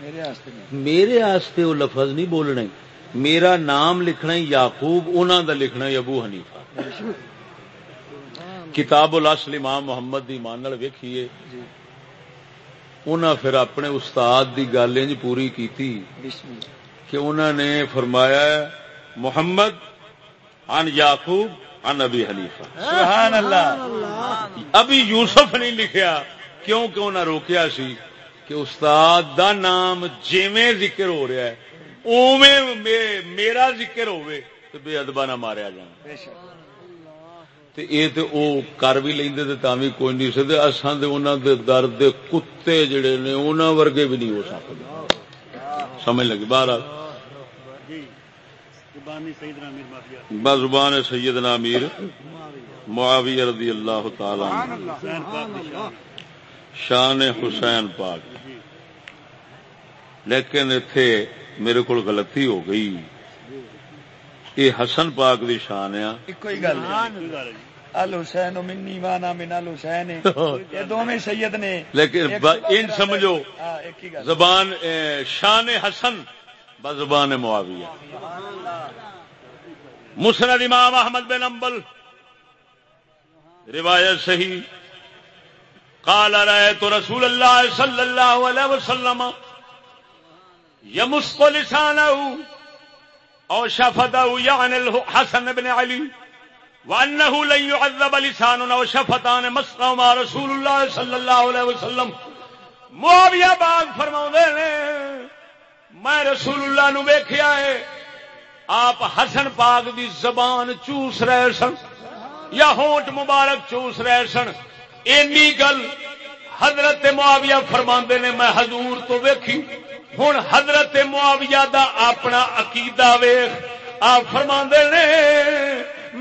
میرے واسطے نہیں۔ میرے آستے وہ لفظ نہیں بولنا ہی میرا نام لکھنا ہی یعقوب انہوں دا لکھنا ابو حنیفہ۔ بے شک کتاب الاصل امام محمد دی مان ویکھیے۔ جی۔ انہاں پھر اپنے استاد دی گل انج پوری کیتی۔ اللہ۔ کہ انہوں نے فرمایا محمد عن یعقوب عن ابی حنیفہ۔ سبحان اللہ۔ ابھی یوسف نہیں لکھیا کیوں کہ انہیں روکیا سی؟ کہ استاد دا نام جیویں ذکر ہو رہا ہے اوویں میرا ذکر ہوئے تو بے ادبا نہ ماریا جان بے شک۔ تے اے تے او کر بھی لیندے تے تاں وی کوئی نہیں سکدے اساں دے انہاں دے درد دے کتے جڑے نے انہاں ورگے بھی نہیں ہو سکدے۔ سمجھ لگی؟ بارہ بزبان سیدنا امیر معاویہ رضی اللہ تعالی شان حسین پاک۔ لیکن اتے میرے کو غلطی ہو گئی۔ یہ حسن پاک دی شان ہے۔ کوئی گل ال حسین منی وانا من ال حسین۔ یہ دونوں سید نے لیکن ان سمجھو زبان شان حسن بزبان معاویہ۔ مسند امام احمد بن امبل روایت صحیح۔ قال رأيت رسول الله صلى الله عليه وسلم۔ يمسق لسانه او شفته يعني الحسن بن علي وانه لن يعذب لسان او شفتان مسقا مع رسول الله صلى الله عليه وسلم. معاویہ باغ فرماوندے نے، میں رسول اللہ نو ویکھیا ہے، آپ حسن پاک دی زبان چوس رہے سن، یا ہونٹ مبارک چوس رہے سن۔ اینی گل حضرت معاویہ فرما نے، میں حضور تو ویکھی۔ ہوں حضرت معاویہ دا اپنا عقیدہ ویخ آپ فرما نے،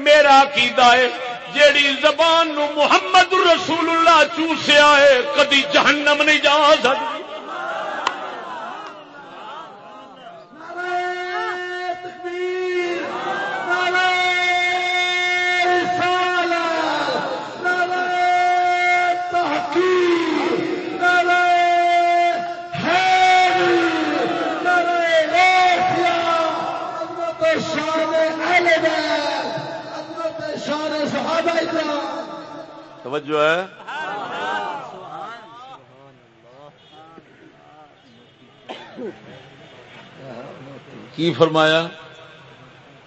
میرا عقیدہ ہے، جیڑی زبان نو محمد رسول اللہ چوسیا ہے، کدی جہنم نہیں جا سکتی۔ توجہ ہے۔ کی فرمایا؟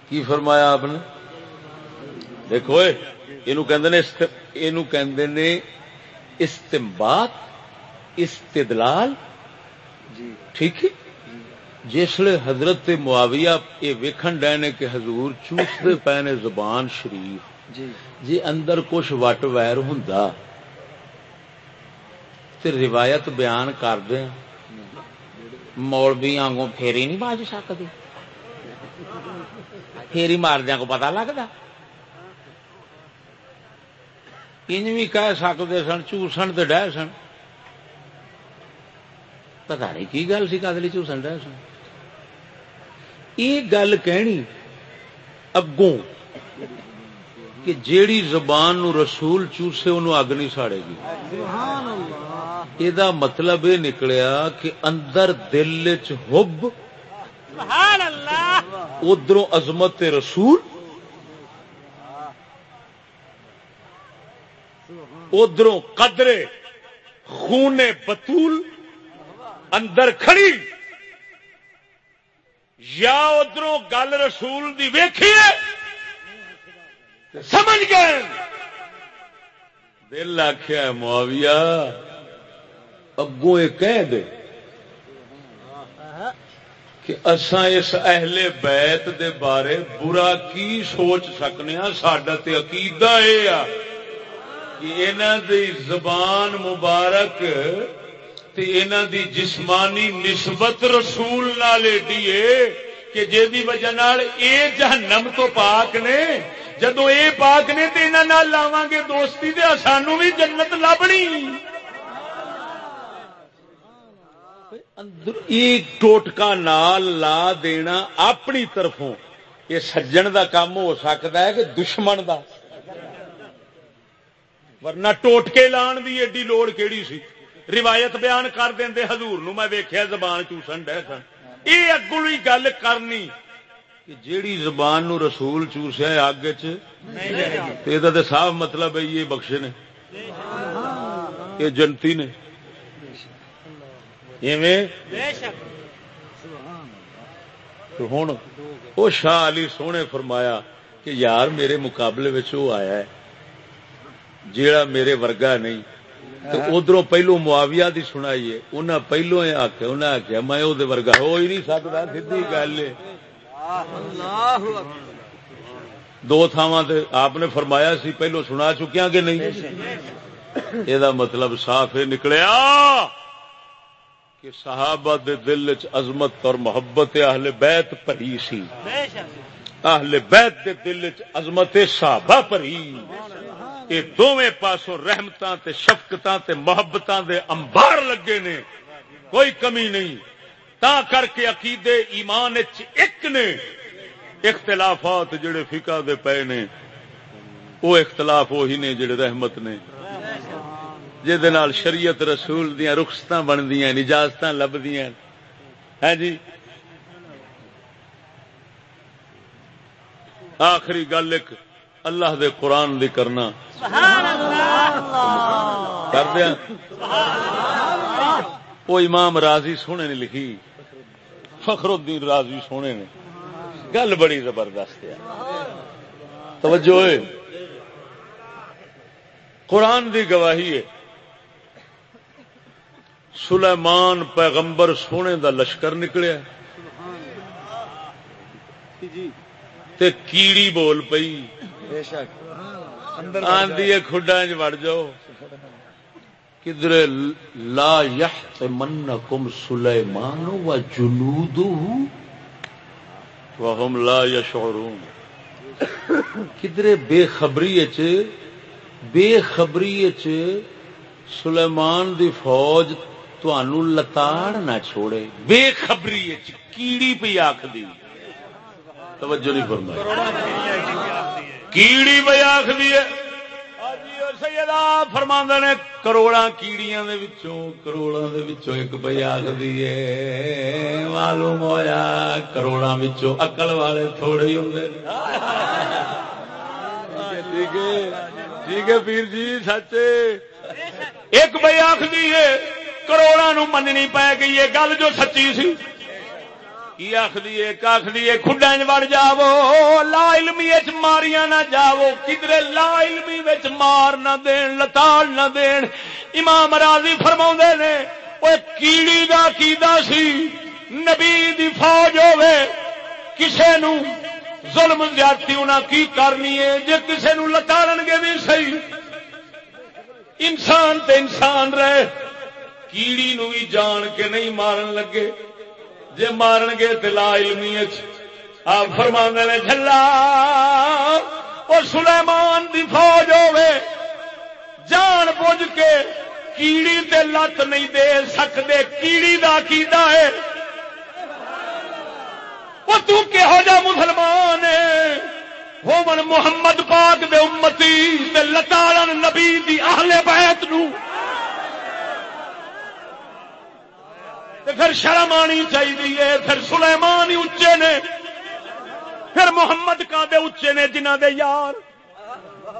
کی فرمایا آپ نے؟ دیکھو یہ استمبات استدلال؟ جی۔ ٹھیک ہے؟ جسے حضرت معاویہ یہ ویکھن ڈے نے کہ حضور چوستے پے نے زبان شریف۔ جی اندر کچھ وٹ ویر ہوں روایت بیان کر دیں مولوی آگوں پھیری نہیں باج سکتی پھیری ماردیا کو پتا لگتا ان بھی کہہ سکتے سن، چوسن تو ڈہ سن۔ پتا نہیں کی گل سی کدلی چوسن ڈہ سن۔ یہ گل کہنی، اگوں کہ جیڑی زبان نو رسول چوسے انہوں اگ نہیں ساڑے گی۔ یہ مطلب یہ نکلیا کہ اندر دل چب ادھر عظمت رسول ادھر قدرے خون بتول اندر کھڑی۔ یا ادھر گل رسول دی ویکھیے سمجھ گئے؟ دل آخیا معاویہ اگوں یہ کہہ دے کہ اساں اس اہل بیت دے بارے برا کی سوچ سکنے ہاں؟ ساڈا تے عقیدہ اے آ کہ انہاں دی زبان مبارک تے انہاں دی جسمانی نسبت رسول نال ایڈی کہ جے دی وجہ نال اے جہنم تو پاک نے جدو اے پاک نے تو یہاں لاواں گے دوستی تے سانو بھی جنت لبنی۔ ٹوٹکا نال لا دینا اپنی طرفوں یہ سجن دا کام ہو سکتا ہے کہ دشمن دا ورنہ ٹوٹکے لان دی ایڈی لوڑ کیڑی سی روایت بیان کر دیں حضور نو میں ویکھیا زبان چوسن ڈہ سن یہ اگوں گل کرنی کہ جیڑی زبان نو رسول چوسیا اگ چ صاف مطلب ہے، یہ بخشے نے، یہ جنتی نے۔ ہوں وہ شاہ علی سونے فرمایا کہ یار میرے مقابلے وہ آیا ہے، جیڑا میرے ورگا نہیں۔ تو ادھر پہلو معاویہ دی سنائیے انہیں پہلو آخیا انہیں آخیا میں وہ ورگا ہو ہی نہیں سکتا سی گل دو تھاواں آپ نے فرمایا سی پہلو سنا چکیا کہ نہیں؟ یہ مطلب صاف نکلیا کہ صحابہ دے دل چ عظمت اور محبت اہل بیت پری سی۔ اہل بیت دے دل چ عظمت صحابہ پری۔ یہ دونوں پاسوں رحمتاں تے شفقتاں تے محبتاں دے انبار لگے نے کوئی کمی نہیں۔ تا کر کے عقیدے ایمان ایک نے اختلافات جڑے فقہ دے پے نے وہ اختلاف وہی نے جڑے رحمت نے۔ جہد شریعت رسول دیا رخصت بندیاں نجازت لبدیاں۔ ہے جی؟ آخری گل ایک اللہ دے قرآن دی کرنا۔ کر دیا؟ وہ امام راضی سونے نے لکھی۔ فخر الدین راضی سونے نے۔ گل بڑی زبردست ہے۔ توجہ قرآن دی گواہی ہے۔ سلیمان پیغمبر سونے دا لشکر نکلیا۔ تے کیڑی بول پئی۔ آدھی کھڈا چ وڑ جاؤ۔ کدھر لا يحتمنكم سلیمان و جنودہ وهم لا يشعرون کدھر بے خبری بے خبری سلیمان دی فوج لتاڑ نہ چھوڑے۔ بے خبری کیڑی پہ آخ دی توجہ نہیں فرمائی۔ کیڑی پہ آخ دی سیدہ جی، فرما نے کروڑا کیڑیاں دے وچوں کروڑا دے وچوں ایک پہ آخ معلوم ہویا کروڑا وچوں اکل والے تھوڑے ہی ہوں ٹھیک ہے ٹھیک ہے پیر جی سچ۔ ایک بھائی آخری ہے کروڑا نو مننی پی گئی ہے۔ گل جو سچی سی۔ کی آخری ایک آخری کھڈا وڑ جاو لا علمی ماریاں نہ جاو کدھر لا علمی مار نہ دین لتاڑ نہ دین۔ امام راضی فرما نے وہ کیڑی دا کیدا سی، نبی دی فوج ہوے کسے نو ظلم زیادتی انہاں کی کرنی ہے؟ جے کسے نو لتاڑن گے بھی صحیح۔ انسان تے انسان رہے، کیڑی نو بھی جان کے نہیں مارن لگے۔ جے مارن گے تو لا علمی آپ فرما نے جلا وہ سلیمان دی فوج ہوے جان بوجھ کے کیڑی تے لت نہیں دے سکتے کیڑی دا کی ہے۔ وہ تو کہو جا مسلمان ہو من محمد پاک دے امتی تے لتاڑن نبی دی اہل بیت نو۔ پھر شرم آنی چاہیے پھر سلیمان ہی اچے نے۔ پھر محمد کا دے اچے نے جنہ دے یار۔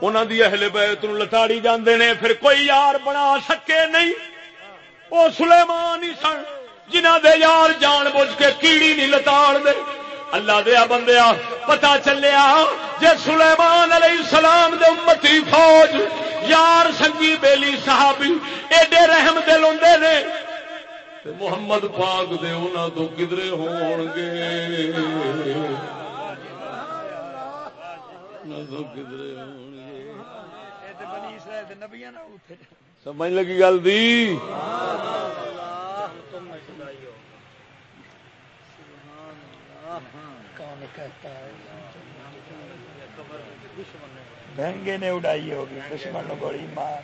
انہوں دی اہل بیت لتاڑی جاندے نے، پھر کوئی یار بنا سکے نہیں۔ وہ سلیمان ہی سن جنہ دے یار جان بوجھ کے کیڑی نہیں لتاڑ دے اللہ دیا بندیا پتا چلیا جے سلیمان علیہ السلام دے امتی فوج، یار سنگی بیلی صحابی، ایڈے رحم دل ہوں نے۔ محمد پاک دے انہوں تو کدرے ہون گے۔ سمجھ لگی گل دی؟ بہنگے نے اڑائی ہوگی دشمن گولی مار۔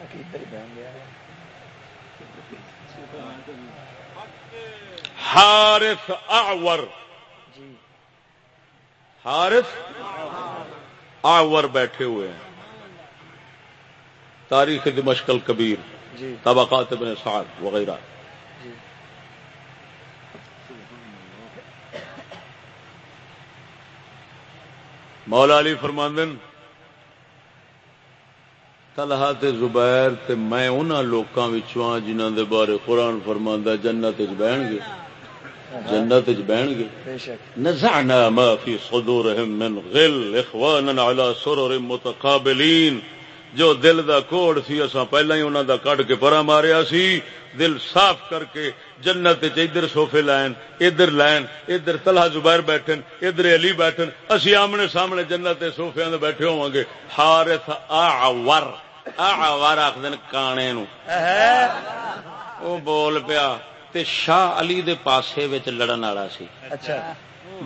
عقیدت بہنگے حارث اعور. حارث اعور بیٹھے ہوئے ہیں. تاریخ دمشق کبیر جی. طبقات ابن سعد وغیرہ. جی. مولا علی فرماندن تلہا تے زبیر تے میں انہاں لوکاں وچوں ہاں جنہاں دے بارے قرآن فرماندا جنت وچ بہن گے۔ جنت وچ بہن گے۔ نزعنا ما فی صدورهم من غل اخوانا على سرر متقابلین۔ جو دل دا کوڑ سی اساں پہلا ہی انہاں دا کڈ کے پرا ماریا سی۔ دل صاف کر کے جنت ادھر سوفے لائن ادھر لائن ادھر تلہا زبیر بیٹھن ادھر علی بیٹھن۔ اسی آمنے سامنے جنت سوفے بیٹھے ہوں گے۔ حارث اعور۔ اعور آخ دن کانے نو۔ وہ بول پیا تے شاہ علی دے پاسے وچ لڑن والا سی۔ اچھا۔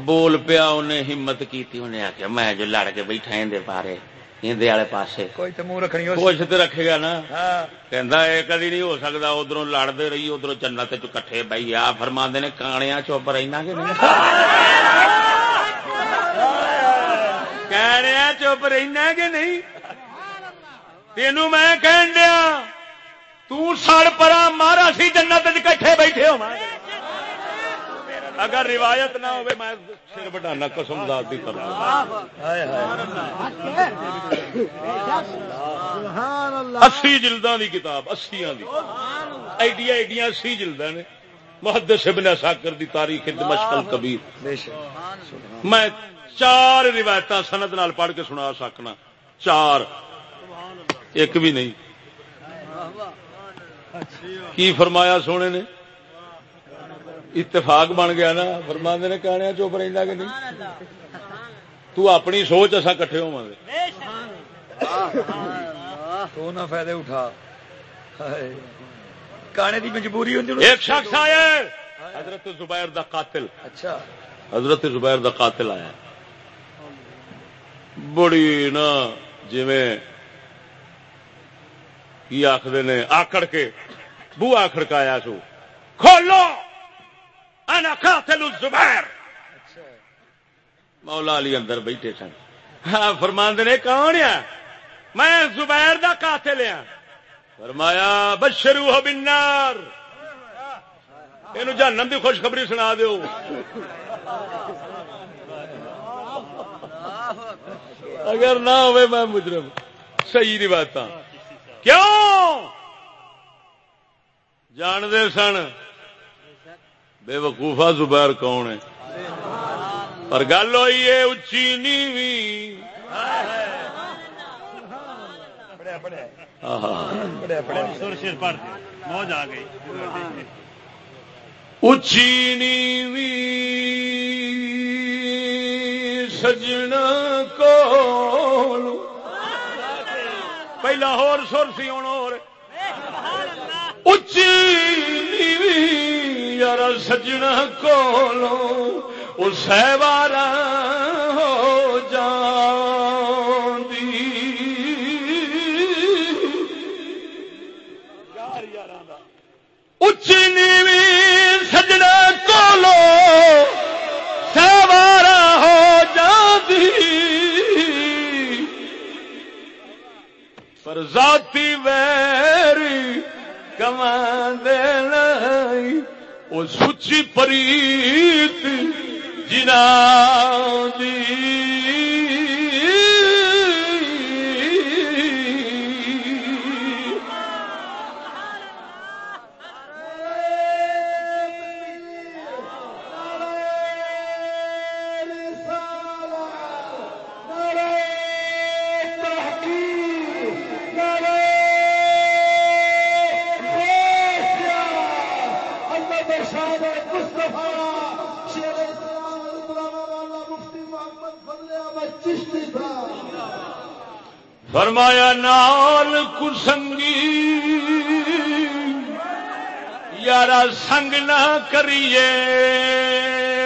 بول پیا انہیں ہمت کیتی انہیں آخیا میں جو لڑ کے بیٹھا اندر پارے اندر والے پاسے۔ کوئی تو منہ رکھنی ہو کچھ تو رکھے گا نا۔ ہاں۔ کہندا کدی نہیں ہو سکتا ادھر لڑتے رہی ادھر جنت چ کٹھے بھائی۔ آ فرما نے کانیا چپ رہنا کہ نہیں؟ کانیا چپ رہنا کہ نہیں؟ تینوں میں کہن دیا تو سڑ پرا مارا سی جنت کٹھے بیٹھے ہو اگر روایت نہ ہوئے میں سر بٹانا قسم دار دی کر ہائے ہائے اسی دی کتاب اسیاں دی۔ ایڈیاں ایڈیاں اسی جلدان نے۔ محدث ابن اساکر دی تاریخ دمشق بے شک۔ میں چار روایت سند نال پڑھ کے سنا سکنا۔ چار۔ ایک بھی نہیں۔ کی فرمایا سونے نے؟ اتفاق بن گیا نا۔ فرما نے کہنے چپ رہا کہ نہیں؟ تو اپنی سوچ اصا کٹھے ہوا گے تو نہ فائدے اٹھا۔ کانے دی مجبوری ایک شخص آیا حضرت زبیر دا قاتل۔ اچھا۔ حضرت زبیر دا قاتل آیا بڑی نا جی کی آخر نے آکڑ کے بو آخر کا آیا سو۔ کھولو! انا قاتل الزبیر! مولا علی اندر بیٹھے سن۔ ہاں فرماند نے، کون ہے؟ میں زبیر دا قاتل ہاں۔ فرمایا بشرو بنار یہ جہنم دی خوشخبری سنا دیو۔ اگر نہ ہوئے، میں مجرم۔ صحیح روایت کیوں؟ جانتے سن؟ بے وقوفا زبیر کون ہے؟ پر گل ہوئی ہے اچھی نیوی۔ پڑھیا پڑھیا آہا پہلا ہور سر سی ہوں اور اچھی نیوی یار سجنا کولو وہ سہوارا ہو جان اچھی نیوی سجنا کولو ویری کما دین وہ سچی پریت جنا دی۔ فرمایا نال کسنگی یارا سنگ نہ کریے۔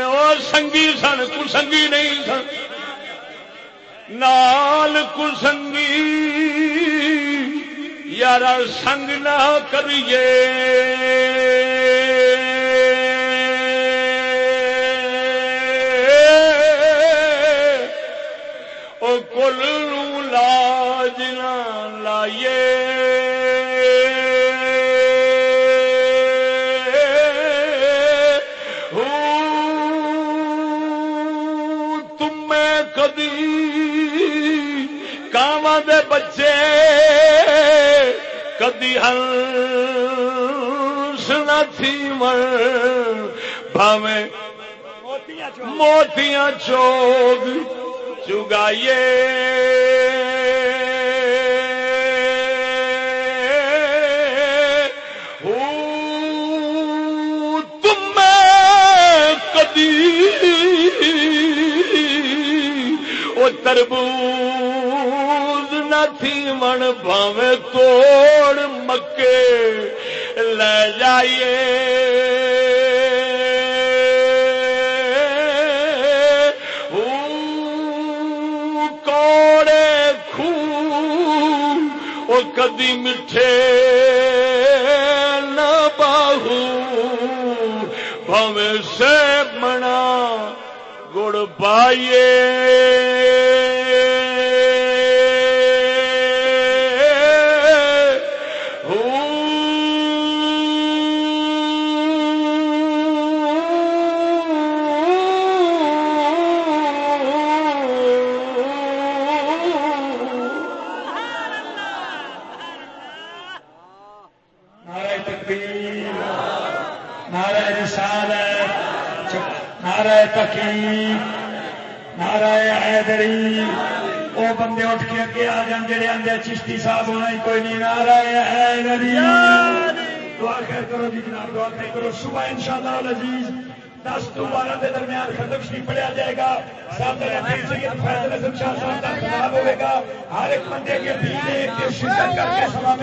او سنگی سن کسنگی نہیں سن۔ نال کسنگی یارا سنگ نہ کریے۔ او کل نو لاج نہ لائیے تم کدی کاواں دے بچے کدی ہنس نہ تھی مر۔ بھاویں موتیاں چوگ چگائیے۔ تربوز نہ تھی من بھاوے توڑ مکے لے جائیے کوڑے خو وہ کدی میٹھے نہ باہو بھویں سے منا گڑ پائیے کے آ جان جڑے آندے چشتی صاحب ہونا کوئی نہیں حیدری دعا خیر کرو جی جناب دعا خیر کرو صبح دس تو بارہ کے درمیان ختم شریف پڑھیا جائے گا صاحب ہوئے گا ہر ایک بندے کے پیچھے شرکت کر کے سلام